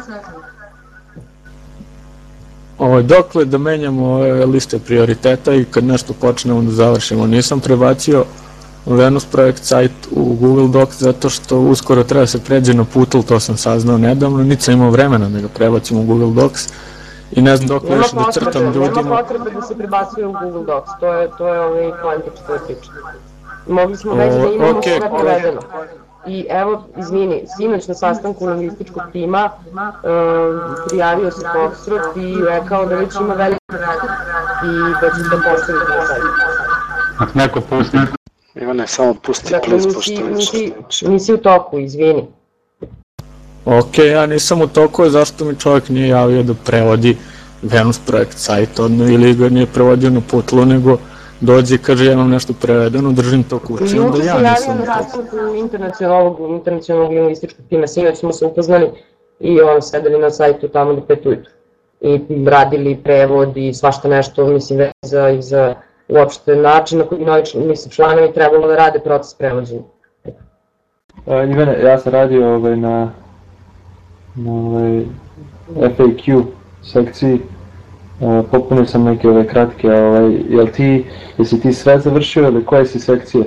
Ovo, dokle da menjamo ove liste prioriteta i kad nešto počnemo da završimo. Nisam prebacio Venus projekt sajt u Google Doc zato što uskoro treba se pređe na Putl, to sam saznao nedavno, niti sam imao vremena da ga prebacimo u Google Docs i ne znam dok još da crtam ljudima. Nema potrebe da se prebacuje u Google Docs, to je, to je ovaj kvantič što je priča. Mogli smo već da imamo okay. sve prevedeno. I evo, izvini, sinoć na sastanku lingvističkog tima uh, prijavio se Foxtrot i rekao da već ima veliko i da će to postaviti na sajtu. Ako neko pusti. Ivane, samo pusti, dakle, nisi, pošto nisi, nisi u toku, izvini. Ok, ja nisam u toku, zašto mi čovjek nije javio da prevodi Venus projekt sajt, odno, ili ga nije prevodio na putlu, nego dođe i kaže ja imam nešto prevedeno, držim to kući, onda ja nisam toku. internacionalnog, internacionalnog lingvističkog tima, sinoć smo se upoznali i on sedeli na sajtu tamo do pet ujutru i radili prevod i svašta nešto, mislim, veza i za uopšte način na koji novi mislim, članovi trebalo da rade proces prevođenja. Ivane, ja sam radio ovaj, na na ovaj, FAQ sekciji Uh, popuno sam neke ove kratke, ovaj, jel ti, jesi ti sve završio ili koje si sekcije,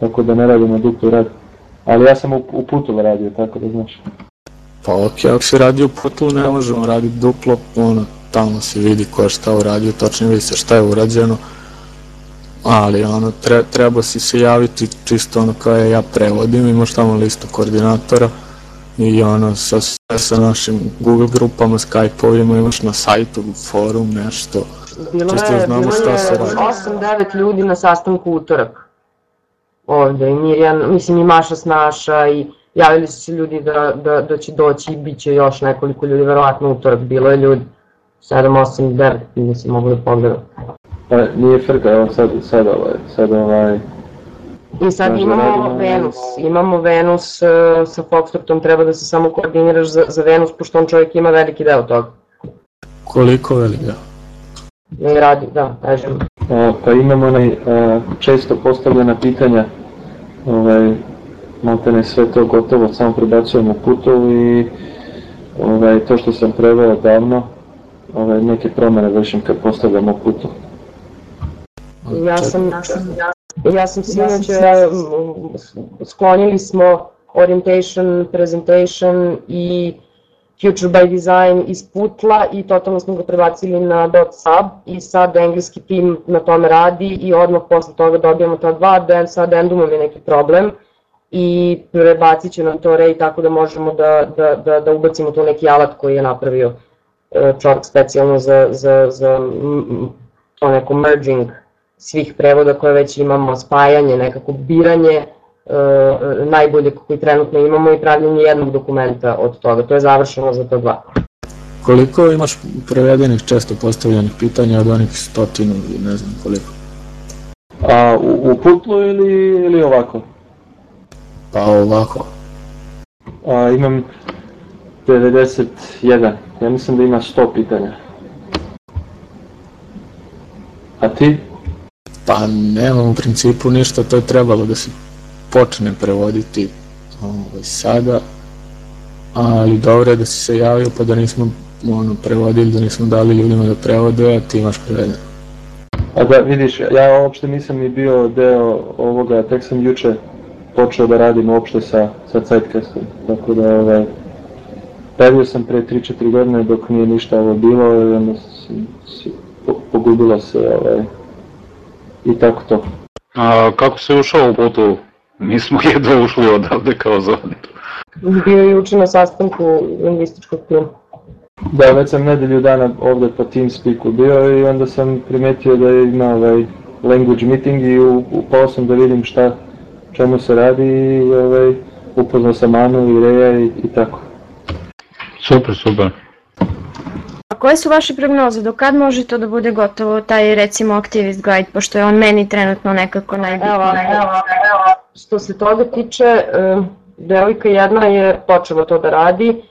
tako da ne radimo duplo rad. Ali ja sam u, u putu radio, tako da znaš. Pa ok, ako si radio u putu, ne možemo raditi duplo, ono, tamo se vidi ko je šta uradio, točno vidi se šta je urađeno, ali ono, tre, treba si se javiti čisto ono kao ja prevodim, imaš tamo listu koordinatora, i ono sa, sa našim Google grupama, Skype-ovima imaš na sajtu, forum, nešto. Bilo Čisto je, znamo bilo šta se radi. 8-9 ljudi na sastanku utorak. Ovde, i Mirjan, mislim i Maša Snaša i javili su se ljudi da, da, da će doći i bit će još nekoliko ljudi, verovatno utorak, bilo je ljudi 7, 8, 9, mislim, mogu da pogledam. Pa nije frka, evo sad, sad ovaj, sad ovaj, I sad Znaš imamo da Venus, imamo Venus uh, sa Foxtrotom, treba da se samo koordiniraš za, za Venus, pošto on čovjek ima veliki deo toga. Koliko veliki deo? Ne radi, da, kažem. Uh, pa imamo onaj uh, često postavljena pitanja, ovaj, maltene sve to gotovo, samo prebacujemo putu i ovaj, to što sam preveo davno, ovaj, neke promene vršim kad postavljamo putu. Ja sam, ja sam, Ja sam sinoć, sklonili smo orientation, presentation i Future by Design iz Putla i totalno smo ga prebacili na .sub i sad engleski tim na tome radi i odmah posle toga dobijamo ta dva, da sad endumom je neki problem i prebacit će nam to Ray tako da možemo da, da, da, da ubacimo tu neki alat koji je napravio e, čovjek specijalno za, za, za to neko merging svih prevoda koje već imamo, spajanje, nekako biranje e, najbolje koji trenutno imamo i pravljenje jednog dokumenta od toga. To je završeno za to dva. Koliko imaš prevedenih često postavljenih pitanja od onih stotinu ili ne znam koliko? A u, u putlu ili, ili ovako? Pa ovako. A, imam 91. Ja mislim da ima 100 pitanja. A ti? Pa nemam u principu ništa, to je trebalo da se počne prevoditi ovaj, sada, ali dobro je da si se javio pa da nismo ono, prevodili, da nismo dali ljudima da prevode, a ti imaš prevedeno. A da vidiš, ja uopšte nisam ni bio deo ovoga, tek sam juče počeo da radim uopšte sa, sa Zeitgeistom, tako da ovaj, radio sam pre 3-4 godine dok nije ništa ovo bilo i onda si, si, po, pogubilo se ovaj, i tako to. A kako si ušao u putu? Mi smo jedva ušli odavde kao zoni. Bio je juče na sastanku lingvističkog tima. Da, već sam nedelju dana ovde po Teamspeaku bio i onda sam primetio da ima ovaj language meeting i upao sam da vidim šta, čemu se radi i ovaj, upoznao sam Anu i Reja i, i tako. Super, super. Koje su vaše prognoze? Do kad može to da bude gotovo, taj recimo Activist Guide, pošto je on meni trenutno nekako najbitniji? Evo, evo, evo. Što se toga tiče, devojka jedna je počela to da radi,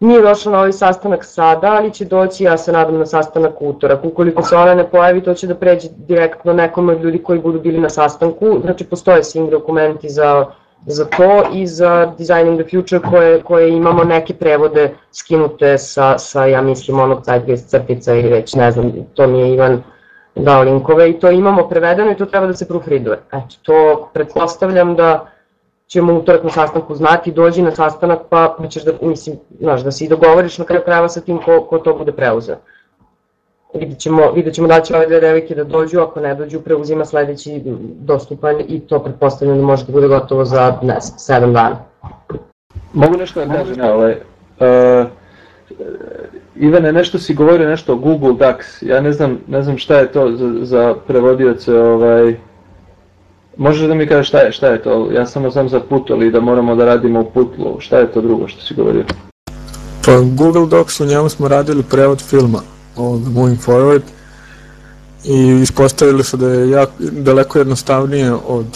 nije došla na ovaj sastanak sada, ali će doći, ja se nadam, na sastanak utorak. Ukoliko se ona ne pojavi, to će da pređe direktno nekom od ljudi koji budu bili na sastanku. Znači, postoje svim dokumenti za, za to i za Designing the Future koje, koje imamo neke prevode skinute sa, sa ja mislim, onog Zeitgeist crtica ili već, ne znam, to mi je Ivan dao linkove i to imamo prevedeno i to treba da se proofreaduje. Eto, to pretpostavljam da ćemo utorak na sastanku znati, dođi na sastanak pa, pa ćeš da, mislim, znaš, da se i dogovoriš na kraju krajeva sa tim ko, ko to bude preuzeo. Vidjet ćemo, vidjet ćemo da će ove dve devike da dođu, ako ne dođu, preuzima sledeći dostupan i to pretpostavljam da može da bude gotovo za, ne znam, 7 dana. Mogu nešto da kažem, ovaj, uh, Ivane, nešto si govorio nešto o Google Docs, ja ne znam, ne znam šta je to za, za prevodioce, ovaj, Možeš da mi kažeš šta je, šta je to? Ja samo znam za putol i da moramo da radimo u putlu. Šta je to drugo što si govorio? Pa Google Docs, u njemu smo radili prevod filma, ovog Moving Forward, i ispostavili su da je jak, daleko jednostavnije od,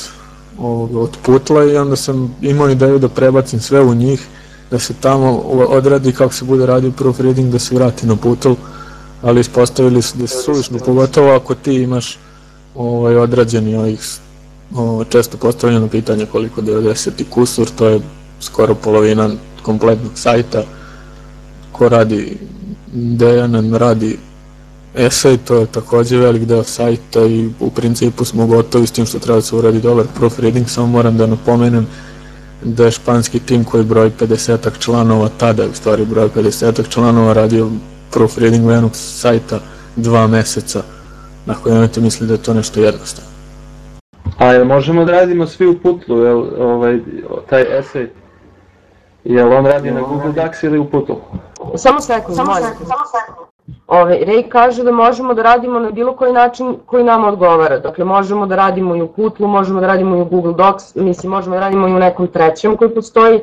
od, od putla i onda sam imao ideju da prebacim sve u njih, da se tamo odradi kako se bude radio proofreading, da se vrati na putl, ali ispostavili su da se suvišno, pogotovo ako ti imaš ovaj, odrađeni ovih o, često postavljeno pitanje koliko 90 i kusur, to je skoro polovina kompletnog sajta. Ko radi Dejan radi esej, to je takođe velik deo sajta i u principu smo gotovi s tim što treba da se uradi dobar proofreading, samo moram da napomenem da je španski tim koji broji 50 članova, tada je u stvari broj 50 članova radio proofreading jednog sajta dva meseca, Nakon nemojte misli da je to nešto jednostavno. A jel možemo da radimo svi u putlu, jel, ovaj, taj esej, jel on radi na Google Docs ili u putlu? Samo sekund, samo sekund. Ove, Ray kaže da možemo da radimo na bilo koji način koji nam odgovara. Dakle, možemo da radimo i u Putlu, možemo da radimo i u Google Docs, mislim, možemo da radimo i u nekom trećem koji postoji,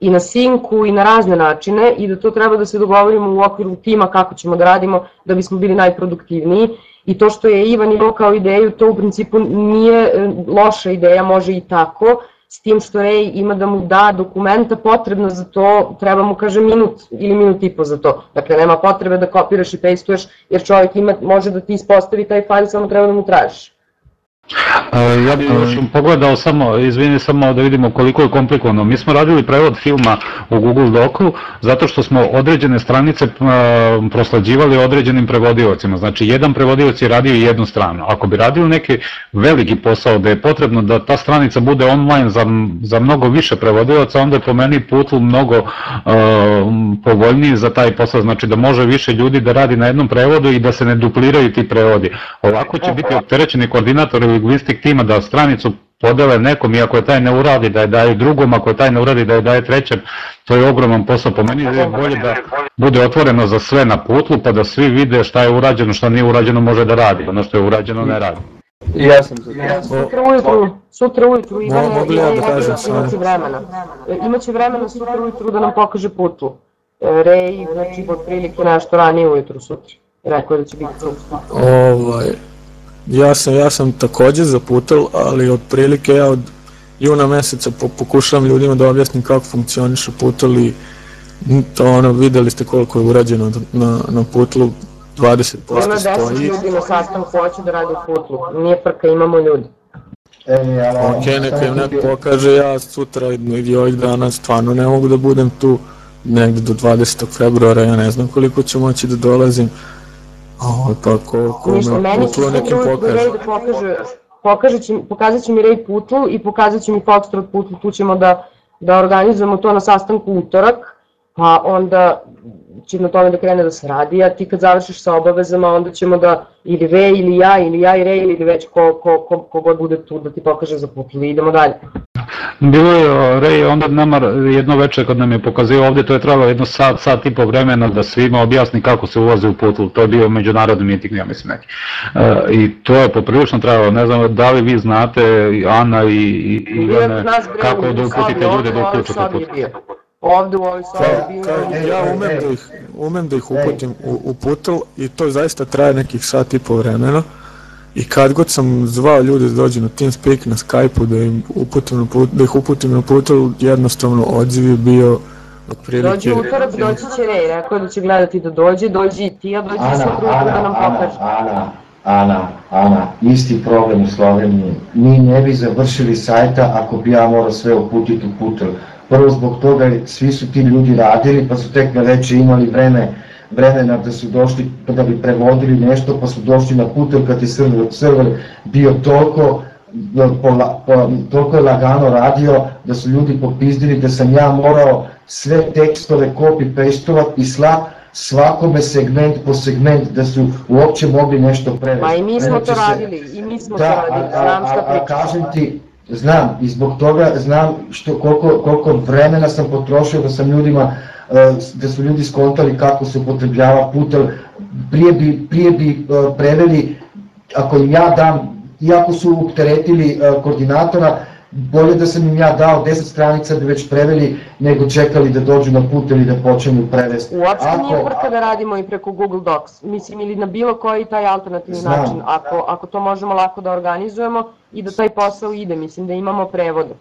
i na Syncu i na razne načine i da to treba da se dogovorimo u okviru tima kako ćemo da radimo da bismo bili najproduktivniji i to što je Ivan imao kao ideju, to u principu nije e, loša ideja, može i tako, s tim što Rej ima da mu da dokumenta potrebno za to, treba mu kaže minut ili minut i po za to. Dakle, nema potrebe da kopiraš i pastuješ, jer čovjek ima, može da ti ispostavi taj fajl, samo treba da mu tražiš. Ja bih još pogledao samo, izvini samo da vidimo koliko je komplikovano. Mi smo radili prevod filma u Google Docu zato što smo određene stranice proslađivali određenim prevodiocima. Znači, jedan prevodilac je radio jednu stranu. Ako bi radili neki veliki posao da je potrebno da ta stranica bude online za, za mnogo više prevodilaca, onda je po meni putl mnogo uh, povoljniji za taj posao. Znači, da može više ljudi da radi na jednom prevodu i da se ne dupliraju ti prevodi. Ovako će biti opterećeni koordinator lingvistik tima da stranicu podele nekom i ako je taj ne uradi da je daje drugom, ako je taj ne uradi da je daje trećem, to je ogroman posao. Po meni je bolje da bude otvoreno za sve na putlu pa da svi vide šta je urađeno, šta nije urađeno može da radi, ono što je urađeno ne radi. Ja sam za Sutra ujutru, sutra ujutru mogu ja da kažem imaće vremena. E, Imaće vremena sutra ujutru da nam pokaže putu. E, Rej, znači, otprilike nešto ranije ujutru sutra. Rekao je da će biti tu. Ovaj, ja sam, ja sam takođe zaputal, ali otprilike ja od juna meseca po, pokušavam ljudima da objasnim kako funkcioniše putal i to ono, videli ste koliko je urađeno na, na putlu, 20% Ima 10 stoji. ljudi na sastanku hoće da radi putlu. Nije frka, imamo ljudi. E, ali, Ok, neka im neko pokaže, ja sutra i ovih dana stvarno ne mogu da budem tu negde do 20. februara, ja ne znam koliko ću moći da dolazim. Ovo, pa ko, ko Ništa, me sutra nekim pokaže. Da pokaže, pokaže pokazat će mi Rej putlu i pokazat će mi Foxtrot putlu, tu ćemo da, da organizujemo to na sastanku utorak, pa onda će na tome da krene da se radi, a ti kad završiš sa obavezama, onda ćemo da, ili Rej ili ja, ili ja i Rej, ili već ko, ko, ko, ko god bude tu da ti pokaže za putlu i idemo dalje. Bilo je Rej onda nama jedno veče kad nam je pokazio ovde, to je trebalo jedno sat, sat i po vremena da svima objasni kako se ulazi u putlu, to je bio međunarodni miting, ja mislim neki. E, I to je poprilično trebalo, ne znam da li vi znate, Ana i, i je Ivane, kako u da uputite ljude da u uključite bio. Ovde u ovoj sobi je bio. Ja umem da ih, umem da ih uputim u, u i to zaista traje nekih sat i po vremena. I kad god sam zvao ljude da dođu na TeamSpeak, na Skype-u da, im uputim na put, da ih uputim na putal, jednostavno odziv je bio otprilike... Dođi u utorak, doći će Rej, rekao da će gledati da dođe, dođi i ti, a dođi Ana, sutra ujutru da nam pokaže. Ana, Ana, Ana, isti problem u Sloveniji. Mi ne bi završili sajta ako bi ja morao sve uputiti u putel. Prvo zbog toga svi su ti ljudi radili, pa su tek na veče imali vreme vremena da su došli da bi prevodili nešto, pa su došli na putel kad je server, server bio toliko pola, po, toliko je lagano radio da su ljudi popizdili da sam ja morao sve tekstove copy-pastovati i slat svakome segment po segment da su uopće mogli nešto prevesti. Ma i mi smo to Inače se- radili, i mi smo to Da, a, radili, znam šta a, a kažem ti, znam i zbog toga znam što, koliko, koliko vremena sam potrošio da sam ljudima, e, da su ljudi skontali kako se upotrebljava putel, prije bi, prije bi e, preveli, ako im ja dam, iako su upteretili e, koordinatora, bolje da sam im ja dao 10 stranica da već preveli, nego čekali da dođu na putel i da počnu prevesti. Uopšte nije Ako- frka da radimo i preko Google Docs, mislim ili na bilo koji taj alternativni Znam. način, ako, ako to možemo lako da organizujemo i da taj posao ide, mislim da imamo prevode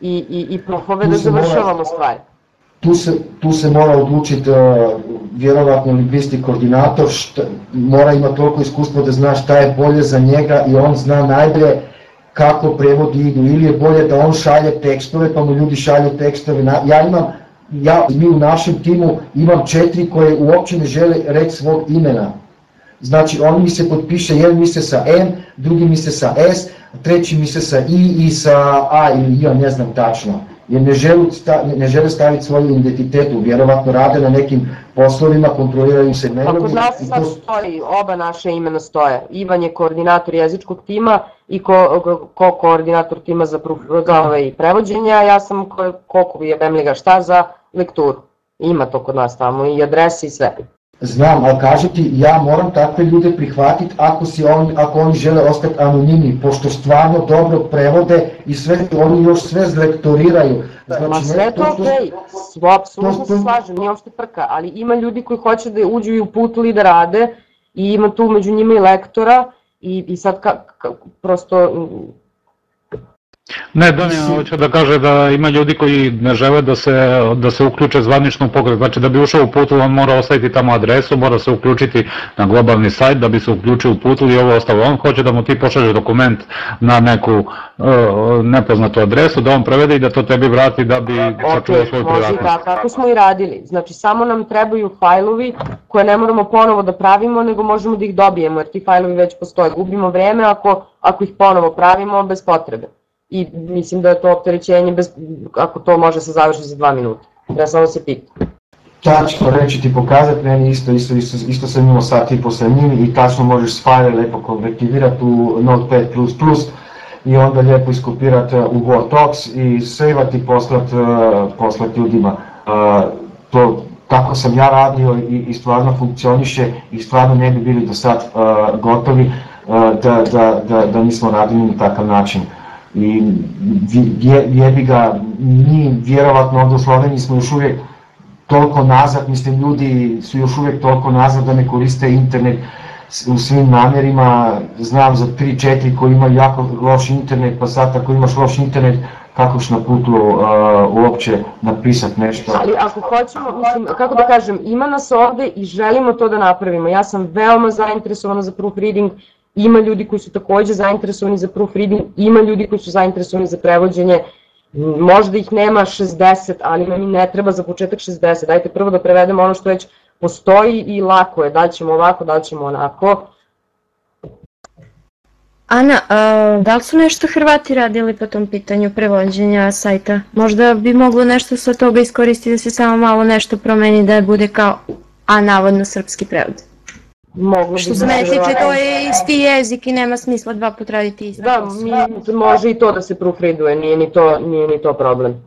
i, i, i proofove Tu da završavamo stvari. Tu se, tu se mora odlučiti uh, vjerovatno lingvisti koordinator, šta, mora ima toliko iskustva da zna šta je bolje za njega i on zna najbolje kako prevodi idu, ili je bolje da on šalje tekstove, pa mu ljudi šalju tekstove, ja imam, ja, mi u našem timu imam četiri koje uopće ne žele reći svog imena, Znači, on mi se potpiše, jedan misle sa M, drugi misle sa S, treći misle sa I i sa A ili I, ja ne znam tačno. Jer ne žele, ne žele staviti svoju identitetu, vjerovatno rade na nekim poslovima, kontroliraju se mailovi. kod nas i sad to- stoji, oba naše imena stoje. Ivan je koordinator jezičkog tima i ko, ko, ko koordinator tima za, za ovaj prevođenje, a ja sam ko, koliko je Bemliga šta za lekturu. Ima to kod nas tamo i adrese i sve. Znam, ali kažem ti, ja moram takve ljude prihvatiti ako, si on, ako oni žele ostati anonimni, pošto stvarno dobro prevode i sve, oni još sve zlektoriraju. Ma ne- sve to to- okej, okay. apsolutno se slažem, nije uopšte frka, ali ima ljudi koji hoće da uđu i u putli da rade i ima tu među njima i lektora i, i sad ka, ka, prosto Ne, Damjan hoće da kaže da ima ljudi koji ne žele da se, da se uključe zvanično u pokret, znači da bi ušao u putlu on mora ostaviti tamo adresu, mora se uključiti na globalni sajt da bi se uključio u putlu i ovo ostalo. On hoće da mu ti pošalješ dokument na neku uh, nepoznatu adresu, da on prevede i da to tebi vrati da bi sačuvao Ok, svoju privatnost. tako, tako smo i radili. Znači, samo nam trebaju fajlovi koje ne moramo ponovo da pravimo, nego možemo da ih dobijemo, jer ti fajlovi već postoje. Gubimo vreme ako, ako ih ponovo pravimo bez potrebe. I mislim da je to opterećenje, bez, ako to može se završiti za dva minuta. Treba samo se pita. Tačno, reći ti pokazati, meni isto, isto, isto, isto sam imao sat i po sa njim i tačno možeš file lepo konvertirati u Notepad++. i onda lijepo iskopirati u Vortox i sejvat i poslat, poslat ljudima. To, tako sam ja radio i, i stvarno funkcioniše i stvarno ne bi bili do sad gotovi da, da, da, da nismo radili na takav način. I je, jebi ga, mi vjerovatno ovdje u Sloveniji smo još uvijek toliko nazad, mislim ljudi su još uvijek toliko nazad da ne koriste internet u svim namjerima, znam za 3-4 koji imaju jako loš internet, pa sad ako imaš loš internet, kako ćeš na putu uh, uopće napisat nešto. Ali ako hoćemo, mislim, kako da kažem, ima nas ovde i želimo to da napravimo. Ja sam veoma zainteresovana za proofreading, ima ljudi koji su takođe zainteresovani za proofreading, ima ljudi koji su zainteresovani za prevođenje, možda ih nema 60, ali nam i ne treba za početak 60, dajte prvo da prevedemo ono što već postoji i lako je, da ćemo ovako, da ćemo onako. Ana, a, da li su nešto Hrvati radili po tom pitanju prevođenja sajta? Možda bi moglo nešto sa toga iskoristiti da se samo malo nešto promeni da bude kao, a navodno srpski prevod. Moglo Što se mene tiče, to je isti jezik i nema smisla dva put raditi isto. Da, mi, može i to da se proofreaduje, nije ni to, nije ni to problem.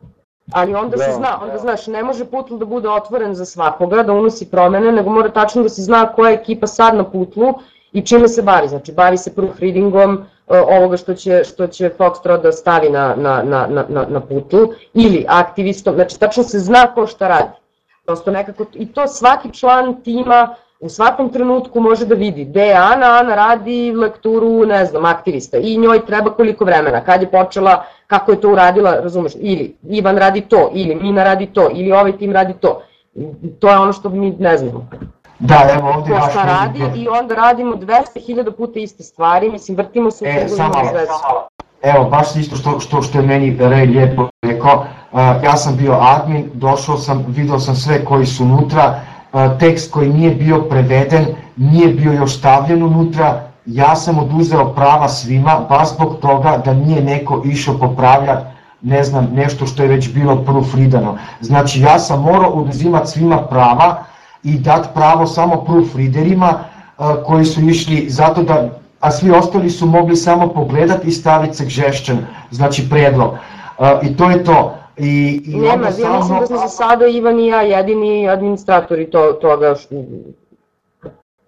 Ali onda da. se zna, onda znaš, ne može putl da bude otvoren za svakoga, da unosi promene, nego mora tačno da se zna koja je ekipa sad na putlu i čime se bavi. Znači, bavi se proofreadingom uh, ovoga što će, što će Foxtrot da stavi na, na, na, na, na putlu, ili aktivistom, znači tačno se zna ko šta radi. Prosto nekako, i to svaki član tima u svakom trenutku može da vidi gde je Ana, Ana radi lekturu, ne znam, aktivista. I njoj treba koliko vremena, kad je počela, kako je to uradila, razumeš, ili Ivan radi to, ili Mina radi to, ili ovaj tim radi to. To je ono što mi ne znamo. Da, evo ovdje baš šta radi i onda radimo 200.000 puta iste stvari, mislim vrtimo se u e, samo, Evo, baš isto što, što, što je meni Rej lijepo rekao, uh, ja sam bio admin, došao sam, video sam sve koji su unutra, tekst koji nije bio preveden, nije bio još stavljen unutra, ja sam oduzeo prava svima, baš zbog toga da nije neko išao popravljati ne znam, nešto što je već bilo proofreadano. Znači ja sam morao oduzimati svima prava i dati pravo pravo proofreaderima koji su išli zato da, a svi ostali su mogli samo pogledati i staviti suggestion, znači predlog. I to je to. I, i Nema, ja samo... mislim da smo za sada Ivan i ja jedini administratori to, toga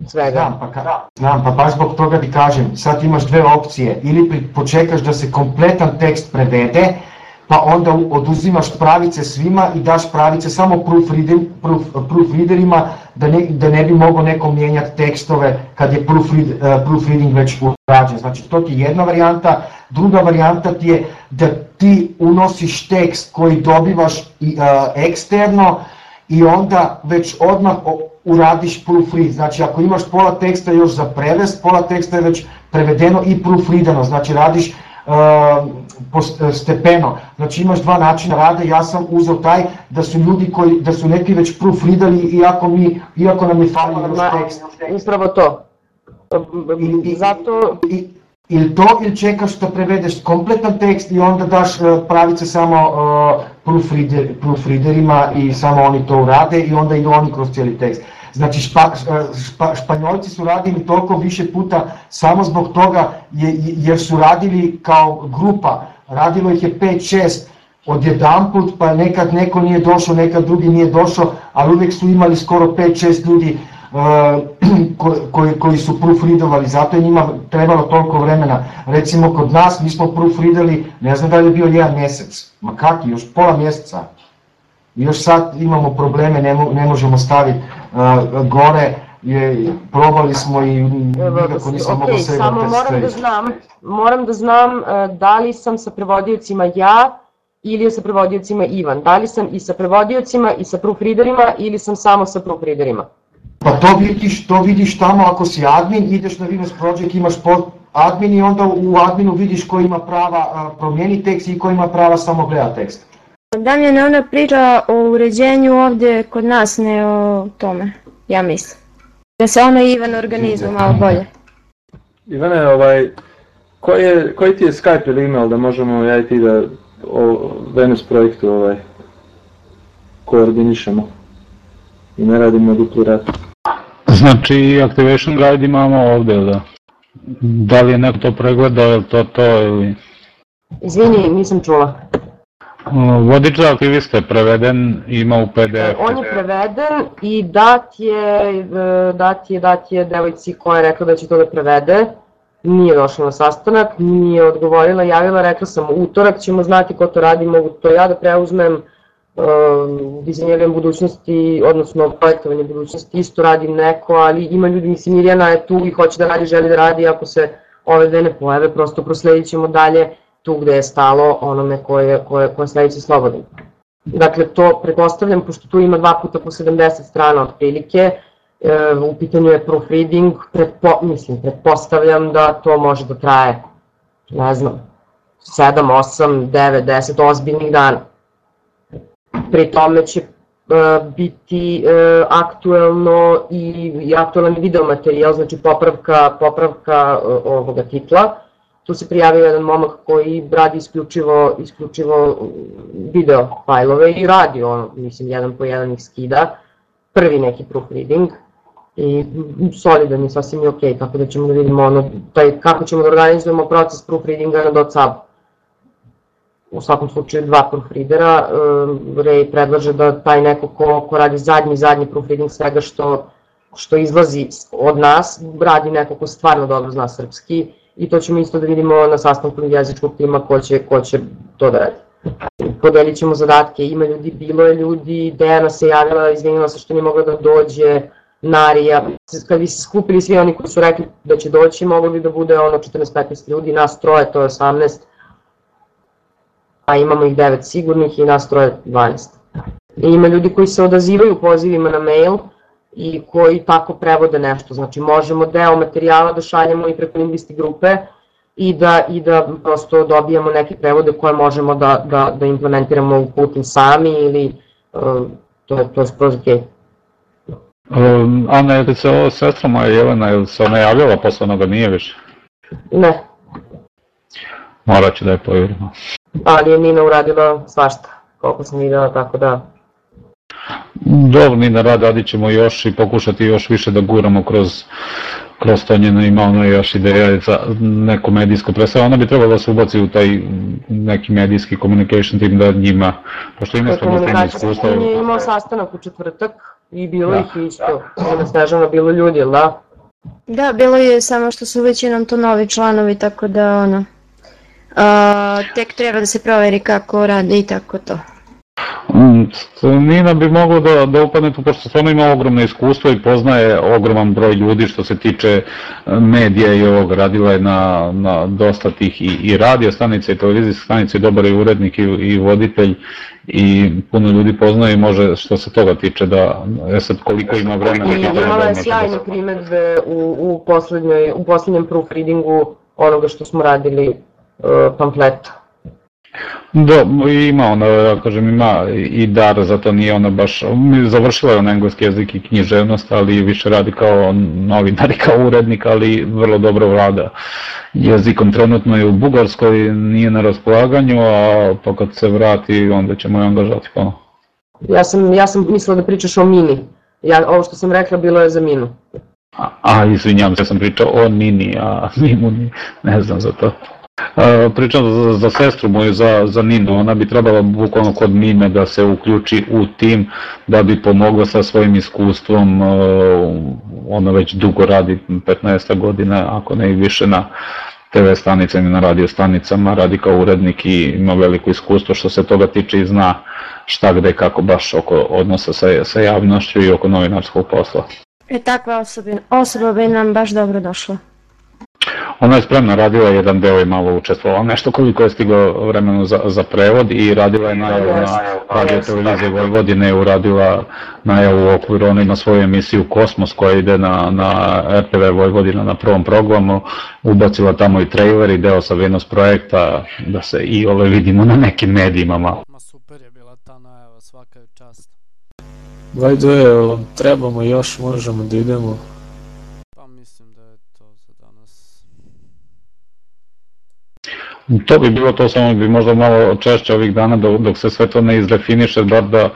svega. Znam, pa, ka, znam, pa baš zbog toga ti kažem, sad imaš dve opcije, ili počekaš da se kompletan tekst prevede, pa onda oduzimaš pravice svima i daš pravice samo proof, proofreaderima da ne, da ne bi mogao neko mijenjati tekstove kad je proofread, uh, proofreading već urađen. Znači to ti je jedna varijanta, druga varijanta ti je da ti unosiš tekst koji dobivaš i, uh, eksterno i onda već odmah uradiš proofread. Znači ako imaš pola teksta još za prevest, pola teksta je već prevedeno i proofreadano, znači radiš stepeno. Znači imaš dva načina rada, ja sam uzeo taj da su ljudi koji, da su neki već proofreadali iako, mi, iako nam je falio još tekst. Upravo to. I, Zato... I, ili to ili čekaš da prevedeš kompletan tekst i onda daš pravice samo uh, proofreader, proofreaderima i samo oni to urade i onda idu oni kroz cijeli tekst. Znači špa, špa, Španjolci su radili toliko više puta samo zbog toga je, jer su radili kao grupa, radilo ih je 5-6 odjedan put, pa nekad neko nije došao, nekad drugi nije došao, ali uvijek su imali skoro 5-6 ljudi uh, koji, koji su proofreadovali, zato je njima trebalo toliko vremena. Recimo kod nas mi smo proofreadali, ne znam da li je bio jedan mjesec, ma kaki, još pola mjeseca. Još sad imamo probleme, ne, mo, ne možemo staviti uh, gore, je, probali smo i nikako nisam okay, mogao sve samo moram da znam, moram da znam uh, da li sam sa prevodiocima ja ili sa prevodiocima Ivan, da li sam i sa prevodiocima i sa proofreaderima ili sam samo sa proofreaderima. Pa to vidiš, to vidiš tamo ako si admin, ideš na Venus Project, imaš pod admin i onda u adminu vidiš ko ima prava promijeni tekst i ko ima prava samo gleda tekst. Damjan, ona priča o uređenju ovdje kod nas, ne o tome, ja mislim. Da se ona Ivan organizuje malo bolje. Ivane, ovaj, koji, je, koji ti je Skype ili email da možemo ja i ti da o Venus projektu ovaj, koordinišemo i ne radimo dupli rad? Znači, Activation Guide imamo ovde, da? Da li je neko to pregledao, je to to ili... Izvini, nisam čula. Vodič za aktiviste je preveden, ima u PDF. On je preveden i dat je, e, dat je, dat je devojci koja je rekla da će to da prevede. Nije došla na sastanak, nije odgovorila, javila, rekla sam utorak ćemo znati ko to radi, mogu to ja da preuzmem, um, dizajniranjem budućnosti, odnosno projektovanje budućnosti, isto radi neko, ali ima ljudi, mislim Mirjana je tu i hoće da radi, želi da radi, ako se ove dve ne pojave, prosto prosledit ćemo dalje tu gde je stalo onome koje, koje, koje sledeće slobodan. Dakle, to pretpostavljam, pošto tu ima dva puta po 70 strana otprilike, e, u pitanju je proofreading, pretpo, mislim, pretpostavljam da to može da traje, ne znam, 7, 8, 9, 10 ozbiljnih dana. Pri tome će e, biti e, aktuelno i, i aktualan video materijal, znači popravka, popravka e, ovoga titla, tu se prijavio jedan momak koji radi isključivo, isključivo video fajlove i radi ono, mislim, jedan po jedan ih skida, prvi neki proofreading i solidan je, sasvim je okay, tako da ćemo da vidimo ono, taj, kako ćemo da organizujemo proces proofreadinga na .sub. U svakom slučaju dva proofreadera, Ray predlaže da taj neko ko, ko radi zadnji, zadnji proofreading svega što, što izlazi od nas, radi neko ko stvarno dobro zna srpski, i to ćemo isto da vidimo na sastanku jezičkog tima ko će, ko će to da radi. Podelit ćemo zadatke, ima ljudi, bilo je ljudi, Dejana se javila, izvinila se što nije mogla da dođe, Narija, kad bi se skupili svi oni koji su rekli da će doći, moglo bi da bude ono 14-15 ljudi, nas troje, to je 18, a imamo ih 9 sigurnih i nas troje 12. I ima ljudi koji se odazivaju pozivima na mail, i koji tako prevode nešto. Znači možemo deo materijala da šaljemo i preko lingvisti grupe i da, i da prosto dobijamo neke prevode koje možemo da, da, da implementiramo u Putin sami ili uh, to, to je skroz ok. Um, Ana, je li se ovo sestra moja Jelena, je li se ona javljala posle onoga nije više? Ne. Morat ću da je povjerimo. Ali je Nina uradila svašta, koliko sam videla, tako da Dobro, ni na rad radit ćemo još i pokušati još više da guramo kroz kroz to njeno ima ono još ideja za neko medijsko predstava, ona bi trebala da se ubaci u taj neki medijski communication team da njima, pošto ima smo dosta iskustva. On je imao sastanak u četvrtak i bilo da. ih isto, ima Snežana, bilo ljudi, da? Da, bilo je samo što su većinom to novi članovi, tako da ono, uh, tek treba da se proveri kako rade i tako to. Mm, Nina bi mogla da, da upadne tu, pošto stvarno ima ogromno iskustvo i poznaje ogroman broj ljudi što se tiče e, medija i ovog, radila je na, na dosta tih i, i radio stanica i televizijske stanice, i dobar je urednik i, i voditelj i puno ljudi poznaje i može što se toga tiče da, e sad koliko ima vremena. I imala je sjajne primetbe u, u, poslednjoj, u poslednjem proofreadingu onoga što smo radili uh, pamfleta Da, ima ona, ja kažem, ima i dar, zato nije ona baš, završila je on engleski jezik i književnost, ali više radi kao novinar i kao urednik, ali vrlo dobro vlada jezikom. Trenutno je u Bugarskoj, nije na raspolaganju, a pa kad se vrati, onda ćemo je angažati ponovno. Ja sam, ja sam mislila da pričaš o Mini. Ja, ovo što sam rekla bilo je za Minu. A, a izvinjam se, ja sam pričao o Mini, a Mimu ne znam za to. Uh, pričam za, za sestru moju, za, za Ninu, ona bi trebala bukvalno kod Mime da se uključi u tim da bi pomogla sa svojim iskustvom, uh, ona već dugo radi, 15 godina, ako ne i više na TV stanicama i na radio stanicama, radi kao urednik i ima veliko iskustvo što se toga tiče i zna šta gde kako baš oko odnosa sa, sa javnošću i oko novinarskog posla. E takva osoba, osoba bi nam baš dobro došla. Ona je spremna, radila jedan deo i malo učestvovala, nešto koliko je stiglo vremenu za, za prevod i radila je najavu na radio televizije Vojvodine, uradila najavu u okviru, ona ima svoju emisiju Kosmos koja ide na, na RTV Vojvodina na prvom programu, ubacila tamo i trailer i deo sa Venus projekta da se i ove vidimo na nekim medijima malo. Ma super je bila ta najava, svaka je čast. Vajde, trebamo još, možemo da idemo. To bi bilo to, samo bi možda malo češće ovih dana dok, dok se sve to ne izdefiniše, bar da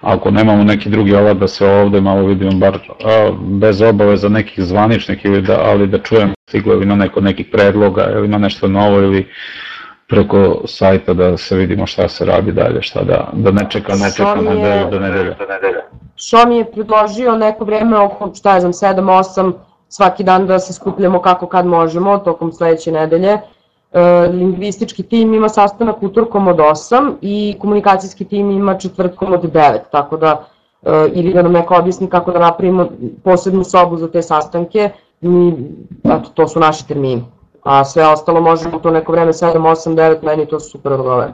ako nemamo neki drugi alat da se ovde malo vidimo bar a, bez obaveza nekih zvaničnih ili da, ali da čujem stiglo ili ima neko nekih predloga ili ima nešto novo ili preko sajta da se vidimo šta se radi dalje, šta da, da ne čeka, ne čeka je- nedelju do nedelje. Što mi je predložio neko vreme oko, šta ja znam, 7-8 svaki dan da se skupljamo kako kad možemo tokom sledeće nedelje. E, lingvistički tim ima sastanak utorkom od 8 i komunikacijski tim ima četvrtkom od 9, tako da e, ili da nam neko objasni kako da napravimo posebnu sobu za te sastanke, mi, eto, to su naši termini. A sve ostalo možemo to neko vreme 7, 8, 9, meni to super odgovara.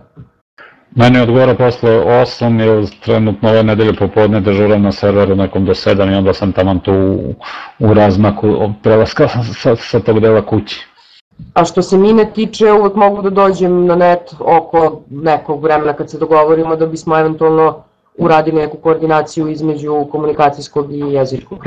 Meni odgovara posle 8, jer trenutno ove nedelje popodne dežuram na serveru nekom do 7 i onda sam taman tu u, u razmaku prelaska sa, sa tog dela kući. A što se mine tiče, uvek mogu da dođem na net oko nekog vremena kad se dogovorimo da bismo eventualno uradili neku koordinaciju između komunikacijskog i jezičkog.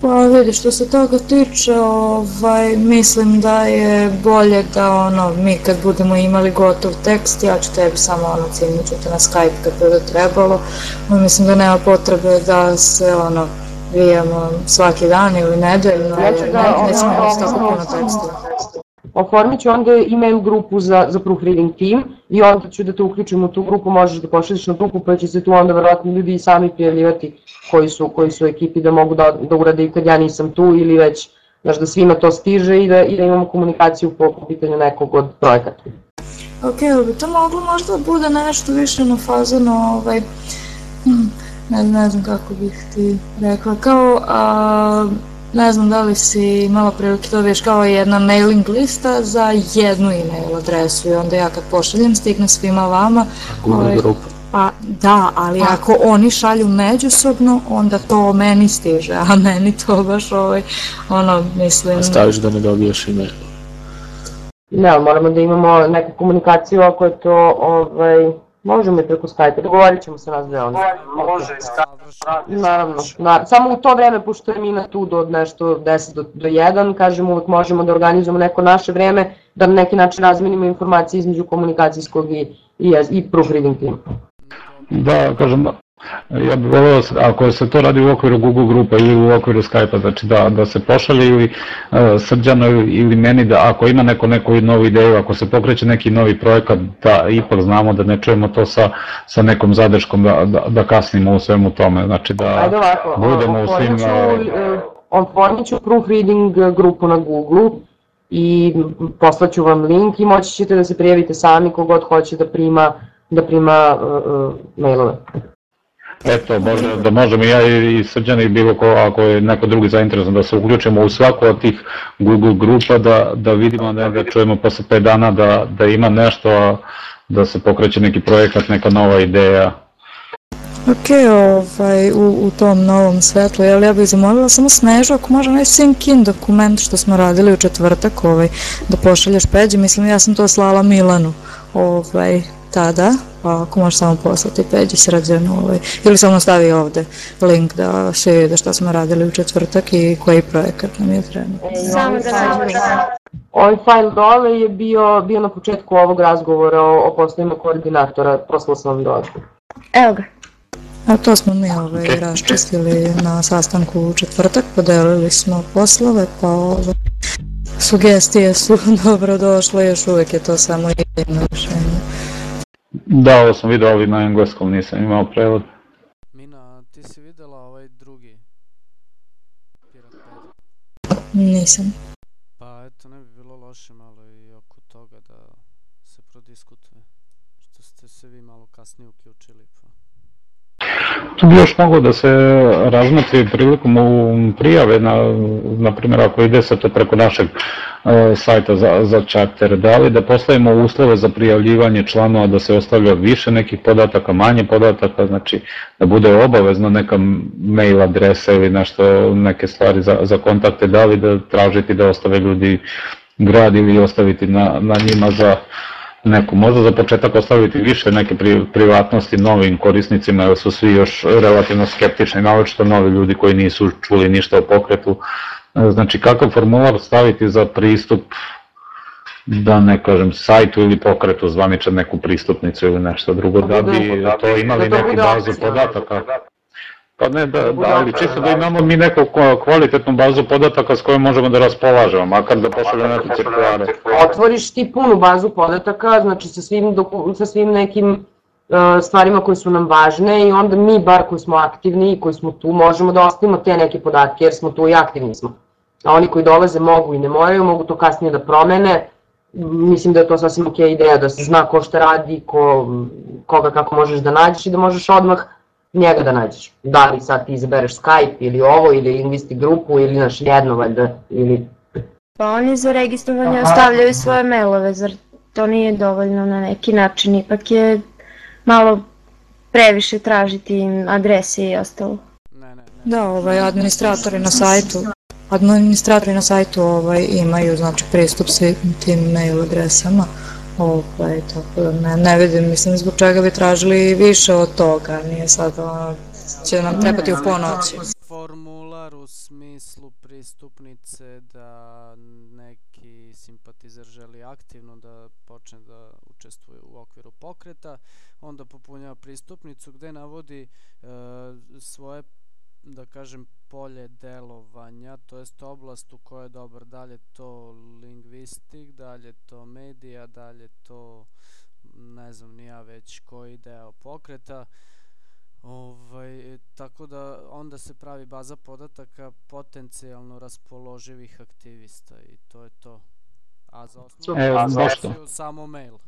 Pa vidi, što se toga tiče, ovaj, mislim da je bolje da ono, mi kad budemo imali gotov tekst, ja ću tebi samo ono cimnuću te na Skype kad bude trebalo, no, mislim da nema potrebe da se ono, vijemo svaki dan ili nedeljno, ću jer da, ne, ne smijemo ono, tako puno ono, tekstova. Oformit ću onda email grupu za, za proofreading team i onda ću da te uključim u tu grupu, možeš da pošalješ na grupu pa će se tu onda verovatno ljudi i sami prijavljivati koji su, koji su ekipi da mogu da, da urade i kad ja nisam tu ili već znaš, da svima to stiže i da, i da imamo komunikaciju po, po pitanju nekog od projekata. Ok, ali bi to moglo možda da bude nešto više na fazano, ovaj, hm, ne, ne znam kako bih ti rekla, kao, a, ne znam da li si imala prilike to vidiš kao jedna mailing lista za jednu email adresu i onda ja kad pošaljem stigne svima vama. ovaj, Pa da, ali ako oni šalju međusobno, onda to meni stiže, a meni to baš ovaj, ono, mislim... Staviš da ne dobiješ email. Ne, ali moramo da imamo neku komunikaciju ako je to, ovaj, možemo i preko Skype, dogovorit ćemo se nas dve onda. Može i Naravno, na, samo u to vreme, pošto je Mina tu do nešto 10 do, do 1, kažemo uvek možemo da organizujemo neko naše vreme, da na neki način razmenimo informacije između komunikacijskog i, i, i proofreading tima. Da, kažem, ja bih volio, ako se to radi u okviru Google grupa ili u okviru Skype-a, znači da, da se pošalje ili uh, Srđano ili meni da ako ima neko neku novu ideju, ako se pokreće neki novi projekat, da ipak znamo da ne čujemo to sa, sa nekom zadrškom, da, da, da kasnimo u svemu tome, znači da Ajde ovako, budemo u svim... ću, uh, e, ću proofreading grupu na Google i poslaću vam link i moći ćete da se prijavite sami kogod hoće da prima, da prima uh, mailove. Eto, može, da možemo ja i Srđan i bilo ko, ako je neko drugi zainteresovan, da se uključimo u svaku od tih Google grupa, da, da vidimo, ne, da čujemo posle 5 dana da, da ima nešto, da se pokreće neki projekat, neka nova ideja. Ok, ovaj, u, u tom novom svetlu, jel, ja bih zamolila samo Snežu, ako može onaj sync in dokument što smo radili u četvrtak, ovaj, da pošalješ Peđi, mislim ja sam to slala Milanu, ovaj, tada, pa ako možeš samo poslati Peđi srđanu, ovaj, ili samo stavi ovde link da se vide šta smo radili u četvrtak i koji projekat nam je trenutno. Samo da nađemo. Ovaj fajl dole je bio, bio na početku ovog razgovora o, o poslovima koordinatora, poslao sam vam dole. Evo ga. A to smo mi ovaj, raščistili na sastanku u četvrtak, podelili smo poslove, pa ovaj, sugestije su dobro došle, još uvek je to samo jedno rešenje. Da, ovo sam vidio, ali na engleskom nisam imao prevod. Mina, ti si videla ovaj drugi Pirat 5? Nisam. Pa eto, ne bi bilo loše malo i oko toga da se prodiskutuje. Što ste se vi malo kasnije uključili. Tu bi još moglo da se razmotri prilikom prijave, na, na primjer ako ide se to preko našeg e, sajta za, za čarter, da li da postavimo uslove za prijavljivanje članova da se ostavlja više nekih podataka, manje podataka, znači da bude obavezno neka mail adresa ili nešto, neke stvari za, za kontakte, da li da tražiti da ostave ljudi grad ili ostaviti na, na njima za neku, možda za početak ostaviti više neke pri, privatnosti novim korisnicima, jer su svi još relativno skeptični, naročito novi ljudi koji nisu čuli ništa o pokretu. E, Znači, kakav formular staviti za pristup, da ne kažem, sajtu ili pokretu, zvaničan neku pristupnicu ili nešto drugo, da bi to imali da neku bazu podataka. Pa ne, da, da, ali čisto da imamo mi neku kvalitetnu bazu podataka s kojom možemo da raspolažemo, makar da pošaljemo neke cirkulare. Otvoriš ti punu bazu podataka, znači sa svim, doku, sa svim nekim uh, stvarima koje su nam važne i onda mi, bar koji smo aktivni i koji smo tu, možemo da ostavimo te neke podatke jer smo tu i aktivni smo. A oni koji dolaze mogu i ne moraju, mogu to kasnije da promene, mislim da je to sasvim ok ideja, da se zna ko šta radi, ko, koga kako možeš da nađeš i da možeš odmah njega da nađeš. Da li sad ti izabereš Skype ili ovo, ili Lingvisti grupu, ili naš jedno valjda, ili... Pa oni za registrovanje ostavljaju svoje mailove, zar to nije dovoljno na neki način, ipak je malo previše tražiti adrese i ostalo. Da, ovaj, administratori na sajtu administratori na sajtu ovaj, imaju znači, pristup svim tim mail adresama. Ovaj, tako da ne, ne vidim, mislim, zbog čega bi tražili više od toga, nije sad ono, će nam trebati u ponoći. Formular u smislu pristupnice da neki simpatizer želi aktivno da počne da učestvuje u okviru pokreta, onda popunjava pristupnicu gde navodi e, svoje da kažem polje delovanja, to jest oblast u kojoj je dobar, dalje to lingvistik, dalje to medija, dalje to ne znam ni ja već koji deo pokreta. Ovaj, tako da onda se pravi baza podataka potencijalno raspoloživih aktivista i to je to. A za osnovu e, samo mail.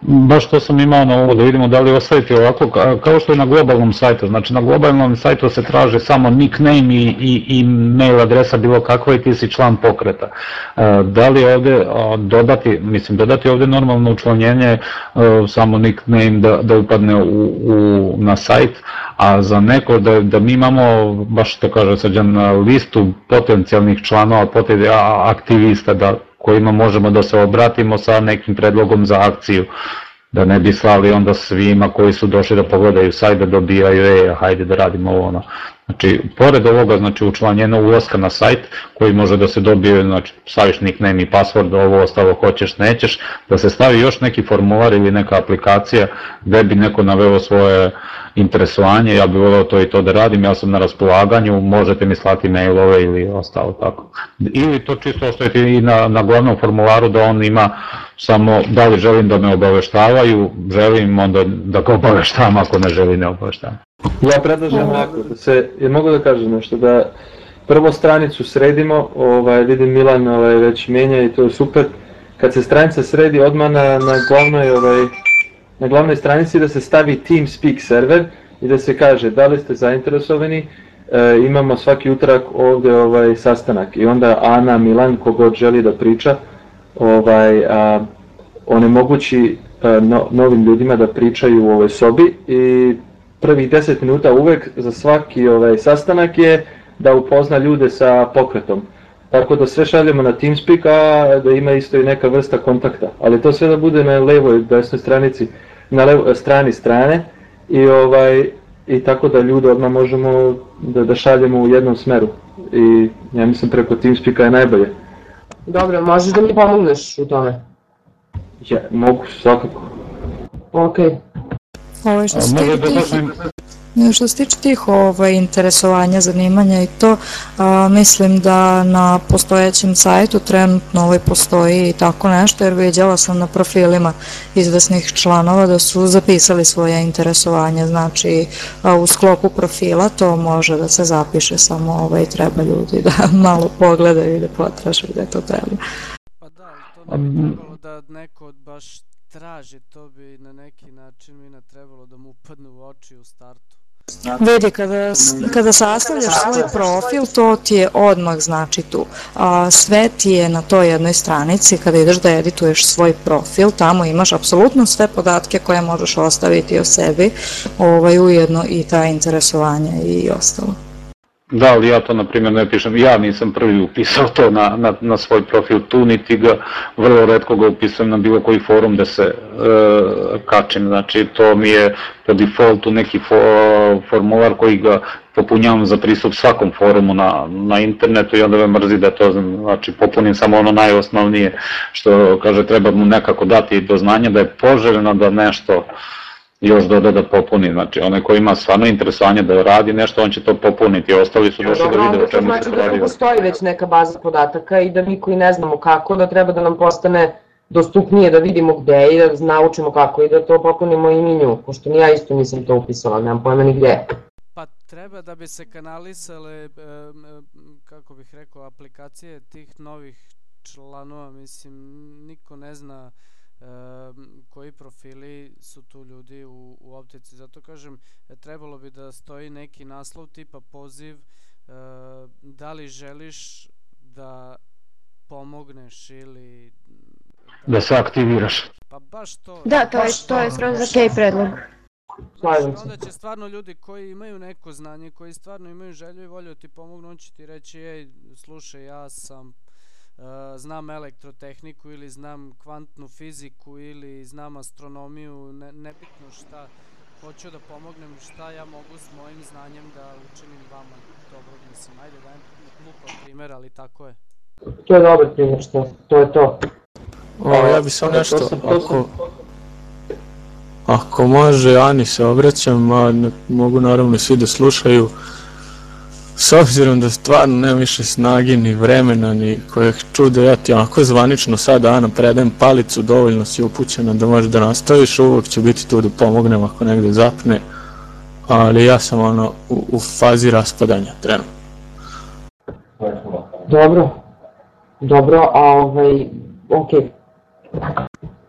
Baš to sam imao na ovo da vidimo da li ostaviti ovako, kao što je na globalnom sajtu, znači na globalnom sajtu se traže samo nickname i, i, i mail adresa bilo kakva i ti si član pokreta. E, da li ovde dodati, mislim dodati ovde normalno učlanjenje, e, samo nickname da, da upadne u, na sajt, a za neko da, da mi imamo, baš što kaže Srđan, listu potencijalnih članova, potencijalnih aktivista, da kojima možemo da se obratimo sa nekim predlogom za akciju da ne bi slali onda svima koji su došli da pogledaju sajt da dobijaju, e, hajde da radimo ovo ono. Znači, pored ovoga, znači, učlanjeno ulaska na sajt, koji može da se dobije, znači, staviš nickname i password, ovo ostalo hoćeš, nećeš, da se stavi još neki formular ili neka aplikacija gde bi neko naveo svoje interesovanje, ja bih voleo to i to da radim, ja sam na raspolaganju, možete mi slati mailove ili ostalo tako. Ili to čisto ostaviti i na, na glavnom formularu da on ima samo da li želim da me obaveštavaju, želim onda da ga obaveštavam, ako ne želi ne obaveštavam. Ja predlažem ovako, da se, jer mogu da kažem nešto, da prvo stranicu sredimo, ovaj, vidim Milan ovaj, već menja i to je super, kad se stranica sredi odmah na, na glavnoj ovaj, na glavnoj stranici da se stavi TeamSpeak server i da se kaže da li ste zainteresovani, e, imamo svaki utorak ovde ovaj sastanak i onda Ana, Milan, kogod želi da priča, ovaj, a, onemogući a, no, novim ljudima da pričaju u ovoj sobi i prvih 10 minuta uvek za svaki ovaj sastanak je da upozna ljude sa pokretom. Tako da sve šaljemo na Teamspeak, a da ima isto i neka vrsta kontakta. Ali to sve da bude na levoj desnoj stranici, na levo, strani strane i ovaj i tako da ljude odmah možemo da, da šaljemo u jednom smeru. I ja mislim preko Teamspeaka je najbolje. Dobro, možeš da mi pomogneš u tome? Ja, mogu, svakako. Okej. Okay. Ovo što se tiče što se tiče tih ovaj, interesovanja, zanimanja i to, a, mislim da na postojećem sajtu trenutno ovaj postoji i tako nešto, jer vidjela sam na profilima izvesnih članova da su zapisali svoje interesovanje, znači a, u sklopu profila to može da se zapiše, samo ovaj, treba ljudi da malo pogledaju i da potraže gde to treba. Pa da, to ne bi trebalo da neko baš traži, to bi na neki način mina trebalo da mu upadne u oči u startu. Vidi, kada, kada sastavljaš svoj profil, to ti je odmah znači tu. A, sve ti je na toj jednoj stranici, kada ideš da edituješ svoj profil, tamo imaš apsolutno sve podatke koje možeš ostaviti o sebi, ovaj, ujedno i ta interesovanja i ostalo. Da, ali ja to na primjer ne pišem, ja nisam prvi upisao to na, na, na svoj profil tu, niti ga vrlo redko ga upisujem na bilo koji forum da se e, kačem, znači to mi je po defaultu neki fo, formular koji ga popunjavam za pristup svakom forumu na, na internetu i onda me mrzi da to znači popunim samo ono najosnovnije što kaže treba mu nekako dati do znanja da je poželjno da nešto još doda da popuni, znači onaj ko ima stvarno interesovanje da radi nešto, on će to popuniti, ostali su došli da vide o to čemu znači se da tu radi. postoji već neka baza podataka i da mi koji ne znamo kako, da treba da nam postane dostupnije da vidimo gde i da naučimo kako i da to popunimo i mi nju, pošto ni ja isto nisam to upisala, nemam pojma ni gde. Pa treba da bi se kanalisale, kako bih rekao, aplikacije tih novih članova, mislim, niko ne zna em, koji profili su tu ljudi u, u optici, zato kažem, e, trebalo bi da stoji neki naslov tipa poziv, e, da li želiš da pomogneš ili Da se aktiviraš. Pa baš to. Da, to je, to je skroz ok predlog. Slažem se. Onda će stvarno ljudi koji imaju neko znanje, koji stvarno imaju želju i volju da ti pomognu, on će ti reći, ej, slušaj, ja sam, uh, znam elektrotehniku ili znam kvantnu fiziku ili znam astronomiju, ne, nebitno šta, hoću da pomognem šta ja mogu s mojim znanjem da učinim vama dobro, mislim, ajde dajem glupav primer, ali tako je. To je dobar primjer, što, to je to. O, ja bi nešto, sam- to sam- ako, ako može, Ani se obraćam, a ne, mogu naravno svi da slušaju. S obzirom da stvarno nemam više snage ni vremena ni kojeg čuda, ja ti onako zvanično sad Ana predajem palicu, dovoljno si upućena da možeš da nastaviš, uvek ću biti tu da pomognem ako negde zapne, ali ja sam ono u, u fazi raspadanja trenutno. Dobro, dobro, a ovaj, ok.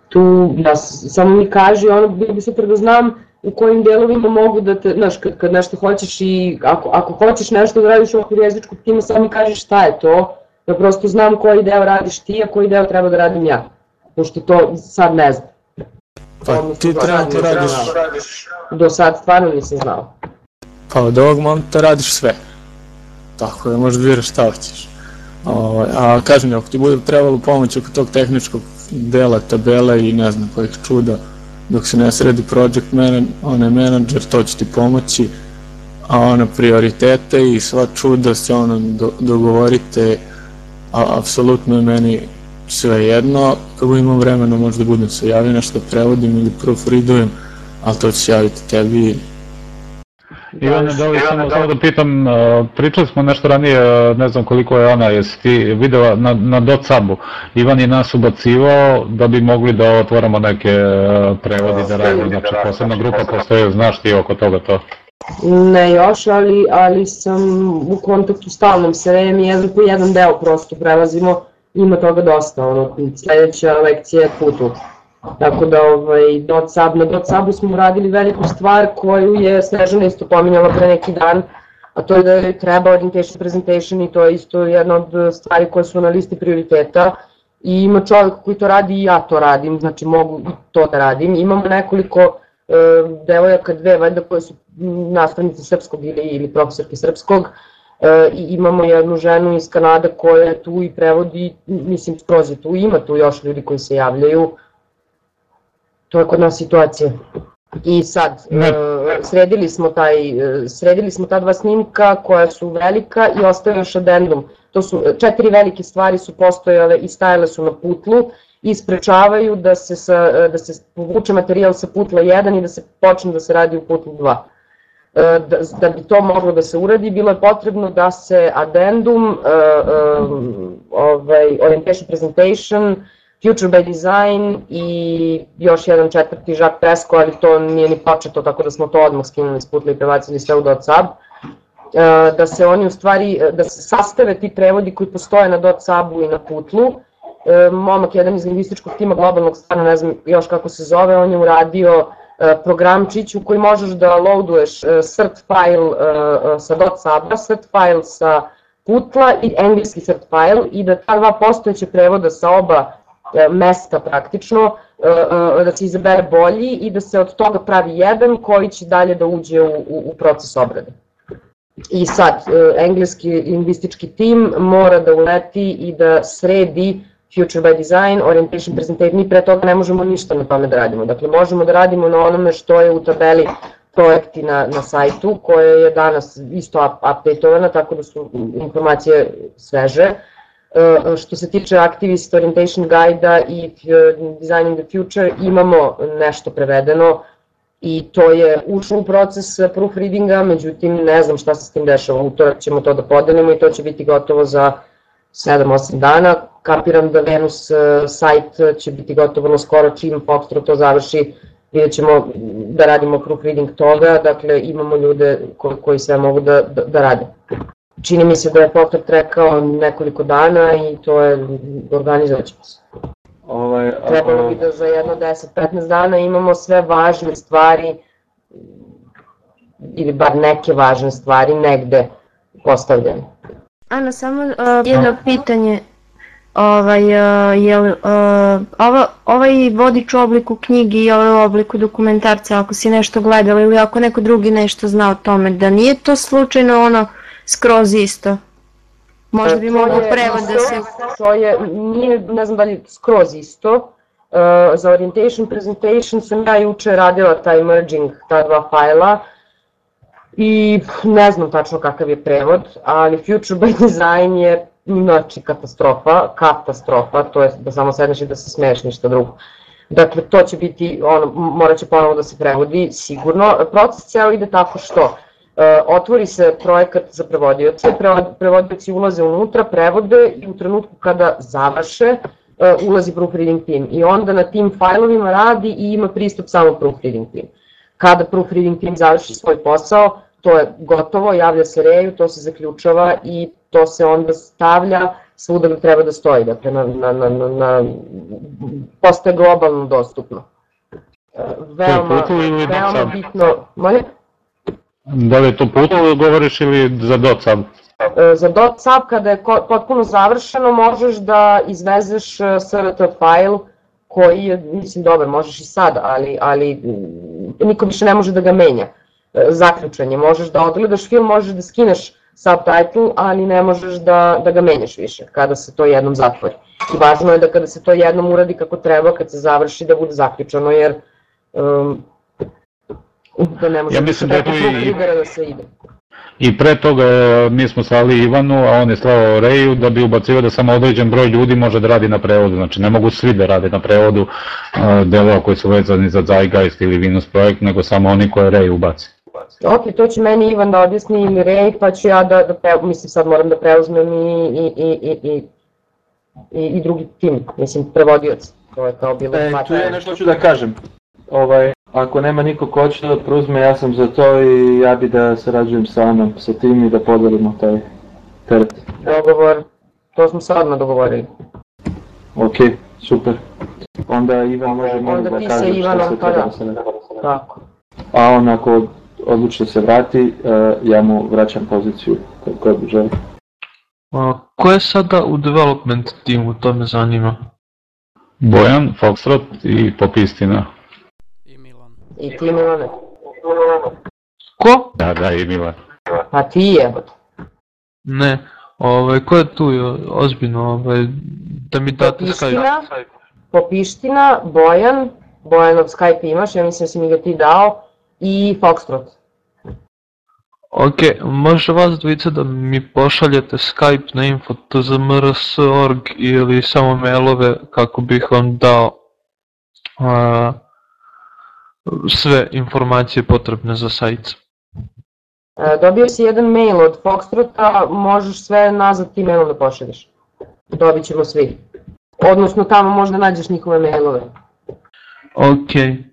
Tu, ja, samo mi kaži, ono, bilo bi super da znam u kojim delovima mogu da te, znaš, kad, kad nešto hoćeš i ako, ako hoćeš nešto da radiš u okviru jezičkog tima, samo mi kaži šta je to, da prosto znam koji deo radiš ti, a koji deo treba da radim ja. Pošto to sad ne znam. Pa ti trenutno radiš, Do sad stvarno nisam znao. pa od ovog momenta radiš sve. Tako da možeš da biraš šta hoćeš. Ovaj, a kažem, ako ti bude trebalo pomoć oko tog tehničkog dela, tabela i ne znam kojih čuda, dok se ne sredi project man, onaj manager, to će ti pomoći, a ono prioritete i sva čuda se ono do, dogovorite, a apsolutno je meni sve jedno, kako imam vremena možda budem se javio nešto prevodim ili proofreadujem, ali to ću javiti tebi Ivane, da li samo, samo da pitam, uh, pričali smo nešto ranije, uh, ne znam koliko je ona, jesi ti videla na, na docabu, Ivan je nas ubacivao da bi mogli da otvoramo neke uh, prevodi da radimo, znači posebna grupa postoje, znaš ti oko toga to. Ne još, ali, ali sam u kontaktu stalnom sa Rejem i jedan po jedan deo prosto prelazimo, ima toga dosta, ono, sledeća lekcija je putu. Tako da ovaj, dot sub, na dot subu smo radili veliku stvar koju je Snežana isto pominjala pre neki dan, a to je da treba orientation presentation i to je isto jedna od stvari koje su na listi prioriteta. I ima čovjek koji to radi i ja to radim, znači mogu to da radim. Imamo nekoliko e, devojaka, dve valjda koje su nastavnice srpskog ili, ili profesorke srpskog. E, i imamo jednu ženu iz Kanade koja je tu i prevodi, mislim skroz je tu, ima tu još ljudi koji se javljaju, to je kod nas situacija. I sad, e, sredili smo taj, e, sredili smo ta dva snimka koja su velika i ostaje još addendum. To su, e, četiri velike stvari su postojale i stajale su na putlu i sprečavaju da se, sa, da se povuče materijal sa putla 1 i da se počne da se radi u putlu 2. E, Da, da bi to moglo da se uradi, bilo je potrebno da se addendum, e, e, ovaj, orientation presentation, Future by Design i još jedan četvrti Jacques Presco, ali to nije ni početo, tako da smo to odmah skinuli s putla i prebacili sve u .sub. E, Da se oni u stvari, da se sastave ti prevodi koji postoje na .subu i na putlu. E, Momak jedan iz lingvističkog tima globalnog stvarno ne znam još kako se zove, on je uradio e, programčić u koji možeš da loaduješ e, cert file e, e, sa .suba, cert file sa putla i engleski cert file i da ta dva postojeće prevoda sa oba e, mesta praktično, e, e, da se izabere bolji i da se od toga pravi jedan koji će dalje da uđe u, u, proces obrade. I sad, e, engleski lingvistički tim mora da uleti i da sredi Future by Design, Orientation Presentation, mi pre toga ne možemo ništa na tome da radimo. Dakle, možemo da radimo na onome što je u tabeli projekti na, na sajtu, koja je danas isto up, updateovana, tako da su informacije sveže. E, što se tiče Activist Orientation Guide-a i e, Designing the Future, imamo nešto prevedeno, i to je ušlo u proces proofreadinga, međutim ne znam šta se s tim dešava, utorak ćemo to da podelimo i to će biti gotovo za 7-8 dana. Kapiram da Venus e, sajt će biti gotov vrlo skoro čim Foxtrot to završi, vidjet ćemo da radimo proofreading toga, dakle imamo ljude koji sve mogu da, da, da rade. Čini mi se da je Foxtrot trekao nekoliko dana i to je, organizovat ćemo se. Ovaj. Trebalo bi da za jedno 10-15 dana imamo sve važne stvari ili bar neke važne stvari negde postavljene. Ana, samo uh, jedno pitanje. Ovaj, uh, jel, uh, ova, ovaj vodič u obliku knjige i ovaj u obliku dokumentarca, ako si nešto gledala ili ako neko drugi nešto zna o tome, da nije to slučajno ono skroz isto? Možda bi moglo prevod da se... To je, nije, ne znam da li skroz isto, uh, za orientation presentation sam ja juče radila taj merging, ta dva fajla, i ne znam tačno kakav je prevod, ali Future by Design je znači katastrofa, katastrofa, to je da samo sedneš i da se smeješ ništa drugo. Dakle, to će biti, ono, morat će ponovo da se prevodi, sigurno. Proces ceo ide tako što uh, otvori se projekat za prevodioce, prevodioci ulaze unutra, prevode i u trenutku kada završe, uh, ulazi proofreading team i onda na tim fajlovima radi i ima pristup samo proofreading team. Kada proofreading team završi svoj posao, to je gotovo, javlja se reju, to se zaključava i to se onda stavlja svuda gde treba da stoji, dakle na, na, na, na, na postaje globalno dostupno. E, veoma, veoma bitno, molje? Da li je to puto govoriš ili za docab? E, za docab kada je potpuno završeno možeš da izvezeš e, SRT file koji je, mislim, dobar, možeš i sad, ali, ali niko više ne može da ga menja. Zaključanje, možeš da odgledaš film, možeš da skineš subtitle, ali ne možeš da, da ga menjaš više kada se to jednom zatvori. I važno je da kada se to jednom uradi kako treba, kad se završi da bude zaključano, jer um, da ne može ja mislim da, je i, da se ide. I pre toga e, mi smo slali Ivanu, a on je slao Reju da bi ubacio da samo određen broj ljudi može da radi na prevodu. Znači ne mogu svi da rade na prevodu uh, delova koji su vezani za Zeitgeist ili Venus projekt, nego samo oni koje Rej ubaci. Ok, to će meni Ivan da objasni ili Rej, pa ću ja da, da pre, mislim sad moram da preuzmem i, i, i, i, i, i, i drugi tim, mislim prevodioc. To je kao bilo e, tu je nešto ću da kažem. Ovaj, ako nema niko ko će da preuzme, ja sam za to i ja bi da sarađujem sa Anom, sa tim i da podelimo taj teret. Dogovor, to smo sad odmah dogovorili. Ok, super. Onda Ivan može Onda da kaže Ivanom, šta se treba da. se ne Tako. A on ako odluči da se vrati, e, ja mu vraćam poziciju kako bi želi. A, ko je sada u development timu, to me zanima. Bojan, Foxtrot i Popistina. I ti Milane. Ko? Da, da, i Milan. Pa ti je. Ne, ovaj, ko je tu ozbiljno, ovaj, da mi date Popiština, Skype? Popiština, Bojan, Bojanov Skype imaš, ja mislim da si mi ga ti dao, i Foxtrot. Ok, može vas dvojica da mi pošaljete Skype na info.tzmrs.org ili samo mailove kako bih vam dao a, sve informacije potrebne za sajt. E, Dobio si jedan mail od Foxtrota, možeš sve nazad tim mailom da pošalješ. Dobit ćemo svi. Odnosno tamo možda nađeš njihove mailove. Ok. Pa